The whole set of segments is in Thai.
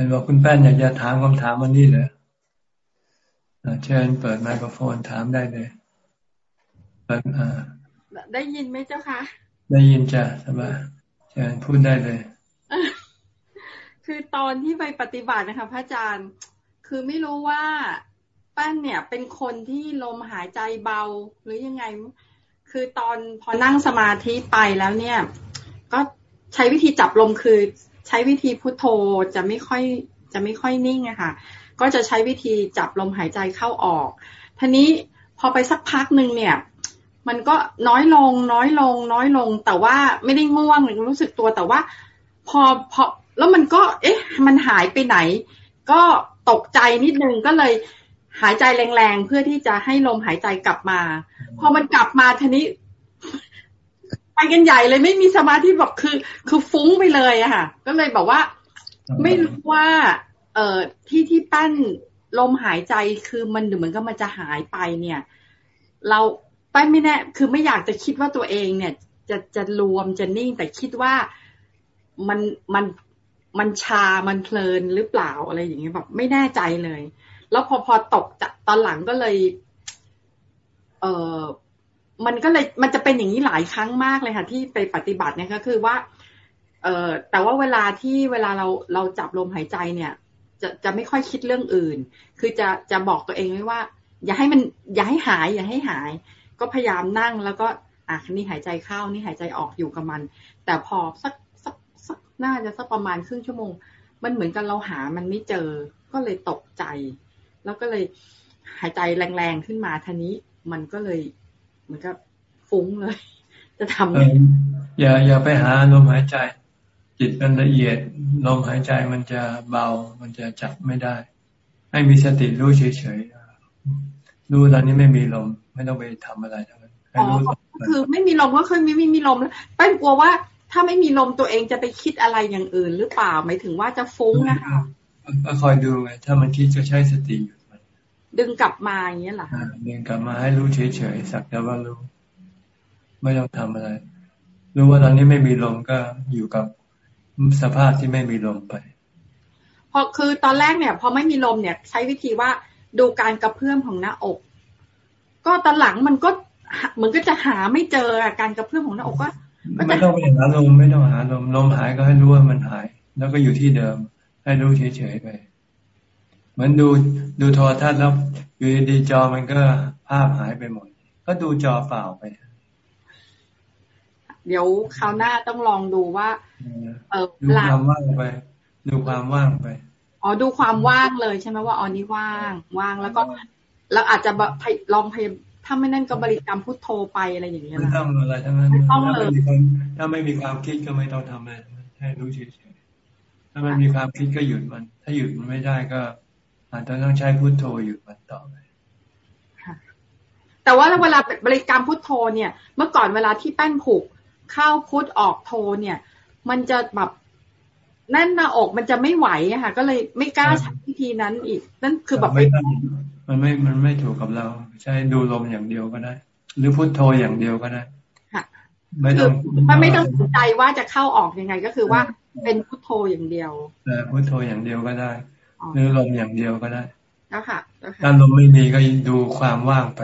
ห็นบอกคุณแป้นอยากจะถามคำถามวันนี้เลยเชิญเปิดไมโครโฟนถามได้เลยเปิดอ่าได้ยินไหมเจ้าคะ ได้ยินจ้ะสบายเชิญพูดได้เลย คือตอนที่ไปปฏิบัตินะคะพระอาจารย์ คือไม่รู้ว่าแป้นเนี่ยเป็นคนที่ลมหายใจเบาหรือยังไง คือตอนพอนั่งสมาธิไปแล้วเนี่ย ก็ใช้วิธีจับลมคือ ใช้วิธีพุทโธจะไม่ค่อยจะไม่ค่อยนิ่งอะค่ะ ก็จะใช้วิธีจับลมหายใจเข้าออกทีนี้พอไปสักพักหนึ่งเนี่ย มันก็น้อยลง น้อยลง น้อยลง แต่ว่าไม่ได้ง่วงรู้สึกตัวแต่ว่า พอพอแล้วมันก็ เอ๊ะ มันหายไปไหน ก็ตกใจนิดนึงก็เลยหายใจแรงๆเพื่อที่จะให้ลมหายใจกลับมา พอมันกลับมาทีนี้ ไปกันใหญ่เลยไม่มีสมาธิบอกคือ คือฟุ้งไปเลยอะค่ะ ก็เลยบอกว่า ไม่รู้ว่า เอ่อที่ที่ปั้นลมหายใจคือมันเหมือนกับมันจะหายไปเนี่ย เราปั้นไม่แน่คือไม่อยากจะคิดว่าตัวเองเนี่ย จะจะรวมจะนิ่งแต่คิดว่ามันมันมันชา มันเพลินหรือเปล่าอะไรอย่างเงี้ยแบบไม่แน่ใจเลย แล้วพอพอตกจากตอนหลังก็เลย เออ มันก็เลยมันจะเป็นอย่างนี้หลายครั้งมากเลยค่ะ ที่ไปปฏิบัติเนี่ยก็คือว่า เออแต่ว่าเวลาที่เวลาเราเราจับลมหายใจเนี่ย จะจะไม่ค่อยคิดเรื่องอื่น คือจะจะบอกตัวเองไว้ว่า อย่าให้มันอย่าให้หาย อย่าให้หาย ก็พยายามนั่งแล้วก็อะนี่หายใจเข้านี่หายใจออกอยู่กับมัน แต่พอสักสักสักน่าจะสักประมาณครึ่งชั่วโมง มันเหมือนกันเราหามันไม่เจอ ก็เลยตกใจ แล้วก็เลยหายใจแรงๆขึ้นมาทีนี้มันก็เลย มันก็ฟุ้งเลย จะทำอย่าอย่าไปหาลมหายใจ จิตมันละเอียดลมหายใจมันจะเบา มันจะจับไม่ได้ ให้มีสติรู้เฉยๆรู้ตอนนี้ไม่มีลม ไม่ต้องไปทำอะไรทั้งนั้นให้รู้คือไม่มีลมก็คือไม่มีลมแล้วป้นกลัวว่าถ้าไม่มีลมตัวเองจะไปคิดอะไรอย่างอื่นหรือเปล่าหมายถึงว่าจะฟุ้งนะคะก็คอยดูไงถ้ามันคิดจะใช้สติอยู่ ดึงกลับมาอย่างเงี้ยเหรอดึงกลับมาให้รู้เฉยๆสักแต่ว่ารู้ ไม่ต้องทำอะไร รู้ว่าตอนนี้ไม่มีลมก็อยู่กับสภาพที่ไม่มีลมไปพอคือตอนแรกเนี่ย พอไม่มีลมเนี่ย ใช้วิธีว่าดูการกระเพื่อมของหน้าอก ก็ตอนหลังมันก็เหมือนก็จะหาไม่เจอการกระเพื่อมของหน้าอกก็ไม่ต้องไปหาลมไม่ต้องหาลมลมหายก็ให้รู้ว่ามันหาย แล้วก็อยู่ที่เดิม ให้รู้เฉยๆไป เหมือนดูดูโทรทัศน์แล้วอยู่ดีจอมันก็ภาพหายไปหมด ก็ดูจอเปล่าไป เดี๋ยวคราวหน้าต้องลองดูว่า เออดูความว่างไป ดูความว่างไปอ๋อดูความว่างเลยใช่ไหมว่าอ๋อนี่ว่างว่างแล้วก็แล้วอาจจะลองพยถ้าไม่นั่นก็บริกรรมพุทโธไปอะไรอย่างเงี้ยไม่ต้องอะไรทั้งนั้นถ้าไม่มีความถ้าไม่มีความคิดก็ไม่ต้องทำอะไรให้รู้เฉยๆถ้ามันมีความคิดก็หยุดมัน ถ้าหยุดมันไม่ได้ก็ อาจจะต้องใช้พุทโธอยู่มันต่อไปแต่ว่าเวลาบริกรรมพุทโธเนี่ย เมื่อก่อนเวลาที่แป้นผูกเข้าพุทออกโธเนี่ย มันจะแบบแน่นหน้าอกมันจะไม่ไหวอะค่ะ ก็เลยไม่กล้าใช้วิธีนั้นอีก นั่นคือแบบมันไม่ มันไม่ถูกกับเรา ใช้ดูลมอย่างเดียวก็ได้ หรือพุทโธอย่างเดียวก็ได้ค่ะไม่ต้องมันไม่ต้องสนใจว่าจะเข้าออกยังไงก็คือว่าเป็นพุทโธอย่างเดียวพุทโธอย่างเดียวก็ได้ หรือลมอย่างเดียวก็ได้แล้วค่ะถ้าลมไม่มีก็ดูความว่างไป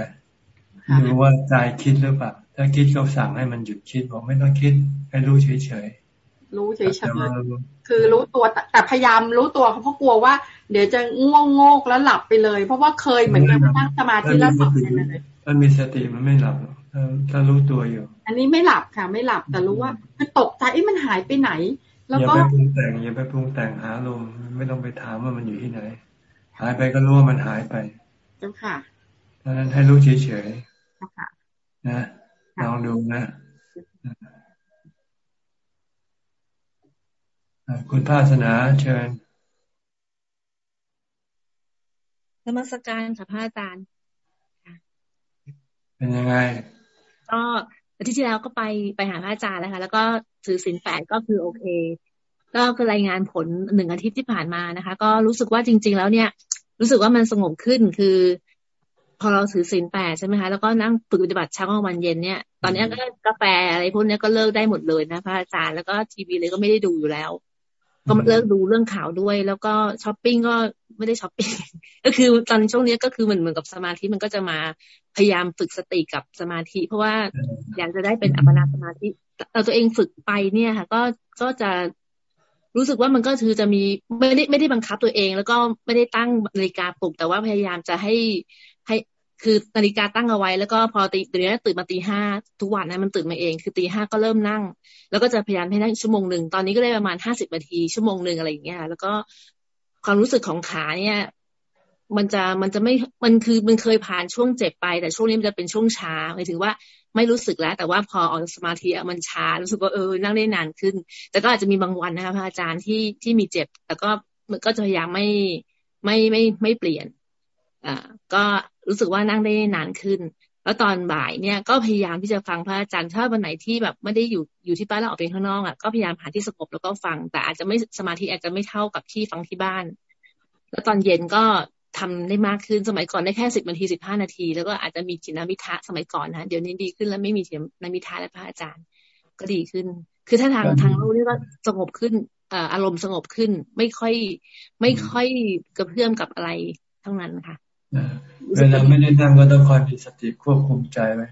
ดูว่าใจคิดหรือเปล่าถ้าคิดก็สั่งให้มันหยุดคิดบอกไม่ต้องคิดให้รู้เฉยๆรู้เฉยๆคือรู้ตัวแต่พยายามรู้ตัวเพราะกลัวว่า เดี๋ยวจะง่วงโงกแล้วหลับไปเลย เพราะว่าเคยเหมือนกันนั่งสมาธิแล้วหลับเลยมันมีสติมันไม่หลับถ้ารู้ตัวอยู่ อันนี้ไม่หลับค่ะ ไม่หลับแต่รู้ว่ามันตกใจไอ้มันหายไปไหน แล้วก็อย่าไปปรุงแต่งอย่าไปปรุงแต่งหาลมไม่ต้องไปถามว่ามันอยู่ที่ไหน หายไปก็รู้ว่ามันหายไปเจ้าค่ะดังนั้นให้รู้เฉยๆนะลองดูนะคุณภาสนาเชิญธรรมสการค่ะพระอาจารย์ เป็นยังไง ก็ อาทิตย์ที่แล้วก็ไปไปหาพระอาจารย์แล้วค่ะแล้วก็ถือศีลแปดก็คือโอเค ก็คือรายงานผลหนึ่งอาทิตย์ที่ผ่านมานะคะ ก็รู้สึกว่าจริง ๆ แล้วเนี่ย รู้สึกว่ามันสงบขึ้นคือ พอเราถือศีลแปดใช่ไหมคะแล้วก็นั่งฝึกปฏิบัติเช้ากลางวันเย็นเนี่ย ตอนนี้ก็กาแฟอะไรพวกนี้ก็เลิกได้หมดเลยนะพระอาจารย์แล้วก็ทีวีเลยก็ไม่ได้ดูอยู่แล้ว ก็เลิกดูเรื่องข่าวด้วย แล้วก็ช้อปปิ้งก็ไม่ได้ช้อปปิ้งก็คือตอนช่วงนี้ก็คือเหมือนเหมือนกับสมาธิมันก็จะมาพยายามฝึกสติกับสมาธิ เพราะว่าอยากจะได้เป็นอัปปนาสมาธิเราตัวเองฝึกไปเนี่ยค่ะ ก็ก็จะรู้สึกว่ามันก็คือจะมีไม่ได้ไม่ได้บังคับตัวเอง แล้วก็ไม่ได้ตั้งนาฬิกาปลุกแต่ว่าพยายามจะให้ให้ คือนาฬิกาตั้งเอาไว้ แล้วก็พอตีตื่นตื่นมาตีห้าทุกวันนะมันตื่นมาเอง คือตีห้าก็เริ่มนั่ง แล้วก็จะพยายามให้นั่งชั่วโมงหนึ่งตอนนี้ก็ได้ประมาณห้าสิบนาทีชั่วโมงหนึ่งอะไรอย่างเงี้ยแล้วก็ความรู้สึกของขาเนี่ยมันจะมันจะไม่มันคือมันเคยผ่านช่วงเจ็บไป แต่ช่วงนี้มันจะเป็นช่วงช้าหมายถึงว่าไม่รู้สึกแล้ว แต่ว่าพอออกสมาธิมันช้ารู้สึกว่าเออนั่งได้นานขึ้น แต่ก็อาจจะมีบางวันนะคะพระอาจารย์ที่ที่มีเจ็บ แต่ก็มันก็จะพยายามไม่ไม่ไม่ไม่เปลี่ยน อ่าก็รู้สึกว่านั่งได้นานขึ้น แล้วตอนบ่ายเนี่ยก็พยายามที่จะฟังพระอาจารย์ถ้าวันไหนที่แบบไม่ได้อยู่อยู่ที่บ้านแล้วออกไปข้างนอกอะก็พยายามหาที่สงบแล้วก็ฟัง แต่อาจจะไม่สมาธิอาจจะไม่เท่ากับที่ฟังที่บ้าน แล้วตอนเย็นก็ทำได้มากขึ้นสมัยก่อนได้แค่สิบนาทีสิบห้านาที แล้วก็อาจจะมีจินมิทะสมัยก่อนนะเดี๋ยวนี้ดีขึ้นแล้วไม่มีจินมิทะแล้วพระอาจารย์ ก็ดีขึ้น คือถ้าทางทางโลกนี่ก็สงบขึ้นอารมณ์สงบขึ้น ไม่ค่อย ไม่ค่อยกระเพื่อมกับอะไรทั้งนั้นค่ะ เวลาไม่ได้นั่งก็ต้องคอยมีสติควบคุมใจไว้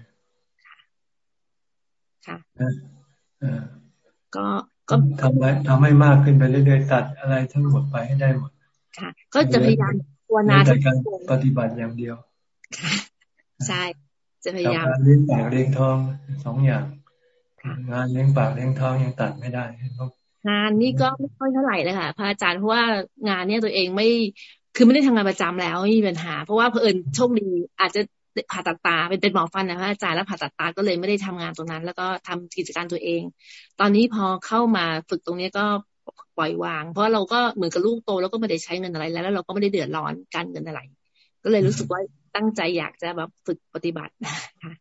ค่ะก็ก็ทำให้ทำให้มากขึ้นไปเรื่อยๆตัดอะไรทั้งหมดไปให้ได้หมด ค่ะ ก็จะพยายามวนาทุกการปฏิบัติอย่างเดียวใช่จะพยายามเลี้ยงปากเลี้ยงท้องสองอย่างงานเลี้ยงปากเลี้ยงท้องยังตัดไม่ได้งานนี่ก็ไม่ค่อยเท่าไหร่เลยค่ะพระอาจารย์เพราะว่างานเนี้ยตัวเองไม่ คือไม่ได้ทำงานประจำแล้วไม่มีปัญหา เพราะว่าเพอเอิญโชคดีอาจจะผ่าตัดตาเป็นเป็นหมอฟันนะพระอาจารย์แล้วผ่าตัดตาก็เลยไม่ได้ทำงานตรงนั้น แล้วก็ทำกิจการตัวเอง ตอนนี้พอเข้ามาฝึกตรงนี้ก็ปล่อยวาง เพราะเราก็เหมือนกับลูกโตแล้วก็ไม่ได้ใช้เงินอะไรแล้วแล้ว เราก็ไม่ได้เดือดร้อนการเงินอะไร ก็เลยรู้สึกว่าตั้งใจอยากจะแบบฝึกปฏิบัติค่ะ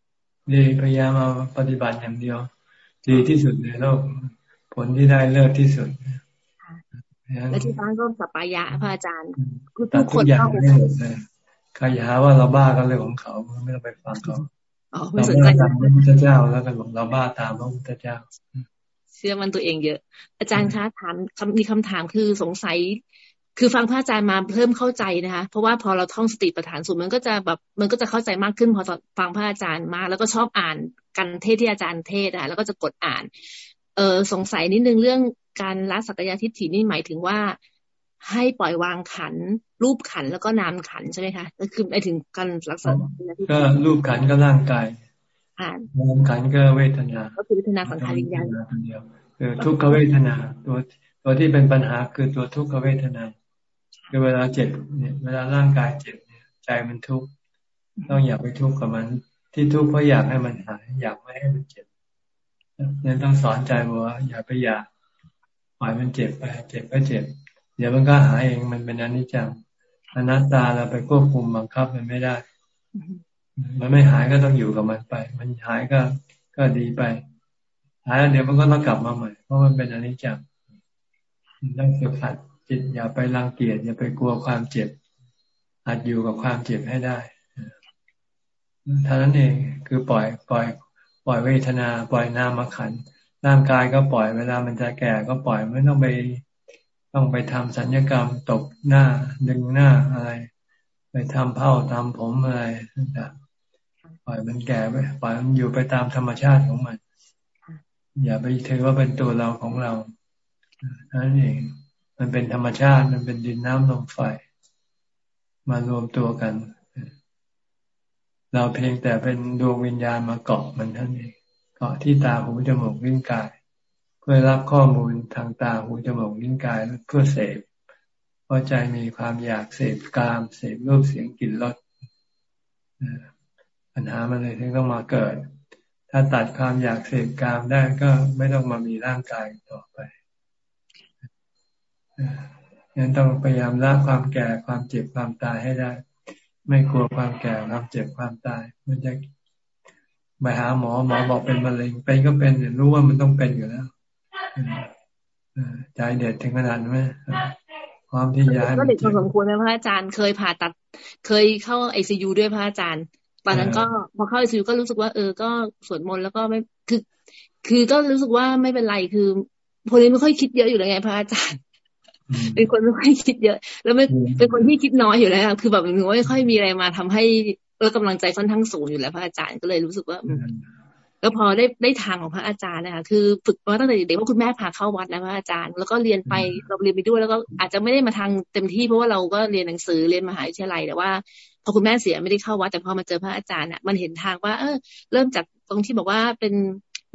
ดีพยายามมาปฏิบัติอย่างเดียว ดีที่สุดในโลก ผลที่ได้เลิศที่สุด แล้วที่บ้านก็สัปปายะพระอาจารย์คือทุกคนเข้าไปใครหาว่าเราบ้าก็เรื่องของเขาไม่ต้องไปฟังเขาเราไม่ตามพระพุทธเจ้าแล้วกันบอกเราบ้าตามพระพุทธเจ้า เชื่อมันตัวเองเยอะ อาจารย์คะถามมีคำถามคือสงสัย คือฟังพระอาจารย์มาเพิ่มเข้าใจนะคะ เพราะว่าพอเราท่องสติปัฏฐานสูตรมันก็จะแบบมันก็จะเข้าใจมากขึ้น พอฟังพระอาจารย์มา แล้วก็ชอบอ่านกันเทศที่อาจารย์เทศอะแล้วก็จะกดอ่าน เออสงสัยนิดนึงเรื่อง การละสักยะทิฏฐินี่หมายถึงว่าให้ปล่อยวางขัน รูปขันแล้วก็นามขันใช่ไหมคะก็คือหมายถึงการรักษาก็รูปขันก็ร่างกายนามขันก็เวทนา ก็คือเวทนาสังขารวิญญาณคือทุกขเวทนาตัวตัวที่เป็นปัญหาคือตัวทุกขเวทนาคือเวลาเจ็บเนี่ยเวลาร่างกายเจ็บเนี่ยใจมันทุกข์ต้องอยากไปทุกข์กับมัน ที่ทุกข์เพราะอยากให้มันหายอยากไม่ให้มันเจ็บเนี่ยต้องสอนใจว่าอย่าไปอยากป ล่อยมันเจ็บไป เจ็บก็เจ็บ เดี๋ยวมันก็หายเองมันเป็นอนิจจังอนัตตาเราไปควบคุมบังคับมันไม่ได้ มันไม่หายก็ต้องอยู่กับมันไป มันหายก็ก็ดีไป หายแล้วเดี๋ยวมันก็ต้องกลับมาใหม่ เพราะมันเป็นอนิจจังต้องฝึกหัดจิตอย่าไปรังเกียจอย่าไปกลัวความเจ็บหัดอยู่กับความเจ็บให้ได้ท่านั้นเองคือปล่อย ปล่อย ปล่อยเวทนา ปล่อยนามขัน ร่างกายก็ปล่อยเวลามันจะแก่ก็ปล่อยไม่ต้องไปต้องไปทำสัญญกรรมตกหน้าดึงหน้าอะไร ไปทำเผ้าทำผมอะไรปล่อยมันแก่ไปปล่อยมันอยู่ไปตามธรรมชาติของมัน อย่าไปถือว่าเป็นตัวเราของเรานั่นเองมันเป็นธรรมชาติมันเป็นดินน้ำลมไฟมารวมตัวกัน เราเพียงแต่เป็นดวงวิญญาณมาเกาะมันท่านเองาะที่ตาหูจมูกลิ้นกาย เพื่อรับข้อมูลทางตาหูจมูกลิ้นกายเพื่อเสพเพราะใจมีความอยากเสพกามเสพรูปเสียงกลิ่นรสปัญหามันเลยถึงต้องมาเกิด ถ้าตัดความอยากเสพกามได้ก็ไม่ต้องมามีร่างกายต่อไปยังต้องพยายามละความแก่ความเจ็บความตายให้ได้ ไม่กลัวความแก่ความเจ็บความตาย มันจะ ไปหาหมอหมอบอกเป็นมะเร็งเป็นก็เป็นรู้ว่ามันต้องเป็นอยู่แล้วใจเด็ดถึงขนาดไหมความที่ยาก็เด็กพอสมควรนะพระอาจารย์เคยผ่าตัด เคยเข้าไอซียูด้วยพระอาจารย์ตอนนั้นก็พอเข้าไอซียูก็รู้สึกว่าเออก็สวดมนต์แล้วก็ไม่คือ คือก็รู้สึกว่าไม่เป็นไรคือพอนี้ไม่ค่อยคิดเยอะอยู่แล้วไงพระอาจารย์เป็นคนไม่ค่อยคิดเยอะ แล้วไม่เป็นคนที่คิดน้อยอยู่แล้วคือแบบหนูไม่ค่อยมีอะไรมาทำให้ เออกำลังใจค่อนข้างสูงอยู่แล้วพระอาจารย์ก็เลยรู้สึกว่าแล้วพอได้ได้ทางของพระอาจารย์นะคะคือฝึกมาตั้งแต่เด็กๆว่าคุณแม่พาเข้าวัดแล้วพระอาจารย์ แล้วก็เรียนไปเราเรียนไปด้วย แล้วก็อาจจะไม่ได้มาทางเต็มที่เพราะว่าเราก็เรียนหนังสือเรียนมหาวิทยาลัยแต่ว่าพอคุณแม่เสียไม่ได้เข้าวัด แต่พอมาเจอพระอาจารย์อะมันเห็นทางว่า เออ เริ่มจากตรงที่บอกว่าเป็น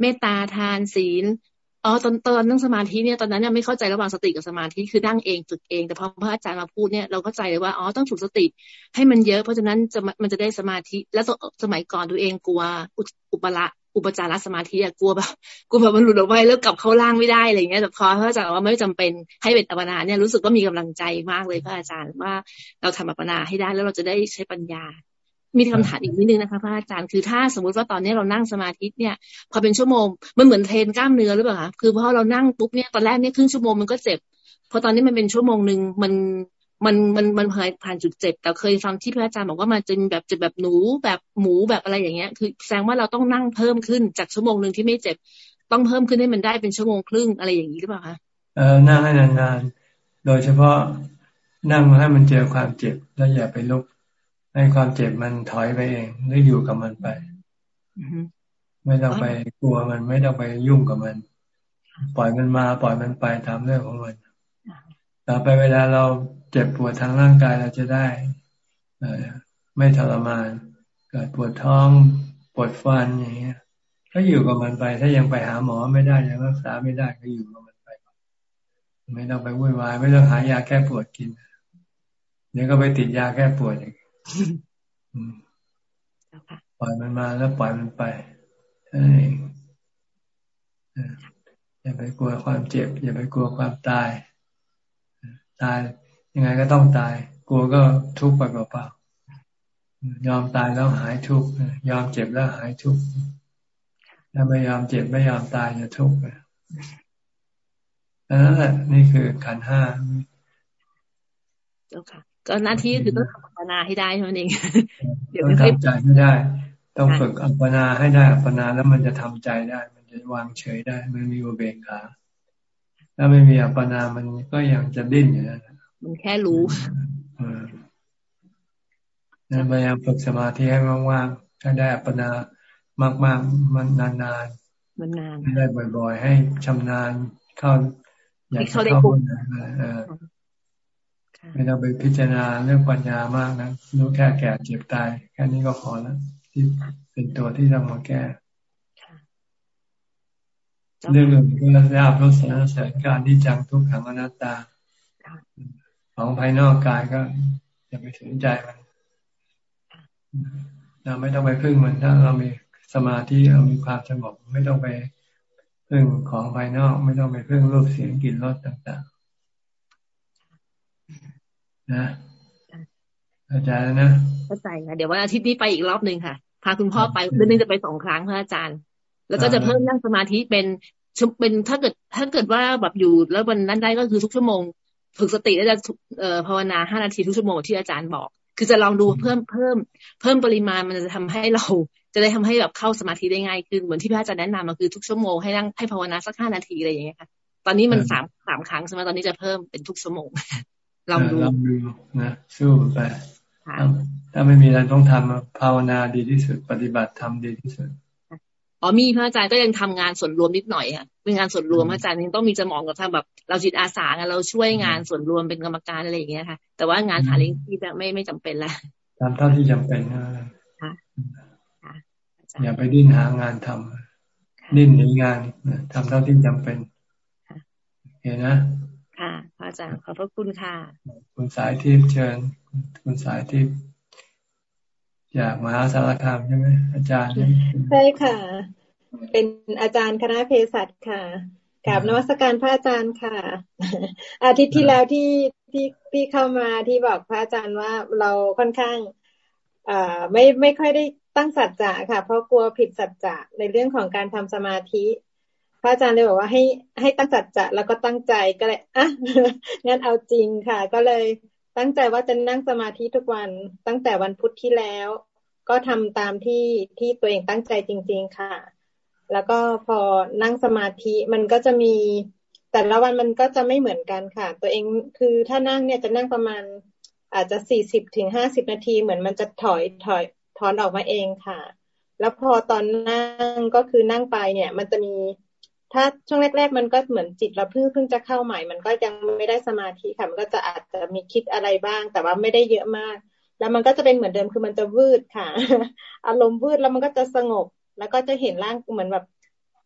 เมตตาทานศีล อ๋อตอนตอนนั่งสมาธิเนี่ยตอนนั้นเนี่ยไม่เข้าใจระหว่างสติกับสมาธิคือนั่งเองฝึกเอง แต่พอพระอาจารย์มาพูดเนี่ยเราเข้าใจเลยว่าอ๋อต้องฝึกสติให้มันเยอะ เพราะฉะนั้นจะมันจะได้สมาธิ แล้วสมัยก่อนตัวเองกลัวอุปละอุปจารสมาธิอะกลัวแบบกลัวแบบมันหลุดออกไปแล้วกลับเข้าล่างไม่ได้อะไรเงี้ยแต่พอพระอาจารย์ว่าไม่จำเป็นให้เป็นอัปนาเนี่ยรู้สึกว่ามีกำลังใจมากเลยพระอาจารย์ว่าเราทำอัปปนาให้ได้แล้วเราจะได้ใช้ปัญญา มีคำถามอีกนิดนึงนะคะพระอาจารย์คือถ้าสมมติว่าตอนนี้เรานั่งสมาธิเนี่ย พอเป็นชั่วโมงมันเหมือนเทรนกล้ามเนื้อหรือเปล่าคะคือพอเรานั่งปุ๊บเนี่ยตอนแรกเนี่ยครึ่งชั่วโมงมันก็เจ็บพอตอนนี้มันเป็นชั่วโมงหนึ่งมันมันมันมันผ่านผ่านจุดเจ็บแต่เคยฟังที่พระอาจารย์บอกว่ามันจะแบบเจะแบบหนูแบบหมูแบบอะไรอย่างเงี้ย คือแสดงว่าเราต้องนั่งเพิ่มขึ้นจากชั่วโมงหนึ่งที่ไม่เจ็บ ต้องเพิ่มขึ้นให้มันได้เป็นชั่วโมงครึ่งอะไรอย่างนี้หรือเปล่าคะเออนั่งให้นานๆโดยเฉพาะนั่งให้มันเจอความเจ็บแล้วอย่าไปลุก ให้ความเจ็บมันถอยไปเองหรืออยู่กับมันไปไม่ต้องไปกลัวมันไม่ต้องไปยุ่งกับมัน ปล่อยมันมาปล่อยมันไปตามเรื่องของมันต่อไปเวลาเราเจ็บปวดทางร่างกายเราจะได้ไม่ทรมานเกิดปวดท้องปวดฟันอย่างเงี้ยก็อยู่กับมันไป ถ้ายังไปหาหมอไม่ได้ยังรักษาไม่ได้ก็อยู่กับมันไปไม่ต้องไปวุ่นวาย ไม่ต้องหายาแก้ปวดกินเดี๋ยวก็ไปติดยาแก้ปวดอีก ปล่อยมันมาแล้วปล่อยมันไปใช่อย่าไปกลัวความเจ็บ อย่าไปกลัวความตาย ตายยังไงก็ต้องตาย กลัวก็ทุกข์ไปเปล่าๆยอมตายแล้วหายทุกข์ยอมเจ็บแล้วหายทุกข์ถ้าไม่ยอมเจ็บไม่ยอมตายจะทุกข์นั่นแหละนี่คือขันห้าเจ้าค่ะ ก็หน้าที่คือต้องทำอัปปนาให้ได้เท่านั้นเองเดี๋ยวทำใจไม่ได้ ต้องฝึกอัปปนาให้ได้อัปปนาแล้วมันจะทำใจได้ มันจะวางเฉยได้มันมีอุเบกขาถ้าไม่มีอัปปนามันก็ยังจะดิ้นอยู่นั่นมันแค่รู้นั่นพยายามฝึกสมาธิให้ว่างๆให้ได้อัปปนามากๆ มันนานๆมันนานได้บ่อย ๆ ให้ชำนาญเข้าอยากเข้าได้ปุ๊บ ไม่ต้องไปพิจารณาเรื่องปัญญามากนะรู้แค่แก่เจ็บตาย แค่นี้ก็พอแล้วที่เป็นตัวที่ต้องมาแก้เรื่องอื่นก็ราบรสนเสริญการที่จังทุกขังอนัตตา ของภายนอกกายก็อย่าไปสนใจมันเราไม่ต้องไปพึ่งมันถ้าเรามีสมาธิเรามีความสงบไม่ต้องไปพึ่งของภายนอก ไม่ต้องไปพึ่งรูปเสียงกลิ่นรสต่าง นะเข้าใจแล้วนะเข้าใจค่ะเดี๋ยววันอาทิตย์นี้ไปอีกรอบหนึ่งค่ะ พาคุณพ่อไปเดือนนึงจะไปสองครั้งพระอาจารย์ แล้วก็จะเพิ่มนั่งสมาธิเป็นเป็นถ้าเกิดถ้าเกิดว่าแบบอยู่แล้ววันนั้นได้ก็คือทุกชั่วโมง ฝึกสติแล้วจะเอ่อภาวนาห้านาทีทุกชั่วโมงที่อาจารย์บอก คือจะลองดูเพิ่มเพิ่ม เพิ่มปริมาณมันจะทำให้เรา จะได้ทำให้แบบเข้าสมาธิได้ง่ายขึ้นเหมือนที่พระอาจารย์แนะนำมาคือทุกชั่วโมงให้นั่งให้ภาวนาสักห้านาทีอะไรอย่างเงี้ยค่ะ ตอนนี้มันสามสามครั้งใช่ไหมตอนนี้จะเพิ่มเป็นทุกชั่วโมง ลองดูลองดูนะสู้ไปถ้าไม่มีอะไรต้องทำภาวนาดีที่สุด ปฏิบัติทำดีที่สุดอ๋อมีพระอาจารย์ก็ยังทำงานส่วนรวมนิดหน่อยค่ะเป็นงานส่วนรวมพระอาจารย์ยังต้องมีสมองกับทำแบบ เราจิตอาสาเราช่วยงานส่วนรวมเป็นกรรมการอะไรอย่างเงี้ยค่ะ แต่ว่างานหาเลี้ยงที่แบบไม่ไม่จำเป็นละทำเท่าที่จำเป็นนะอย่าไปดิ้นหางานทำดิ้นหนีงานทำเท่าที่จำเป็นเห็นนะ ค่ะพระอาจารย์ขอบพระคุณค่ะ คุณสายทิพย์เชิญ คุณสายทิพย์อยากมาสารคามใช่ไหมอาจารย์ใช่ค่ะ เป็นอาจารย์คณะเภสัชค่ะกราบนวัตการพระอาจารย์ค่ะ อาทิตย์ที่แล้วที่ที่ที่เข้ามาที่บอกพระอาจารย์ว่าเราค่อนข้างอ่าไม่ไม่ค่อยได้ตั้งสัจจะค่ะ เพราะกลัวผิดสัจจะในเรื่องของการทำสมาธิ พระอาจารย์เลยบอกว่าให้ให้ตั้งจัดจะแล้วก็ตั้งใจก็เลยอะงั้นเอาจริงค่ะ ก็เลยตั้งใจว่าจะนั่งสมาธิทุกวันตั้งแต่วันพุธที่แล้ว ก็ทำตามที่ที่ตัวเองตั้งใจจริง ๆค่ะ แล้วก็พอนั่งสมาธิมันก็จะมี แต่ละวันมันก็จะไม่เหมือนกันค่ะ ตัวเองคือถ้านั่งเนี่ยจะนั่งประมาณ อาจจะสี่สิบถึงห้าสิบนาทีเหมือนมันจะถอยถอยถอนออกมาเองค่ะ แล้วพอตอนนั่งก็คือนั่งไปเนี่ย มันจะมี ถ้าช่วงแรกๆมันก็เหมือนจิตเราเพิ่งเพิ่งจะเข้าใหม่ มันก็ยังไม่ได้สมาธิค่ะ มันก็จะอาจจะมีคิดอะไรบ้าง แต่ว่าไม่ได้เยอะมาก แล้วมันก็จะเป็นเหมือนเดิมคือมันจะวืดค่ะ อารมณ์วืดแล้วมันก็จะสงบ แล้วก็จะเห็นร่างเหมือนแบบ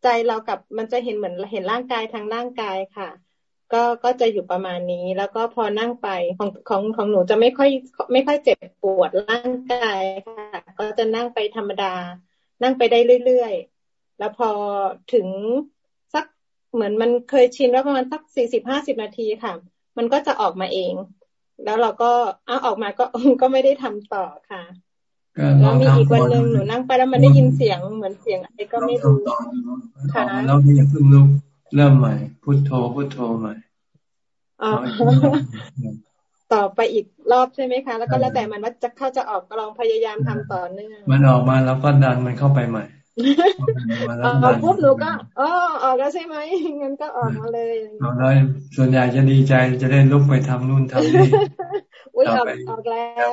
ใจเรากับมันจะเห็นเหมือนเห็นร่างกายทางร่างกายค่ะ ก็ก็จะอยู่ประมาณนี้ แล้วก็พอนั่งไปของของของหนูจะไม่ค่อยไม่ค่อยเจ็บปวดร่างกายค่ะ ก็จะนั่งไปธรรมดา นั่งไปได้เรื่อยๆแล้วพอถึง เหมือนมันเคยชินว่าประมาณสักสี่สิบห้าสิบนาทีค่ะ มันก็จะออกมาเอง แล้วเราก็เอาออกมาก็ก็ไม่ได้ทำต่อค่ะแล้วมีอีกวันหนึ่งหนูนั่งไปแล้วมันได้ยินเสียงเหมือนเสียงอะไรก็ไม่รู้ค่ะแล้วอย่าเพิ่งลุกเริ่มใหม่พุทโธพุทโธใหม่ต่อไปอีกรอบใช่ไหมคะ แล้วก็แล้วแต่มันว่าจะเข้าจะออกก็ลองพยายามทำต่อเนื่องมันออกมาแล้วก็ดันมันเข้าไปใหม่ ออกปุ๊บหนูก็อ๋อออกแล้วใช่ไหมงั้นก็ออกมาเลยออกแล้วส่วนใหญ่จะดีใจจะได้ลุกไปทำนู่นทำนี่อุ้ยออกออกแล้ว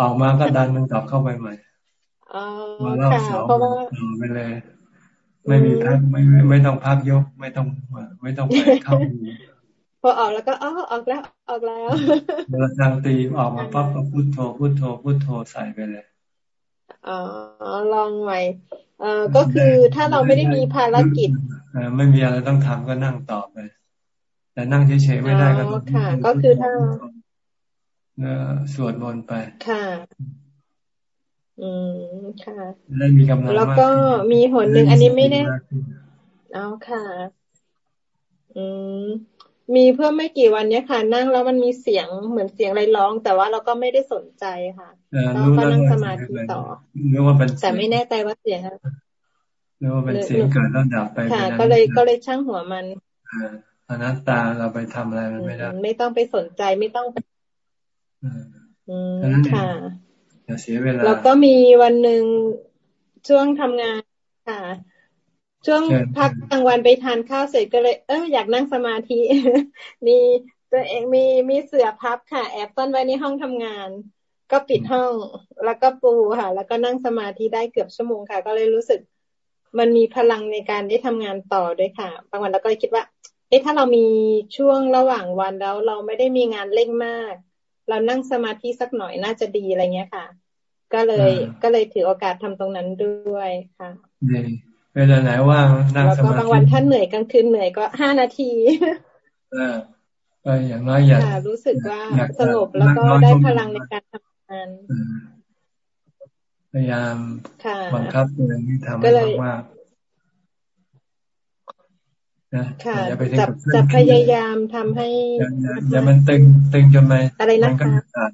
ออกมาก็ดันมันกลับเข้าไปใหม่มาเล่าสองไปเลย ไม่มีพักไม่ไม่ต้องพักยก ไม่ต้องไม่ต้องไปเข้าพอออกแล้วก็อ๋อออกแล้วออกแล้วเวลาทางตีออกมาปั๊บก็พุทโธพุทโธพุทโธใส่ไปเลย อ๋อลองใหม่เอ่อก็คือถ้าเราไม่ได้มีภารกิจอไม่มีอะไรต้องทำก็นั่งต่อไปแต่นั่งเฉยๆไม่ได้ก็ต้องค่ะ ก็คือถ้าเออสวดมนต์ไปค่ะ อืมค่ะแล้วมีกำลังแล้วก็มีหนหนึ่งอันนี้ไม่แน่เอาค่ะ อืม มีเพื่อไม่กี่วันเนี้ยค่ะ นั่งแล้วมันมีเสียงเหมือนเสียงอะไรร้อง แต่ว่าเราก็ไม่ได้สนใจค่ะแล้วก็นั่งสมาธิต่อรู้ว่าเป็นแต่ไม่แน่ใจว่าเสียงรู้ว่าเป็นเสียงเกิดแล้วดับไปค่ะ ก็เลยก็เลยช่างหัวมันอนัตตาเราไปทำอะไรมันไม่ได้ ไม่ต้องไปสนใจไม่ต้องอืมค่ะอย่าเสียเวลาแล้วก็มีวันหนึ่งช่วงทำงานค่ะ ช่วงพักกลางวันไปทานข้าวเสร็จก็เลย เอออยากนั่งสมาธิ มีตัวเองมีมีเสือพับค่ะ แอบต้นไว้ในห้องทำงาน ก็ปิดห้องแล้วก็ปูค่ะ แล้วก็นั่งสมาธิได้เกือบชั่วโมงค่ะ ก็เลยรู้สึกมันมีพลังในการได้ทำงานต่อด้วยค่ะ บางวันเราก็คิดว่า เอ๊ะถ้าเรามีช่วงระหว่างวันแล้ว เราไม่ได้มีงานเร่งมาก เรานั่งสมาธิสักหน่อยน่าจะดีอะไรเงี้ยค่ะ ก็เลยก็เลยถือโอกาสทำตรงนั้นด้วยค่ะ เวลาไหนว่างนั่งสมาธิบางวันท่านเหนื่อยกลางคืนเหนื่อยก็ห้านาทีเออก็อย่างน้อยอย่ารู้สึกว่าสงบแล้วก็ได้พลังในการทำงานพยายามบังคับตัวเองที่ทำให้มากนะอย่าไปจะจะพยายามทำให้อย่ามันตึงตึงจนไหมอะไรนะคะ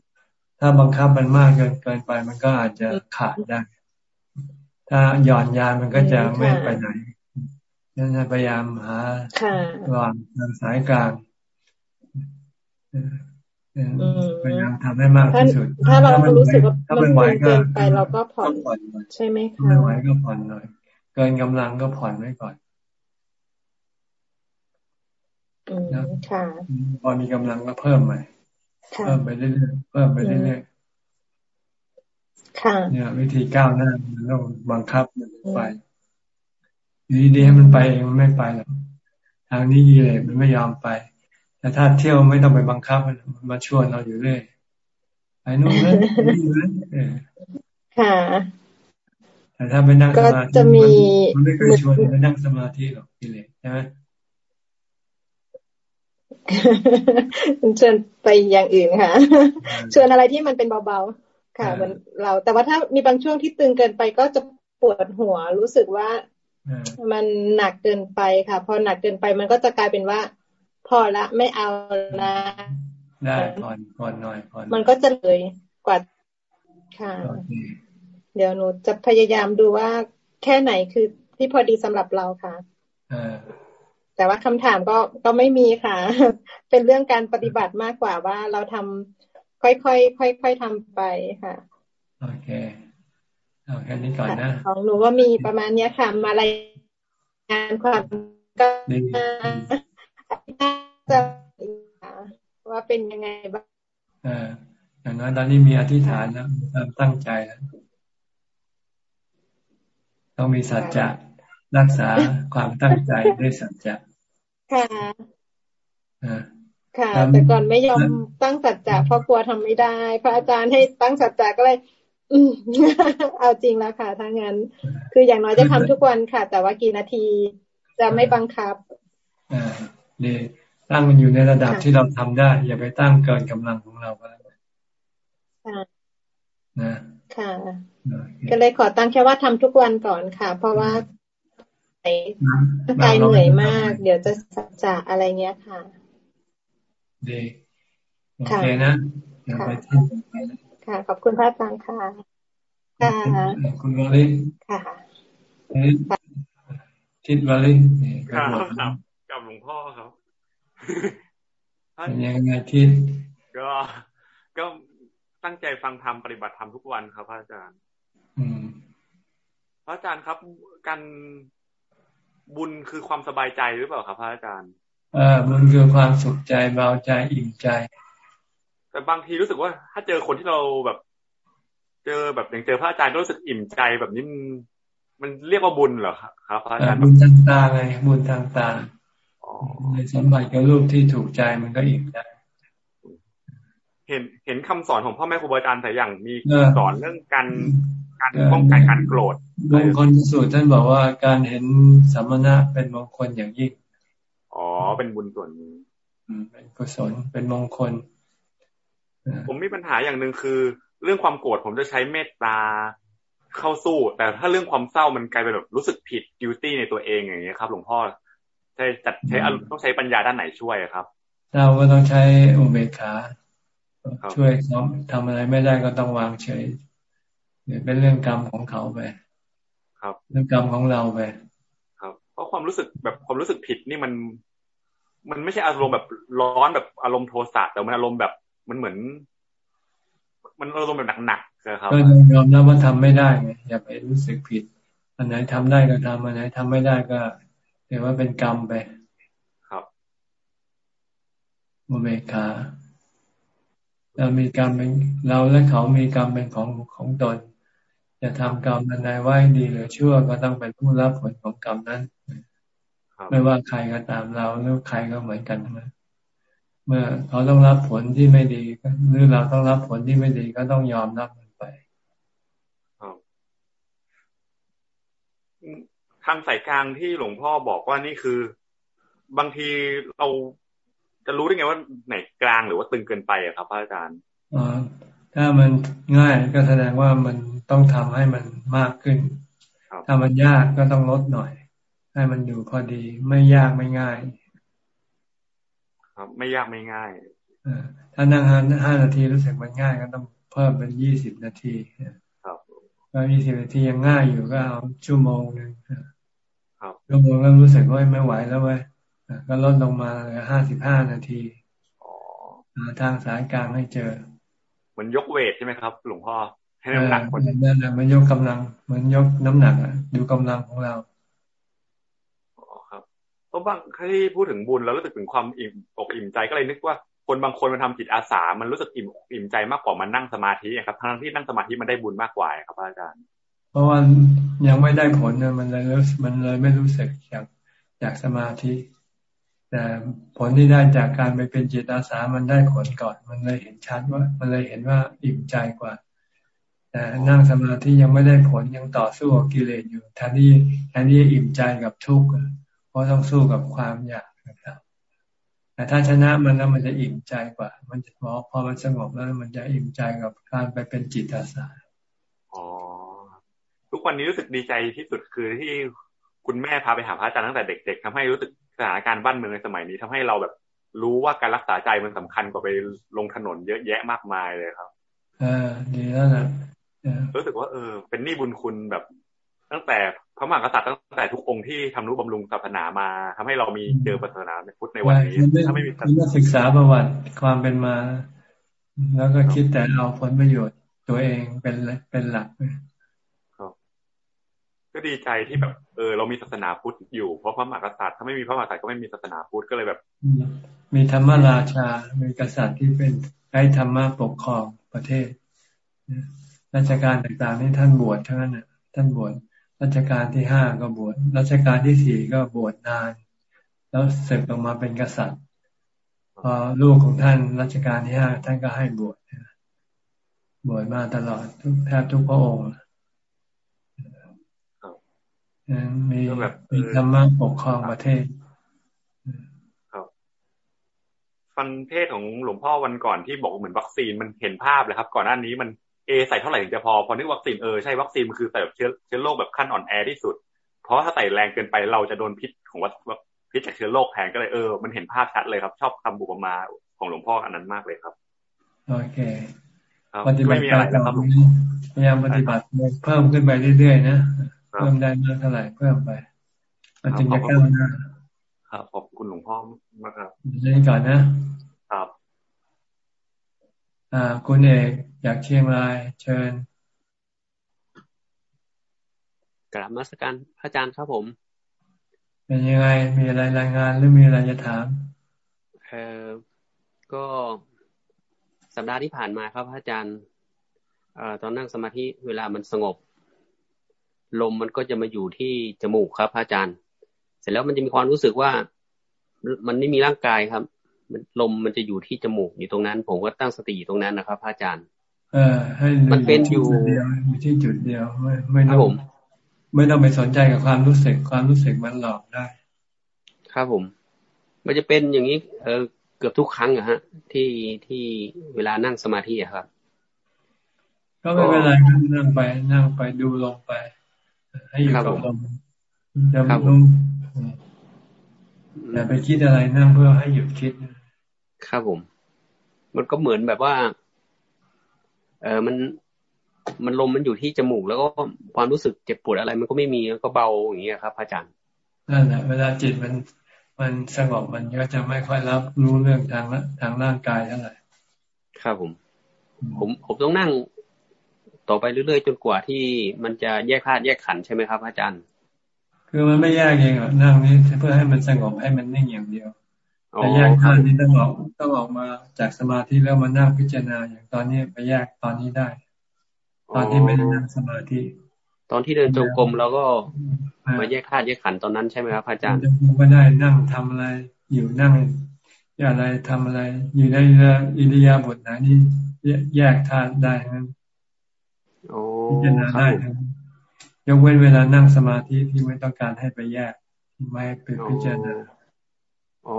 ถ้าบังคับมันมากเกินเกินไป มันก็อาจจะขาดได้ ถ้าหย่อนยานมันก็จะไม่ไปไหนนั่นพยายามหาหว่างทางสายกลางพยายามทำให้มากที่สุด ถ้าเรารู้สึกว่ามันเกินไปเราก็ผ่อนใช่ไหมคะไม่ไหวก็ผ่อนหน่อย เกินกำลังก็ผ่อนไว้ก่อนนะพอมีกำลังก็เพิ่มใหม่เพิ่มไปเรื่อยๆเพิ่มไปเรื่อย เนี่ย วิธีก้าวหน้ามันต้องบังคับมันไปอยู่ดีๆให้มันไปเองมันไม่ไปหรอกทางนี้ยีเลยมันไม่ยอมไป แต่ถ้าเที่ยวไม่ต้องไปบังคับมันมาชวนเราอยู่เรื่อยไปนู่นนั่นนี่นั่นค่ะแต่ถ้าไปนั่งสมาธิมันไม่เคยชวนไปนั่งสมาธิหรอกกิเลสใช่ไหมชวนไปอย่างอื่นค่ะชวนอะไรที่มันเป็นเบาๆ ค่ะมันเรา แต่ว่าถ้ามีบางช่วงที่ตึงเกินไปก็จะปวดหัวรู้สึกว่ามันหนักเกินไปค่ะ พอหนักเกินไปมันก็จะกลายเป็นว่า พอละไม่เอาละได้ผ่อนผ่อนหน่อยผ่อนมันก็จะเลยกว่าค่ะ เดี๋ยวหนูจะพยายามดูว่าแค่ไหนคือที่พอดีสำหรับเราค่ะแต่ว่าคำถามก็ก็ไม่มีค่ะ เป็นเรื่องการปฏิบัติมากกว่าว่าเราทำ ค่อยค่อยค่อยค่อยทำไปค่ะ โอเคเอาแค่นี้ก่อนนะ ของหนูว่ามีประมาณเนี้ยค่ะ มาอะไรงานความก็จะว่าเป็นยังไงบ้างเอออย่างนั้นตอนนี้มีอธิษฐานนะมีความตั้งใจนะต้องมีสัจจะรักษาความตั้งใจด้วยสัจจะค่ะอ่า ค่ะ แต่ก่อนไม่ยอมตั้งสัจจะเพราะกลัวทำไม่ได้ พระอาจารย์ให้ตั้งสัจจะก็เลย อืมเอาจริงแล้วค่ะถ้างั้น คืออย่างน้อยจะทำทุกวันค่ะ แต่ว่ากี่นาทีจะไม่บังคับอ่าดีตั้งมันอยู่ในระดับที่เราทำได้ อย่าไปตั้งเกินกำลังของเราก็แล้วนะค่ะก็เลยขอตั้งแค่ว่าทำทุกวันก่อนค่ะ เพราะว่าใจเหนื่อยมาก เดี๋ยวจะสัจจะอะไรเงี้ยค่ะ ดีโอเคนะไปที่ค่ะ ขอบคุณพระอาจารย์ค่ะค่ะคุณวลิค่ะทิดวลิครับครับกับหลวงพ่อครับเป็นยังไงทิดก็ก็ตั้งใจฟังธรรมปฏิบัติธรรมทุกวันครับพระอาจารย์อืมพระอาจารย์ครับการบุญคือความสบายใจหรือเปล่าครับพระอาจารย์ อ่าบุญคือความสุขใจเบาใจอิ่มใจ แต่บางทีรู้สึกว่า ถ้าเจอคนที่เราแบบ เจอแบบอย่างเจอพระอาจารย์รู้สึกอิ่มใจแบบนี้มันมันเรียกว่าบุญเหรอครับพระอาจารย์บุญทางตาไงบุญทางตาในสัมผัสกับรูปที่ถูกใจมันก็อิ่มใจเห็นเห็นคำสอนของพ่อแม่ครูบาอาจารย์แต่อย่างมีสอนเรื่องการการป้องกันการโกรธมงคลสูตรท่านบอกว่าการเห็นสัมมณะเป็นมงคลอย่างยิ่งอ๋อ เป็นบุญส่วนนี้เป็นกุศลเป็นมงคล ผมมีปัญหาอย่างหนึ่งคือ เรื่องความโกรธผมจะใช้เมตตาเข้าสู้ แต่ถ้าเรื่องความเศร้ามันกลายเป็นแบบรู้สึกผิดดิวตี้ในตัวเองอย่างเงี้ยครับ หลวงพ่อใช้จัดใช้ต้องใช้ปัญญาด้านไหนช่วยครับ เราก็ต้องใช้อุเบกขาช่วยเขาทำอะไรไม่ได้ก็ต้องวางเฉยเป็นเรื่องกรรมของเขาไป ครับ เรื่องกรรมของเราไป ครับ เพราะความรู้สึกแบบความรู้สึกผิดนี่มัน มันไม่ใช่อารมณ์แบบร้อนแบบอารมณ์โทสะแต่มันอารมณ์แบบมันเหมือน มันอารมณ์แบบหนักๆครับก็ยอมรับว่าทำไม่ได้ไงอย่าไปรู้สึกผิด อันไหนทำได้ก็ทำอันไหนทำไม่ได้ก็เรียกว่าเป็นกรรมไป ครับโมเมคาเรามีกรรมเป็นเราและเขามีกรรมเป็นของของตนจะทำกรรมใดไว้ดีหรือชั่วก็ต้องเป็นผู้รับผลของกรรมนั้น ไม่ว่าใครก็ตามเราหรือใครก็เหมือนกันทั้งนั้นเมื่อเขาต้องรับผลที่ไม่ดีหรือเราต้องรับผลที่ไม่ดีก็ต้องยอมรับมันไปทางสายกลางที่หลวงพ่อบอกว่านี่คือ บางทีเราจะรู้ได้ไงว่าไหนกลางหรือว่าตึงเกินไปอะครับพระอาจารย์อ๋อถ้ามันง่ายก็แสดงว่ามันต้องทำให้มันมากขึ้น ถ้ามันยากก็ต้องลดหน่อย ให้มันอยู่พอดี ไม่ยากไม่ง่าย ครับ ไม่ยากไม่ง่ายอถ้านั่งห้านาทีรู้สึกมันง่ายก็ต้องเพิ่มเป็นยี่สิบนาทีครับก็ยี่สิบนาทียังง่ายอยู่ก็เอาชั่วโมงหนึ่งครับชั่วโมงแล้วรู้สึกว่าไม่ไหวแล้วเว้ยก็ลดลงมาเหลือห้าสิบห้านาทีทางสายกลางให้เจอเหมือนยกเวทใช่ไหมครับ หลวงพ่อให้น้ำหนักคนนั่นแหละมันยกกำลัง เหมือนยกน้ำหนักอะ ดูกำลังของเราอ๋อครับ เพราะบางที่พูดถึงบุญแล้วรู้สึกถึงความอิ่มอกอิ่มใจก็เลยนึกว่าคนบางคนมันทำจิตอาสา มันรู้สึกอิ่มอิ่มใจมากกว่ามันนั่งสมาธิครับทั้งที่นั่งสมาธิมันได้บุญมากกว่าครับอาจารย์ เพราะว่ายังไม่ได้ผลเนี่ยมันเลยมันเลยไม่รู้สึกอยากอยากสมาธิ แต่ผลที่ได้จากการไปเป็นจิตอาสามันได้ผลก่อน มันเลยเห็นชัดว่า มันเลยเห็นว่าอิ่มใจกว่า แต่นั่งสมาธิยังไม่ได้ผลยังต่อสู้กับกิเลสอยู่แทนที่แทนที่อิ่มใจกับทุกข์ เพราะต้องสู้กับความอยากนะครับแต่ถ้าชนะมันแล้วมันจะอิ่มใจกว่า มันจะพอพอมันสงบแล้วมันจะอิ่มใจกับการไปเป็นจิตอาสาอ๋อทุกวันนี้รู้สึกดีใจที่สุดคือที่คุณแม่พาไปหาพระอาจารย์ตั้งแต่เด็ก ๆทำให้รู้สึกสถานการณ์บ้านเมืองในสมัยนี้ทำให้เราแบบรู้ว่าการรักษาใจมันสำคัญกว่าไปลงถนนเยอะแยะมากมายเลยครับอ่าดีแล้วนะรู้สึกว่าเออ เป็นนี่บุญคุณแบบ ตั้งแต่พระมหากษัตริย์ตั้งแต่ทุกองค์ที่ทำนุบำรุงศาสนามาทำให้เรามีเจอศาสนาในพุทธในวันนี้ถ้าไม่มีศึกษาประวัติความเป็นมา แล้วก็คิดแต่เอาผลประโยชน์ตัวเองเป็นเป็นหลักครับก็ดีใจที่แบบ เออ เรามีศาสนาพุทธอยู่เพราะพระมหากษัตริย์ถ้าไม่มีพระมหากษัตริย์ก็ไม่มีศาสนาพุทธก็เลยแบบ มีธรรมราชา มีกษัตริย์ที่เป็นใช้ธรรมะปกครองประเทศราชการต่างๆนี่ท่านบวชทั้งนั้นท่านบวช รัชกาลที่ห้าก็บวชรัชกาลที่สี่ก็บวชนาน แล้วเสร็จออกมาเป็นกษัตริย์พอลูกของท่านรัชกาลที่ห้าท่านก็ให้บวชบวชมาตลอดทุกแทบทุกพระองค์มีแบบมีธรรมะปกครองประเทศครับฟังเทศของหลวงพ่อวันก่อนที่บอกเหมือนวัคซีนมันเห็นภาพเลยครับ ก่อนหน้านี้มัน เอใส่เท่าไหร่ถึงจะพอ พอนึกวัคซีนเออใช่วัคซีนมันคือใส่เชื้อเชื้อโรคแบบขั้นอ่อนแอที่สุด เพราะถ้าใส่แรงเกินไปเราจะโดนพิษของวัพิษจากเชื้อโรคแทนก็เลยเออ มันเห็นภาพชัดเลยครับ ชอบคำบุปมาของหลวงพ่ออันนั้นมากเลยครับ โอเคปฏิบัติอะไรนะครับพยายามปฏิบัติเพิ่มขึ้นไปเรื่อยๆนะเพิ่มได้มากเท่าไหร่เพิ่มไปมันจึงจะก้าวหน้าครับขอบคุณหลวงพ่อมากครับนี่ก่อนนะ ครับอ่าคุณเอกอยากเชียงราย เชิญกราบมาสการพระอาจารย์ครับผม เป็นยังไง มีอะไรรายงานหรือมีอะไรจะถาม เออก็สัปดาห์ที่ผ่านมาครับพระอาจารย์เอ่อตอนนั่งสมาธิเวลามันสงบ ลมมันก็จะมาอยู่ที่จมูกครับพระอาจารย์ เสร็จแล้วมันจะมีความรู้สึกว่า มันไม่มีร่างกายครับ ลมมันจะอยู่ที่จมูกอยู่ตรงนั้น ผมก็ตั้งสติอยู่ตรงนั้นนะครับพระอาจารย์ เออให้มันเป็นอยู่อยู่ที่จุดเดียว ไม่ไม่ต้องไม่ต้องไปสนใจกับความรู้สึกความรู้สึกมันหลอกได้ ครับผม มันจะเป็นอย่างนี้ เออเกือบทุกครั้งอะฮะ ที่ที่เวลานั่งสมาธิอะครับ ก็ไม่เป็นไรนั่งไปนั่งไปดูลงไป ให้อยู่กับลมเดี๋ยวลมอย่าไปคิดอะไรนั่งเพื่อให้หยุดคิด ครับผม มันก็เหมือนแบบว่า เออมันมันลมมันอยู่ที่จมูก แล้วก็ความรู้สึกเจ็บปวดอะไร มันก็ไม่มีก็เบาอย่างเงี้ยครับ อาจารย์นั่นแหละเวลาจิตมันมันสงบมันก็จะไม่ค่อยรับรู้เรื่องทางทางร่างกายเท่าไหร่ครับผม ผมผมต้องนั่งต่อไปเรื่อยๆจนกว่าที่มันจะแยกธาตุแยกขันใช่ไหมครับ อาจารย์ คือมันไม่แยกเองหรอกนั่งนี้เพื่อให้มันสงบให้มันนิ่งอย่างเดียว แต่แยกธาตุนี้ต้องออกต้องออกมาจากสมาธิแล้วมานั่งพิจารณาอย่างตอนนี้ไปแยกตอนนี้ได้ ตอนที่ไม่ได้นั่งสมาธิ ตอนที่เดินจงกรมเราก็มาแยกธาตุแยกขันตอนนั้นใช่ไหมครับอาจารย์ก็ได้นั่งทำอะไร อยู่นั่งอะไรทำอะไร อยู่ในอิริยาบถไหนนี่แยกธาตุได้นั้นพิจารณาได้ยกเว้นเวลานั่งสมาธิที่ไม่ต้องการให้ไปแยกไม่ไปพิจารณา อ๋อ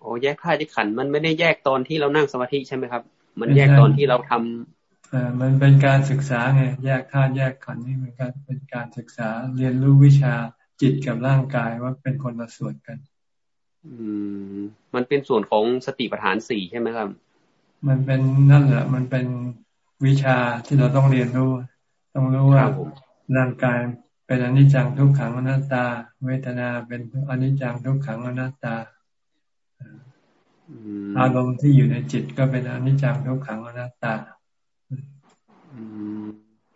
โอ้แยกธาตุแยกขันมันไม่ได้แยกตอนที่เรานั่งสมาธิใช่ไหมครับ มันแยกตอนที่เราทำอ่ามันเป็นการศึกษาไงแยกธาตุแยกขันธ์นี่มันก็เป็นการศึกษาเรียนรู้วิชาจิตกับร่างกายว่าเป็นคนละส่วนกัน อืม มันเป็นส่วนของสติปัฏฐานสี่ใช่ไหมครับ มันเป็นนั่นแหละ มันเป็นวิชาที่เราต้องเรียนรู้ ต้องรู้ว่าร่างกาย เป็นอนิจจังทุกขังอนัตตา เวทนาเป็นอนิจจังทุกขังอนัตตาอารมณ์ที่อยู่ในจิตก็เป็นอนิจจังทุกขังอนัตตา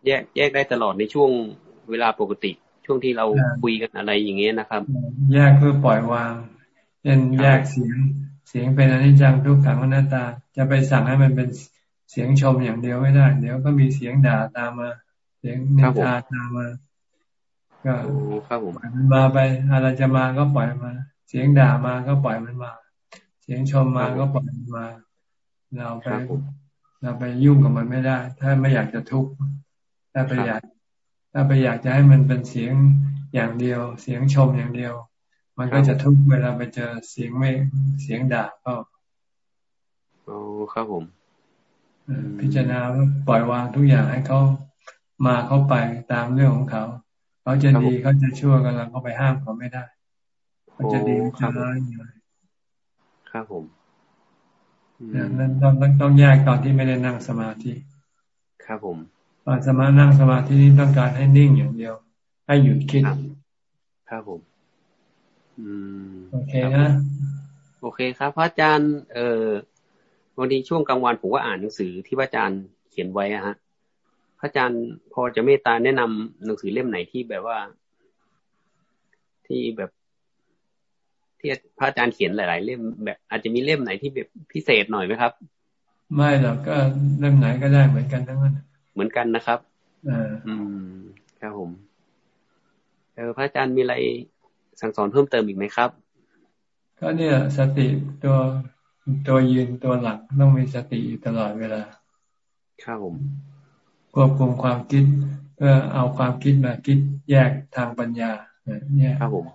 แยกแยกได้ตลอดในช่วงเวลาปกติ ช่วงที่เราคุยกันอะไรอย่างเงี้ยนะครับ แยกเพื่อปล่อยวางเช่นแยกเสียง เสียงเป็นอนิจจังทุกขังอนัตตา จะไปสั่งให้มันเป็นเสียงชมอย่างเดียวไม่ได้ เดี๋ยวก็มีเสียงด่าตามมา เสียงนินทาตามมา ก็ครับผมมันมาไปอะไรจะมาก็ปล่อยมา เสียงด่ามาก็ปล่อยมันมา เสียงชมมาก็ปล่อยมันมา เราไปเราไปยุ่งกับมันไม่ได้ ถ้าไม่อยากจะทุกข์ถ้าไปอยากถ้าไปอยากจะให้มันเป็นเสียงอย่างเดียว เสียงชมอย่างเดียว มันก็จะทุกข์เวลาไปเจอเสียงไม่เสียงด่าก็โอ้ครับผมพิจารณาปล่อยวางทุกอย่างให้เขามาเข้าไปตามเรื่องของเขา เขาจะดีเขาจะชั่วกันเราเขาไปห้ามเขาไม่ได้เขาจะดีจะร้ายอย่างไรครับผมนั่นต้องต้องแยกตอนที่ไม่ได้นั่งสมาธิ ครับผมตอนสมานั่งสมาธินี้ต้องการให้นิ่งอย่างเดียว ให้หยุดคิด ครับผม อืม โอเคนะ โอเคครับพระอาจารย์ เอ่อวันนี้ช่วงกลางวันผมก็อ่านหนังสือที่พระอาจารย์เขียนไว้อะฮะ พระอาจารย์พอจะเมตตาแนะนำหนังสือเล่มไหนที่แบบว่า ที่แบบที่พระอาจารย์เขียนหลาย ๆ เล่มแบบ อาจจะมีเล่มไหนที่แบบพิเศษหน่อยไหมครับ ไม่หรอกก็เล่มไหนก็ได้เหมือนกันทั้งนั้น เหมือนกันนะครับออืมครับผมเออพระอาจารย์มีอะไรสั่งสอนเพิ่มเติมอีกไหมครับ ก็เนี่ย สติตัวตัวยืนตัวหลักต้องมีสติอยู่ตลอดเวลา ครับผม ควบคุมความคิด เพื่อเอาความคิดมาคิดแยกทางปัญญาเนี่ยครับผม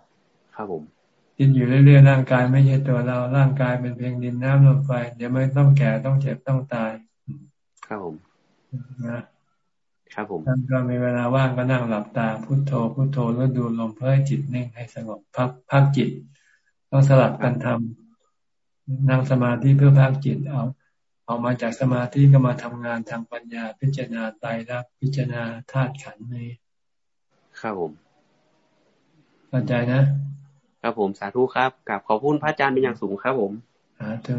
ครับผมคิดอยู่เรื่อยๆร่างกายไม่ใช่ตัวเราร่างกายเป็นเพียงดินน้ำลมไฟเดี๋ยวไม่ต้องแก่ต้องเจ็บต้องตาย ครับผมนะครับผมท่านก็มีเวลาว่างก็นั่งหลับตาพุโทโธพุโทโธแล้วดูลมเพื่อให้จิตนิ่งให้สงบพักพักจิต ต้องสลับกันทำนั่งสมาธิเพื่อพักจิตเอา ออกมาจากสมาธิก็มาทำงานทางปัญญา พิจารณาไตรลักษณ์พิจารณาธาตุขันธ์นี้ครับผมเข้าใจนะครับผมสาธุครับกับขอบคุณพระอาจารย์เป็นอย่างสูงครับผมสาธุ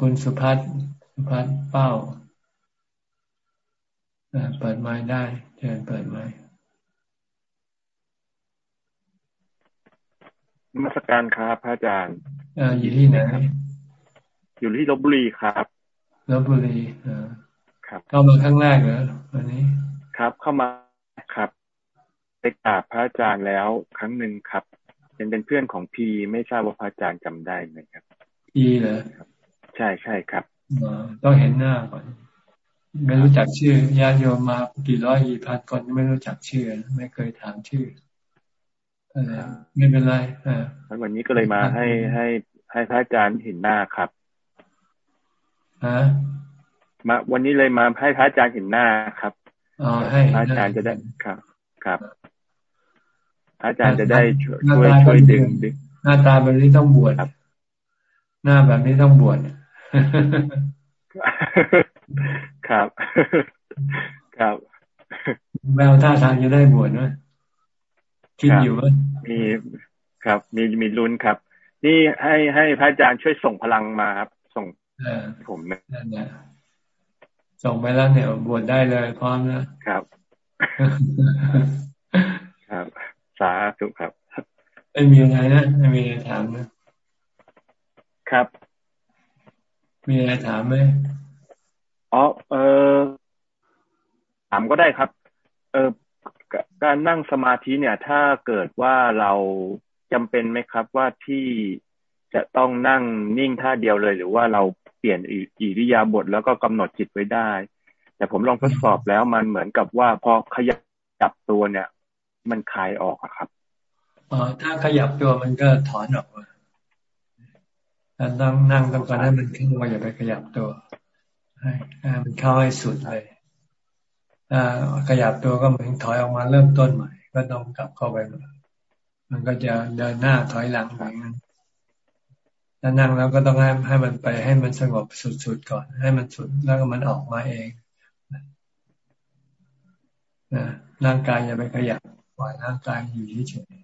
คุณสุพัฒสุพัฒเป้าเปิดไม้ได้เชิญเปิดไม้มาสการครับพระอาจารย์อยู่ที่ไหน อยู่ที่ลบบุรีครับลบบุรีอครับ เข้ามาครั้งแรกเหรอวันนี้ ครับ เข้ามาครับไปกราบพระอาจารย์แล้วครั้งหนึ่งครับเป็นเป็นเพื่อนของพีไม่ทราบว่าพระอาจารย์จำได้ไหมครับพีเหรอใช่ใช่ครับต้องเห็นหน้าก่อนไม่รู้จักชื่อญาติโยมมากี่ร้อยกี่พันคนไม่รู้จักชื่อ ไม่เคยถามชื่อไม่เป็นไรอ่าวันนี้ก็เลยมาให้ให้ให้พระอาจารย์เห็นหน้าครับ ฮะมาวันนี้เลยมาให้พระอาจารย์เห็นหน้าครับอ๋อให้พระอาจารย์จะได้ครับ ครับพระอาจารย์จะได้ช่วยช่วยดึงดึงหน้าตาแบบนี้ต้องบวชหน้าแบบนี้ต้องบวชครับ ครับแววท่าทางจะได้บวชนะคิดอยู่ว่ามีครับ มีมีลุ้นครับ นี่ให้ให้พระอาจารย์ช่วยส่งพลังมาครับส่ง ผมนะส่งไปแล้วเนี่ยบวชได้เลยพร้อมนะครับ ครับ สาธุครับไม่มีอะไรนะไม่มีอะไรถามนะครับ มีอะไรถามไหมอ๋อเออถามก็ได้ครับ เออการนั่งสมาธิเนี่ย ถ้าเกิดว่าเราจำเป็นไหมครับว่าที่ จะต้องนั่งนิ่งท่าเดียวเลย หรือว่าเราเปลี่ยนอิริยาบถแล้วก็กำหนดจิตไว้ได้ แต่ผมลองทดสอบแล้วมันเหมือนกับว่าพอขยับตัวเนี่ย มันคลายออกอะครับอ๋อถ้าขยับตัวมันก็ถอนออกมาถ้านั่งนั่งต้องการให้มันขึ้นมาอย่าไปขยับตัวให้มันเข้าให้สุดเลยถ้าขยับตัวก็เหมือนถอยออกมาเริ่มต้นใหม่ ก็ต้องกลับเข้าไปมันก็จะเดินหน้าถอยหลังอย่างนั้น ถ้านั่งแล้วก็ต้องให้ให้มันไปให้มันสงบสุดๆก่อน ให้มันสุดแล้วก็มันออกมาเองนะร่างกายอย่าไปขยับปล่อยร่างกายอยู่เฉย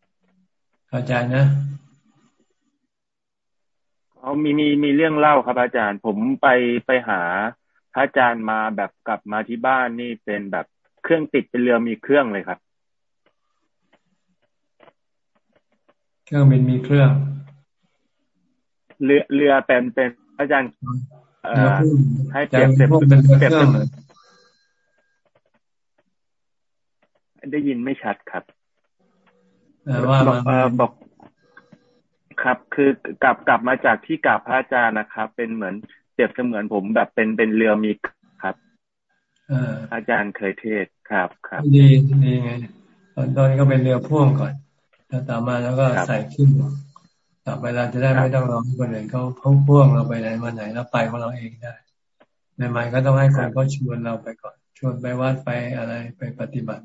ๆเข้าใจนะอ๋อมีมีมีเรื่องเล่าครับอาจารย์ ผมไปไปหาพระอาจารย์มาแบบกลับมาที่บ้านนี่เป็นแบบเครื่องติดเป็นเรือมีเครื่องเลยครับ เครื่องบินมีเครื่อง เรือเรือเป็นเป็นอาจารย์ เอ่อ ให้เปรียบเทียบเปรียบเทียบได้ยินไม่ชัดครับว่าบอกครับ คือกลับกลับมาจากที่กราบพระอาจารย์นะครับ เป็นเหมือนเปรียบเสมือนผมแบบเป็นเป็นเรือมีครับอาจารย์เคยเทศครับ ครับ ดีดีไงตอนตอนนี้ก็เป็นเรือพ่วงก่อนแล้วต่อมาแล้วก็ใส่ขึ้น ต่อไปเราจะได้ไม่ต้องรอคนอื่นเขาเขาพ่วงเราไปไหนมาไหนแล้วไปของเราเองได้ใหม่ๆก็ต้องให้คนเขาชวนเราไปก่อน ชวนไปวัดไปอะไรไปปฏิบัติ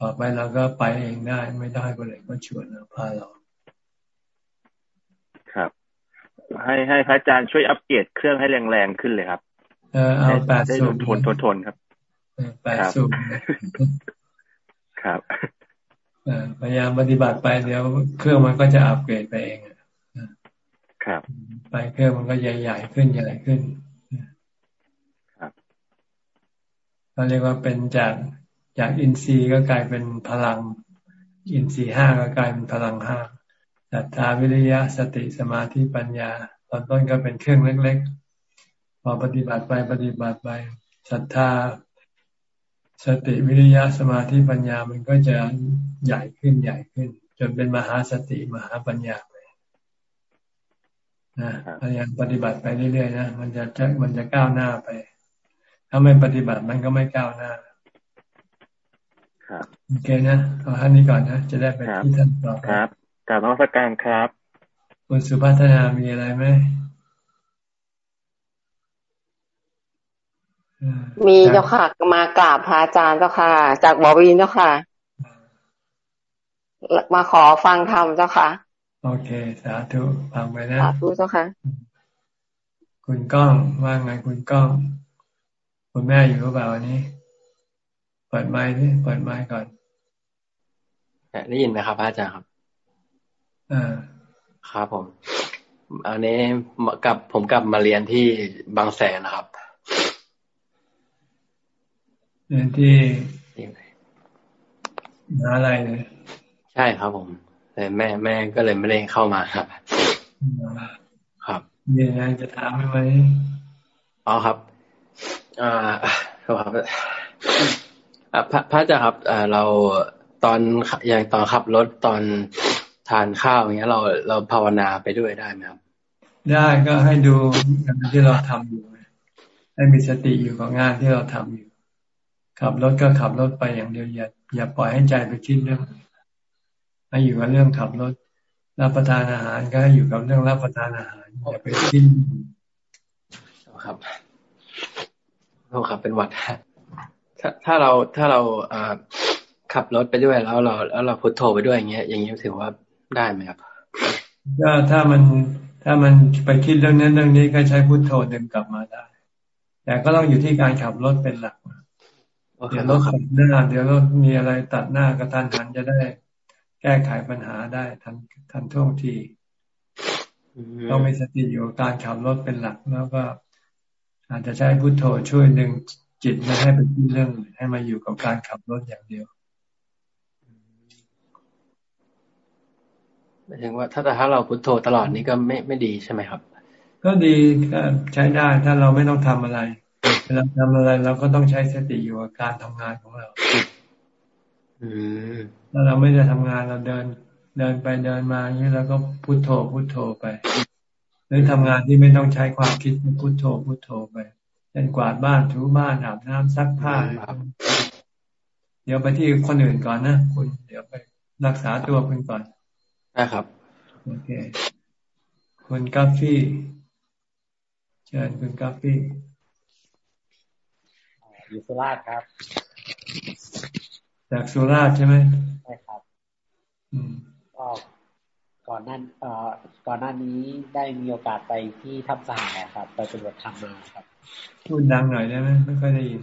ต่อไปเราก็ไปเองได้ ไม่ต้องให้คนอื่นเขาชวนเราพาเราให้ให้พระอาจารย์ช่วยอัปเกรดเครื่องให้แรงๆขึ้นเลยครับเออเอาแปดสูบทนทนทนครับแปดสูบครับ พยายามปฏิบัติไปเดี๋ยวเครื่องมันก็จะอัปเกรดไปเองครับ ไปเครื่องมันก็ใหญ่ๆขึ้นใหญ่ขึ้นครับเราเรียกว่าเป็นจากจากอินทรีย์ก็กลายเป็นพลัง อินทรีย์ห้าก็กลายเป็นพลังห้าศรัทธาวิริยะสติสมาธิปัญญา ตอนต้นก็เป็นเครื่องเล็ก ๆ พอปฏิบัติไปปฏิบัติไปศรัทธา สติวิริยะสมาธิปัญญามันก็จะใหญ่ขึ้นใหญ่ขึ้น จนเป็นมหาสติมหาปัญญาไปนะพยายามปฏิบัติไปเรื่อยๆนะมันจะจะมันจะก้าวหน้าไป ถ้าไม่ปฏิบัติมันก็ไม่ก้าวหน้าครับโอเคนะเอาท่านนี้ก่อนนะจะได้ไปที่ท่านต่อครับกราบนมัสการครับคุณสุพัฒนามีอะไรไหม มีเจ้าค่ะมากราบพระอาจารย์เจ้าค่ะ จากบอวินเจ้าค่ะ มาขอฟังธรรมเจ้าค่ะ โอเค สาธุฟังไปนะสาธุเจ้าค่ะ คุณก้องว่าไงคุณก้อง คุณแม่อยู่หรือเปล่าวันนี้ เปิดไมค์ดิเปิดไมค์ก่อนได้ยินไหมครับพระอาจารย์ครับอ่าครับผมอันนี้กับผมกลับมาเรียนที่บางแสนนะครับ เรียนที่มหาลัยเลยใช่ครับผมแต่แม่แม่ก็เลยไม่ได้เข้ามาครับ ครับมีอะไรจะถามไหมอ๋อครับอ่าครับพระพระเจ้าครับเราตอนอย่างตอนขับรถตอนทานข้าวอย่างเงี้ย เราเราภาวนาไปด้วยได้ไหมครับ ได้ก็ให้ดูงานที่เราทำอยู่ให้มีสติอยู่กับงานที่เราทำอยู่ ขับรถก็ขับรถไปอย่างเดียวอย่าอย่าปล่อยให้ใจไปคิดเรื่องให้อยู่กับเรื่องขับรถ รับประทานอาหารก็ให้อยู่กับเรื่องรับประทานอาหารอย่าไปคิดครับโอ้ครับเป็นวัดถ้าถ้าเราถ้าเราอ่าขับรถไปด้วยแล้วเราแล้วเราพุทโธไปด้วยอย่างเงี้ย อย่างนี้ถือว่าได้ไหมครับก็ถ้ามันถ้ามันไปคิดเรื่องนั้นเรื่องนี้ก็ใช้พุทโธดึงกลับมาได้ แต่ก็ต้องอยู่ที่การขับรถเป็นหลัก เดี๋ยวรถตัดหน้า เดี๋ยวรถมีอะไรตัดหน้ากระทันหันจะได้ แก้ไขปัญหาได้ทันทันท่วงทีต้องมีสติอยู่การขับรถเป็นหลักแล้วก็ อาจจะใช้พุทโธช่วยดึงจิตไม่ให้ไปที่เรื่องให้มาอยู่กับการขับรถอย่างเดียวหมายถึงว่าถ้าแต่ถ้าเราพุทโธตลอดนี้ก็ไม่ไม่ดีใช่ไหมครับ ก็ดีก็ใช้ได้ถ้าเราไม่ต้องทำอะไร เวลาทำอะไรเราก็ต้องใช้สติอยู่กับการทำงานของเราถ้าเราไม่ได้ทำงานเราเดิน เดินไปเดินมาอย่างนี้เราก็พุโทโธพุโทโธไป หรือทำงานที่ไม่ต้องใช้ความคิดพุโทโธพุโทโธไปเช่นกวาดบ้านถูบ้านอาบน้ำซักผ้าเดี๋ยวไปที่คนอื่นก่อนนะคุณเดี๋ยวไปรักษาตัวคุณก่อนได้ครับโอเคคุณกาฟี่เชิญคุณกาฟี่ อยู่สุราษฎร์ครับ จากสุราษฎร์ใช่ไหมใช่ครับอืมก็ก่อนนั้นเอ่อก่อนหน้านี้ได้มีโอกาสไปที่ทับสหายครับ ไปปฏิบัติธรรมมาครับพูดดังหน่อยได้ไหมไม่ค่อยได้ยิน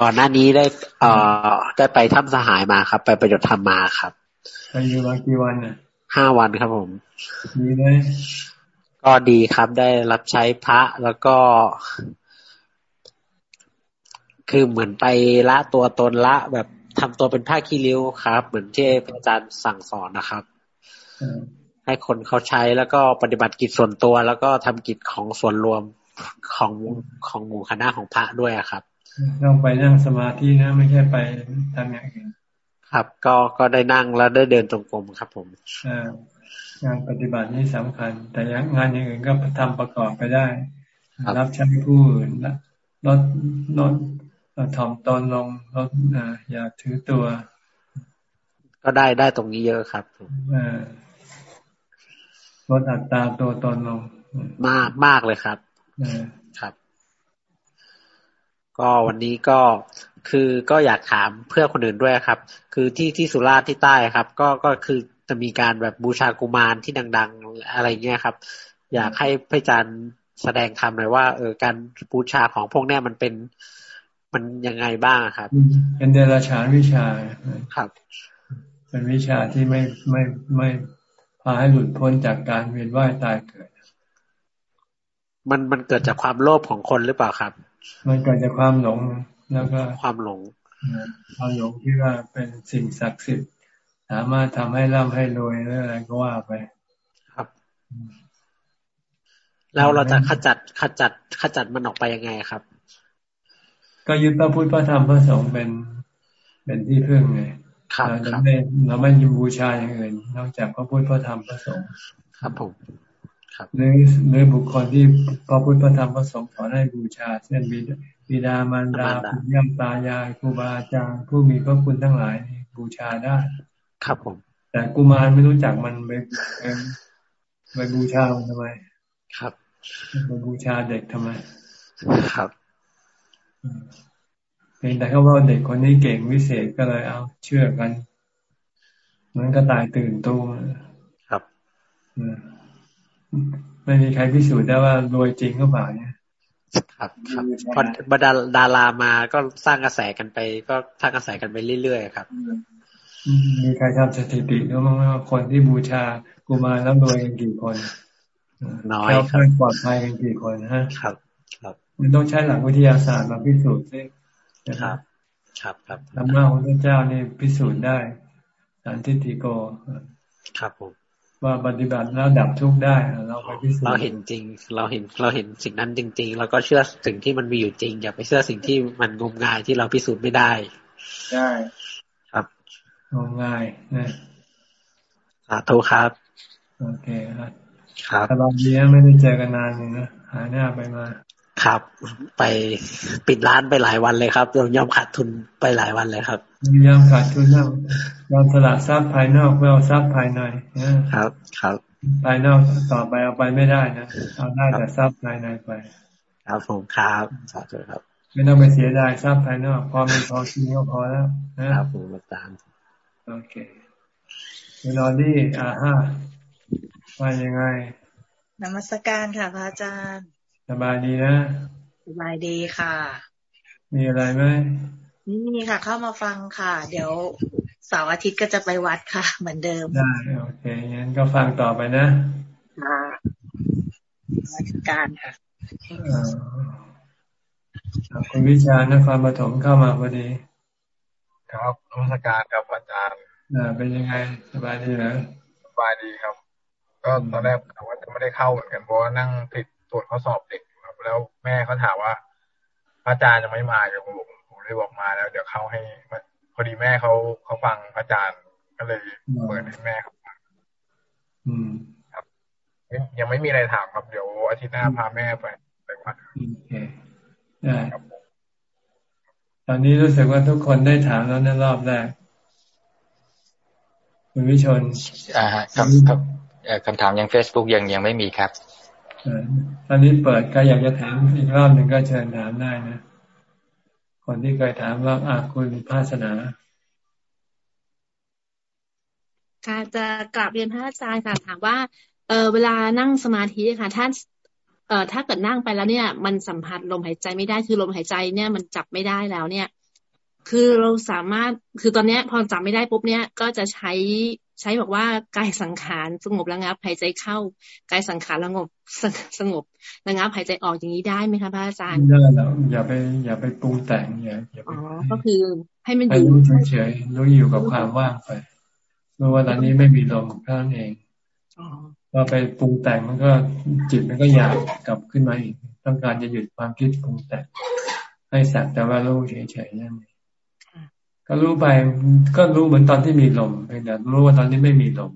ก่อนหน้านี้ได้เอ่อได้ไปถ้ำสหายมาครับ ไปปฏิบัติธรรมมาครับไปอยู่มากี่วันน่ะห้าวันครับผมดีไหมก็ดีครับได้รับใช้พระแล้วก็ คือเหมือนไปละตัวตนละ แบบทำตัวเป็นผ้าคีริ้วครับ เหมือนที่อาจารย์สั่งสอนนะครับ ให้คนเขาใช้แล้วก็ปฏิบัติกิจส่วนตัว แล้วก็ทำกิจของส่วนรวมของของหมู่คณะของพระด้วยครับต้องไปนั่งสมาธินะไม่ใช่ไปทำอย่างอื่นครับ ก็ก็ได้นั่งแล้วได้เดินตรงกลมครับ ผมงานปฏิบัตินี่สำคัญ แต่ยังงานอย่างอื่นก็ทำประกอบไปได้รับใช้ผู้อื่นลดลด ถ่อมตนลงลดอย่าถือตัว ก็ได้ได้ตรงนี้เยอะครับลดอัตราตัวตนลง มากมากเลยครับครับ ก็วันนี้ก็คือก็อยากถามเพื่อคนอื่นด้วยครับ คือที่ที่สุราษฎร์ที่ใต้ครับ ก็ก็คือจะมีการแบบบูชากุมารที่ดัง ๆอะไรเงี้ยครับ อยากให้พระอาจารย์แสดงคำหน่อยว่าเออการบูชาของพวกเนี้ยมันเป็น มันยังไงบ้างครับ เป็นเดรัจฉานวิชาครับเป็นวิชาที่ไม่ไม่ไม่พาให้หลุดพ้นจากการเวียนว่ายตายเกิด มันมันเกิดจากความโลภของคนหรือเปล่าครับ มันเกิดจากความหลงแล้วก็ความหลงความหลงที่ว่าเป็นสิ่งศักดิ์สิทธิ์สามารถทำให้ร่ำให้รวยหรืออะไรก็ว่าไปครับแล้วเราจะขจัดขจัดขจัดมันออกไปยังไงครับ ก็ยึดพระพุทธพระธรรมพระสงฆ์เป็นเป็นที่พึ่งไงครับเราคจะรับไม่เราไม่ยิบูชาอย่างอื่นนอกจากพระพุทธพระธรรมพระสงฆ์ครับผมครับหรือหรือบุคคลที่พระพุทธพระธรรมพระสงฆ์สอนให้บูชาเช่นบิดาบิดามารดาบิดาปุญญาตายายครูบาอาจารย์ผู้มีพระคุณทั้งหลายนี่บูชาได้ ครับผม แต่กุมารไม่รู้จักมันไปไปไปบูชามันทำไม ครับไปบูชาเด็กทำไม ครับ เพียงแต่เขาว่าเด็กคนนี้เก่งวิเศษก็เลยเอาเชื่อกันเหมือนก็ตายตื่นตูมครับอืมไม่มีใครพิสูจน์ได้ว่ารวยจริงหรือเปล่าเนี่ยครับครับพอบรรดาดารามาก็สร้างกระแสกันไป ก็สร้างกระแสกันไปเรื่อยๆครับ มีใครทำสถิติรู้บ้างไหมว่าคนที่บูชากุมารแล้วรวยกันกี่คนน้อยแล้วครับปลอดภัยกันกี่คนฮะครับ ครับ มันต้องใช้หลักวิทยาศาสตร์มาพิสูจน์ซิครับ ครับครับธรรมะของพระเจ้านี่พิสูจน์ได้สันทิฏฐิโก ครับผมว่าปฏิบัติแล้วดับทุกข์ได้เราไปพิสูจน์เราเห็นจริง เราเห็นเราเห็นสิ่งนั้นจริง ๆ แล้วก็เชื่อสิ่งที่มันมีอยู่จริง อย่าไปเชื่อสิ่งที่มันงมงายที่เราพิสูจน์ไม่ได้ ได้ครับงมง่ายนะสาธุครับ โอเคครับครับสบายดีนะไม่ได้เจอกันนานเลยนะหายหน้าไปมา ครับ ไปปิดร้านไปหลายวันเลยครับยอมขาดทุนไปหลายวันเลยครับยอมขาดทุนแล้วยอมสละทรัพย์ภายนอกเพื่อเอาทรัพย์ภายในนะครับ ครับภายนอกต่อไปเอาไปไม่ได้นะเอาได้แต่ทรัพย์ภายในไป ครับผมครับสาธุครับ ไม่ต้องไปเสียดายทรัพย์ภายนอก พอมีพอกินก็พอแล้วนะครับผมอาจารย์โอเคเวลานี่อ่าฮะว่ายังไงนมัสการค่ะพระอาจารย์ สบายดีนะ สบายดีค่ะ มีอะไรไหมนี่ค่ะ เข้ามาฟังค่ะ เดี๋ยวเสาร์อาทิตย์ก็จะไปวัดค่ะ เหมือนเดิม ได้ โอเค งั้นก็ฟังต่อไปนะค่ะนมัสการค่ะเอ่อคุณวิชานครปฐมเข้ามาพอดี ครับนมัสการครับอาจารย์อ่าเป็นยังไง สบายดีเหรอสบายดีครับ ก็ตอนแรกกะว่าจะไม่ได้เข้าเหมือนกันเพราะว่านั่งติด ตรวจข้อสอบเด็กอยู่ครับ แล้วแม่เขาถามว่าพระอาจารย์ยังไม่มาเดี๋ยวผมผมเลยบอกมาแล้ว เดี๋ยวเข้าให้พอดีแม่เขาเขาฟังพระอาจารย์ก็เลยเปิดให้แม่เขาฟังอืมยังไม่มีอะไรถามครับเดี๋ยวอาทิตย์หน้าพาแม่ไปไปวัดโอเคได้ตอนนี้รู้สึกว่าทุกคนได้ถามแล้วในรอบแรกคุณวิชนอ่าครับครับเอ่อคำถามยังเฟซบุ๊กยังยังไม่มีครับเอ่อต อันนี้เปิดก็อยากจะถามอีกรอบหนึ่งก็เชิญถามได้นะ คนที่เคยถามว่าอาคุณภาสนา ค่ะจะกลับเรียนพระอาจารย์ค่ะถามว่า เออเวลานั่งสมาธิค่ะท่านเอ่อถ้าเกิดนั่งไปแล้วเนี่ย มันสัมผัสลมหายใจไม่ได้คือลมหายใจเนี่ยมันจับไม่ได้แล้วเนี่ย คือเราสามารถคือตอนเนี้ยพอจับไม่ได้ปุ๊บเนี่ย ก็จะใช้ ใช้บอกว่ากายสังขารสงบระงับหายใจเข้า กายสังขารระงบสสงบระงับหายใจออกอย่างนี้ได้ไหมคะพระอาจารย์ไม่ได้แล้วอย่าไปอย่าไปปรุงแต่งอย่าอย่าไปอ๋อก็คือให้มันอให้ยู่รู้เฉยๆรู้อยู่กับความว่างไปรู้ว่าตอนนี้ไม่มีลมเท่านั้นเองอ๋อพอไปปรุงแต่งมันก็จิตมันก็อยากกลับขึ้นมาอีก ต้องการจะหยุดความคิดปรุงแต่งให้สักแต่ว่ารู้เฉยๆนั่นเอง ก็รู้ไปก็รู้เหมือนตอนที่มีลมเพียงแต่รู้ว่าตอนนี้ไม่มีลม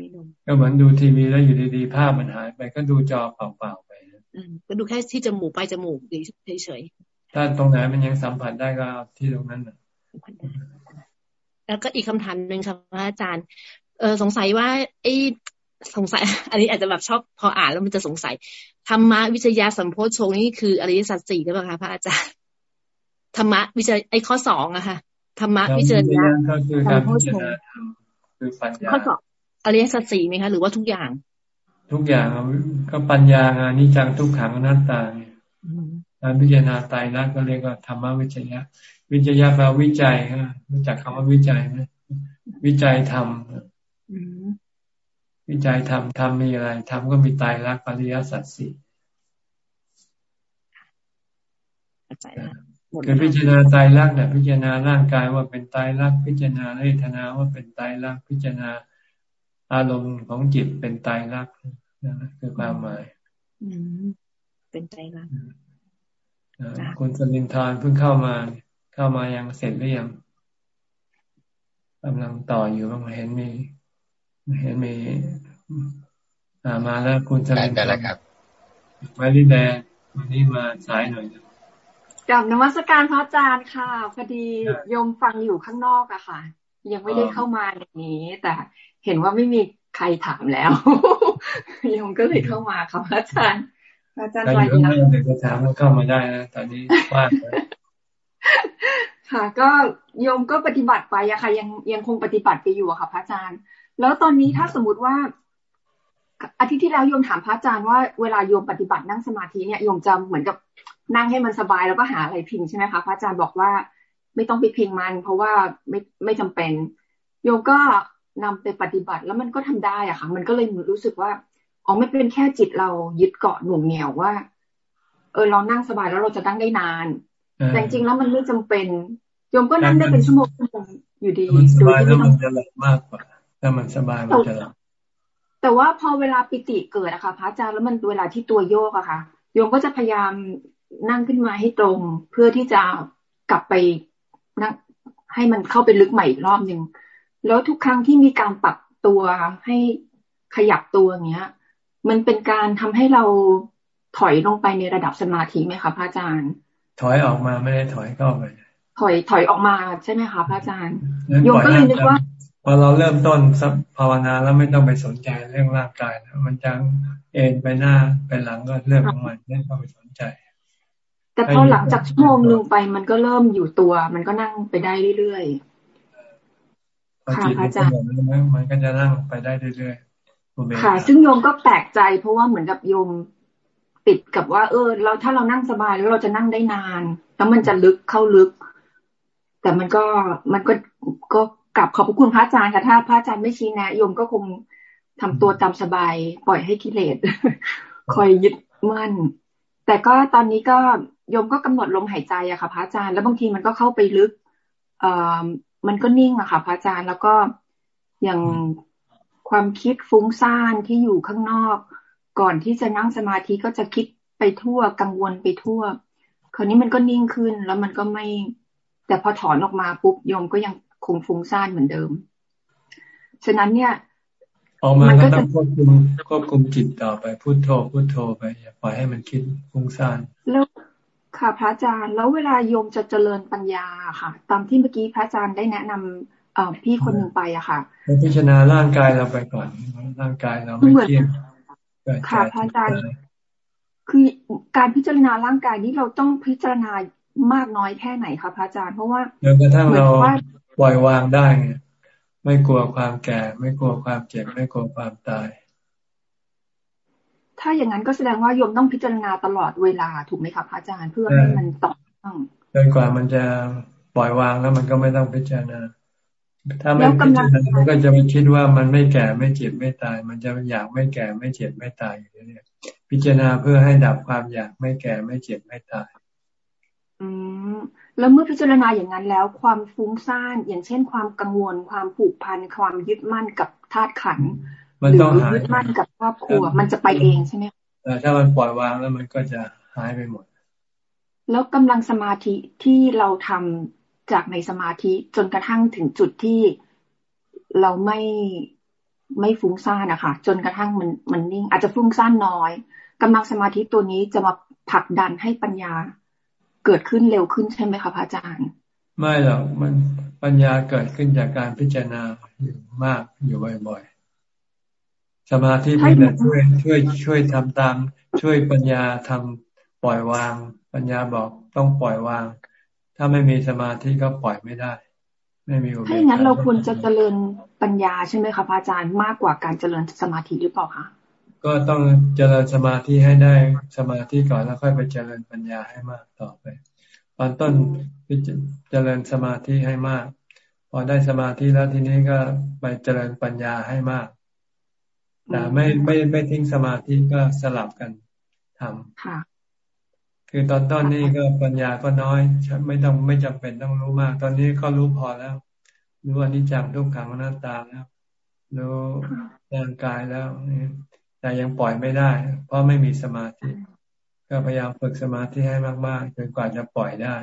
มีลมก็เหมือนดูทีวีแล้วอยู่ดีๆภาพมันหายไปก็ดูจอเปล่าๆไปอืมก็ดูแค่ที่จมูกไปลายจมูกเฉยถ้าตรงไหนมันยังสัมผัสได้ก็เอาที่ตรงนั้นน่ะๆแล้วก็อีกคำถามหนึ่งค่ะพระอาจารย์ เออสงสัยว่าไอ้สงสัย อันนี้อาจจะแบบชอบพออ่านแล้วมันจะสงสัยธรรมะวิจยาสัมโพชฌงค์นี่คืออริยสัจสี่หรือเปล่าคะพระอาจารย์ธรรมะวิจยไอ้ข้อสองอะค่ะ ธรรมะวิจยาก็คือการพิจารณาธรรมคือปัญญาข้อสองอริยสัจสี่ไหมคะ หรือว่าทุกอย่าง ทุกอย่างก็ปัญญาอนิจจังทุกขังอนัตตาเนี่ยการพิจารณาตายรักก็เรียกว่าธรรมวิจยะ วิจยะแปลวิจัยฮะรู้จักคำว่าวิจัยไหมวิจัยธรรมวิจัยธรรมธรรมมีอะไรธรรมก็มีตายรักอริยสัจสี่เข้าใจแล้ว คือพิจารณาตายรักเนี่ยพิจารณาร่างกายว่าเป็นตายรัก พิจารณาเวทนาว่าเป็นตายรัก พิจารณาอารมณ์ของจิตเป็นตายรักนั่นคือความหมายอืมเป็นใจรักคุณสลินทานเพิ่งเข้ามา เข้ามายังเสร็จหรือยังกำลังต่ออยู่บ้างเห็นมีเห็นมีอ่ามาแล้วคุณสลินทานครับมาลิแดงวันนี้มาสายหน่อยนะ กับนวัตการพระอาจารย์ค่ะ พอดีโยมฟังอยู่ข้างนอกอะค่ะ ยังไม่ได้เข้ามาในนี้ แต่เห็นว่าไม่มีใครถามแล้วโยมก็เลยเข้ามาค่ะพระอาจารย์อาจารย์วันนี้เดี๋ยวจะถามว่าเข้ามาได้นะตอนนี้ว่างค่ะ ก็โยมก็ปฏิบัติไปอะค่ะ ยังยังคงปฏิบัติไปอยู่อะค่ะ พระอาจารย์ แล้วตอนนี้ถ้าสมมุติว่าอาทิตย์ที่แล้วโยมถามพระอาจารย์ว่าเวลาโยมปฏิบัตินั่งสมาธิเนี่ยโยมจะเหมือนกับ นั่งให้มันสบายแล้วก็หาอะไรพิงใช่ไหมคะพระอาจารย์บอกว่าไม่ต้องไปพิงมัน เพราะว่าไม่ไม่จำเป็น โยมก็นำไปปฏิบัติแล้วมันก็ทำได้อะค่ะ มันก็เลยรู้สึกว่าอ๋อไม่เป็นแค่จิตเรายึดเกาะหน่วงเหนียวว่า เออเรานั่งสบายแล้วเราจะนั่งได้นาน แต่จริงแล้วมันไม่จำเป็นโยมก็นั่งได้เป็นชั่วโมงชั่วโมงอยู่ดีโดยที่ไม่ต้องจะหลับมากกว่าถ้ามันสบายมันจะหลับแต่ว่าพอเวลาปิติเกิดอะค่ะพระอาจารย์แล้วมันเวลาที่ตัวโยกอะค่ะโยมก็จะพยายาม นั่งขึ้นมาให้ตรง เพื่อที่จะกลับไปนั่งให้มันเข้าไปลึกใหม่อีกรอบหนึ่งแล้วทุกครั้งที่มีการปรับตัวให้ขยับตัวอย่างเงี้ย มันเป็นการทำให้เราถอยลงไปในระดับสมาธิไหมคะพระอาจารย์ ถอยออกมาไม่ได้ถอยเข้าไปถอยถอยออกมาใช่ไหมคะพระอาจารย์โยมก็เลยนึกว่าพอเราเริ่มต้นภาวนาแล้วไม่ต้องไปสนใจเรื่องร่างกายนะมันจะเอ็นไปหน้าไปหลังก็เรื่องของมันไม่ต้องไปสนใจ แต่พอหลังจากชั่วโมงหนึ่งไป มันก็เริ่มอยู่ตัว มันก็นั่งไปได้เรื่อยๆค่ะอาจารย์มันก็จะนั่งไปได้เรื่อยๆค่ะ ซึ่งโยมก็แปลกใจ เพราะว่าเหมือนกับโยมติดกับว่า เออ เราถ้าเรานั่งสบายแล้วเราจะนั่งได้นาน แล้วมันจะลึกเข้าลึก แต่มันก็มันก็ก็กับขอบพระคุณพระอาจารย์ค่ะถ้าพระอาจารย์ไม่ชี้แนะโยมก็คงทำตัวตามสบาย ปล่อยให้กิเลสคอยยึดมั่น แต่ก็ตอนนี้ก็ โยมก็กำหนดลมหายใจอะค่ะพระอาจารย์แล้วบางทีมันก็เข้าไปลึก เอ่อมันก็นิ่งอะค่ะพระอาจารย์แล้วก็อย่างความคิดฟุ้งซ่านที่อยู่ข้างนอก ก่อนที่จะนั่งสมาธิก็จะคิดไปทั่วกังวลไปทั่ว คราวนี้มันก็นิ่งขึ้นแล้วมันก็ไม่ แต่พอถอนออกมาปุ๊บโยมก็ยังคงฟุ้งซ่านเหมือนเดิม ฉะนั้นเนี่ยออกมาก็ต้องควบคุมควบคุมจิตต่อไปพูดโทพูดโทไปอย่าปล่อยให้มันคิดฟุ้งซ่านแล้ว ค่ะพระอาจารย์แล้วเวลาโยมจะเจริญปัญญาค่ะ ตามที่เมื่อกี้พระอาจารย์ได้แนะนำเอ่อพี่คนหนึ่งไปอะค่ะพิจารณาร่างกายเราไปก่อน ร่างกายเราไม่เที่ยงค่ะพระอาจารย์คือการพิจารณาร่างกายนี้เราต้องพิจารณามากน้อยแค่ไหนคะพระอาจารย์เพราะว่าจนกระทั่งเราปล่อยวางได้ไงไม่กลัวความแก่ ไม่กลัวความเจ็บไม่กลัวความตาย ถ้าอย่างนั้นก็แสดงว่าโยมต้องพิจารณาตลอดเวลาถูกไหมคะพระอาจารย์เพื่อให้มันต่อเนื่องจนกว่ามันจะปล่อยวางแล้วมันก็ไม่ต้องพิจารณา ถ้าไม่พิจารณามันก็จะไม่คิดว่ามันไม่แก่ไม่เจ็บไม่ตาย มันจะอยากไม่แก่ไม่เจ็บไม่ตายอยู่เนี่ยพิจารณาเพื่อให้ดับความอยากไม่แก่ไม่เจ็บไม่ตาย อืมแล้วเมื่อพิจารณาอย่างนั้นแล้ว ความฟุ้งซ่านอย่างเช่น ความกังวล ความผูกพันความยึดมั่นกับธาตุขัน หรือยึดมั่นกับครอบครัว มันจะไปเองใช่ไหมแต่ถ้ามันปล่อยวางแล้วมันก็จะหายไปหมด แล้วกำลังสมาธิที่เราทำจากในสมาธิจนกระทั่งถึงจุดที่เราไม่ไม่ฟุ้งซ่านนะคะจนกระทั่งมันมันนิ่ง อาจจะฟุ้งซ่านน้อยกำลังสมาธิตัวนี้จะมาผลักดันให้ปัญญาเกิดขึ้นเร็วขึ้นใช่ไหมคะพระอาจารย์ ไม่หรอกมันปัญญาเกิดขึ้นจากการพิจารณาอยู่มากอยู่บ่อยๆ สมาธิเพียงแต่ช่วยช่วยช่วยทำตาม ช่วยปัญญาทำปล่อยวาง ปัญญาบอกต้องปล่อยวาง ถ้าไม่มีสมาธิก็ปล่อยไม่ได้ ไม่มีอุเบกขาถ้าอย่างนั้นเราควรจะเจริญปัญญาใช่ไหมคะพระอาจารย์มากกว่าการเจริญสมาธิหรือเปล่าคะก็ต้องเจริญสมาธิให้ได้สมาธิก่อนแล้วค่อยไปเจริญปัญญาให้มากต่อไปตอนต้นเจริญสมาธิให้มาก พอได้สมาธิแล้วทีนี้ก็ไปเจริญปัญญาให้มาก แต่ไม่ไม่ไม่ทิ้งสมาธิก็สลับกันทำคือตอนต้นนี่ก็ปัญญาก็น้อยไม่ต้องไม่จำเป็นต้องรู้มาก ตอนนี้ก็รู้พอแล้ว รู้อนิจจังทุกขังอนัตตาแล้วรู้ร่างกายแล้วแต่ยังปล่อยไม่ได้ เพราะไม่มีสมาธิ ก็พยายามฝึกสมาธิให้มากๆจนกว่าจะปล่อยได้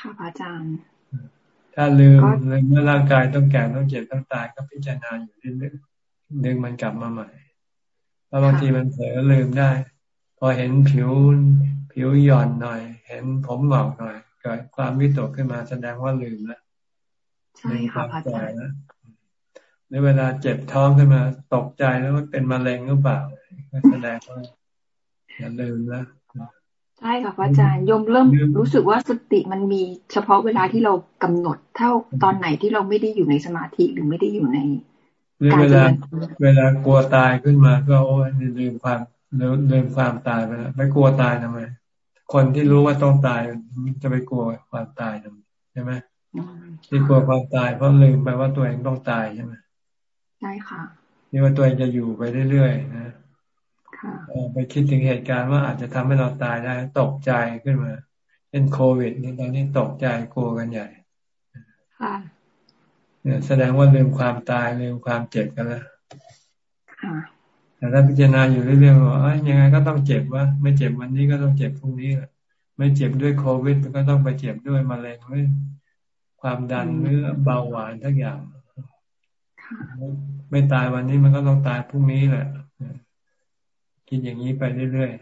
ค่ะอาจารย์ ถ้าลืมลืมเมื่อร่างกายต้องแก่ต้องเจ็บต้องตายก็พิจารณาอยู่เรื่อยๆ ดึงมันกลับมาใหม่เพราะบางทีมันเผลอลืมได้ พอเห็นผิวผิวหย่อนหน่อย เห็นผมหงอกหน่อยเกิดความวิตกขึ้นมาแสดงว่าลืมแล้วใช่ค่ะอาจารย์หรือเวลาเจ็บท้องขึ้นมาตกใจแล้วว่าเป็นมะเร็งหรือเปล่าก็แสดงว่าอย่าลืมนะใช่ค่ะพระอาจารย์ยมเริ่มรู้สึกว่าสติมันมีเฉพาะเวลาที่เรากำหนด เท่าตอนไหนที่เราไม่ได้อยู่ในสมาธิหรือไม่ได้อยู่ใน เวลาเวลากลัวตายขึ้นมาก็โอ้ยลืมความลืมความตายไปแล้วไม่กลัวตายทำไมคนที่รู้ว่าต้องตายจะไปกลัวความตายทำไมใช่ไหมที่กลัวความตายเพราะลืมไปว่าตัวเองต้องตายใช่ไหมใช่ค่ะนี่ว่าตัวเองจะอยู่ไปเรื่อยๆนะไปคิดถึงเหตุการณ์ว่าอาจจะทำให้เราตายได้ตกใจขึ้นมาเป็นโควิดนี่ตอนนี้ตกใจกลัวกันใหญ่ ค่ะเนี่ย แสดงว่าลืมความตายลืมความเจ็บกันแล้วค่ะแต่ถ้าพิจารณาอยู่เรื่อยๆว่ายังไงก็ต้องเจ็บว่าไม่เจ็บวันนี้ก็ต้องเจ็บพรุ่งนี้แหละไม่เจ็บด้วยโควิดมันก็ต้องไปเจ็บด้วยมะเร็งหรือความดันหรือเบาหวานทั้งอย่างไม่ตายวันนี้มันก็ต้องตายพรุ่งนี้แหละคิดอย่างนี้ไปเรื่อย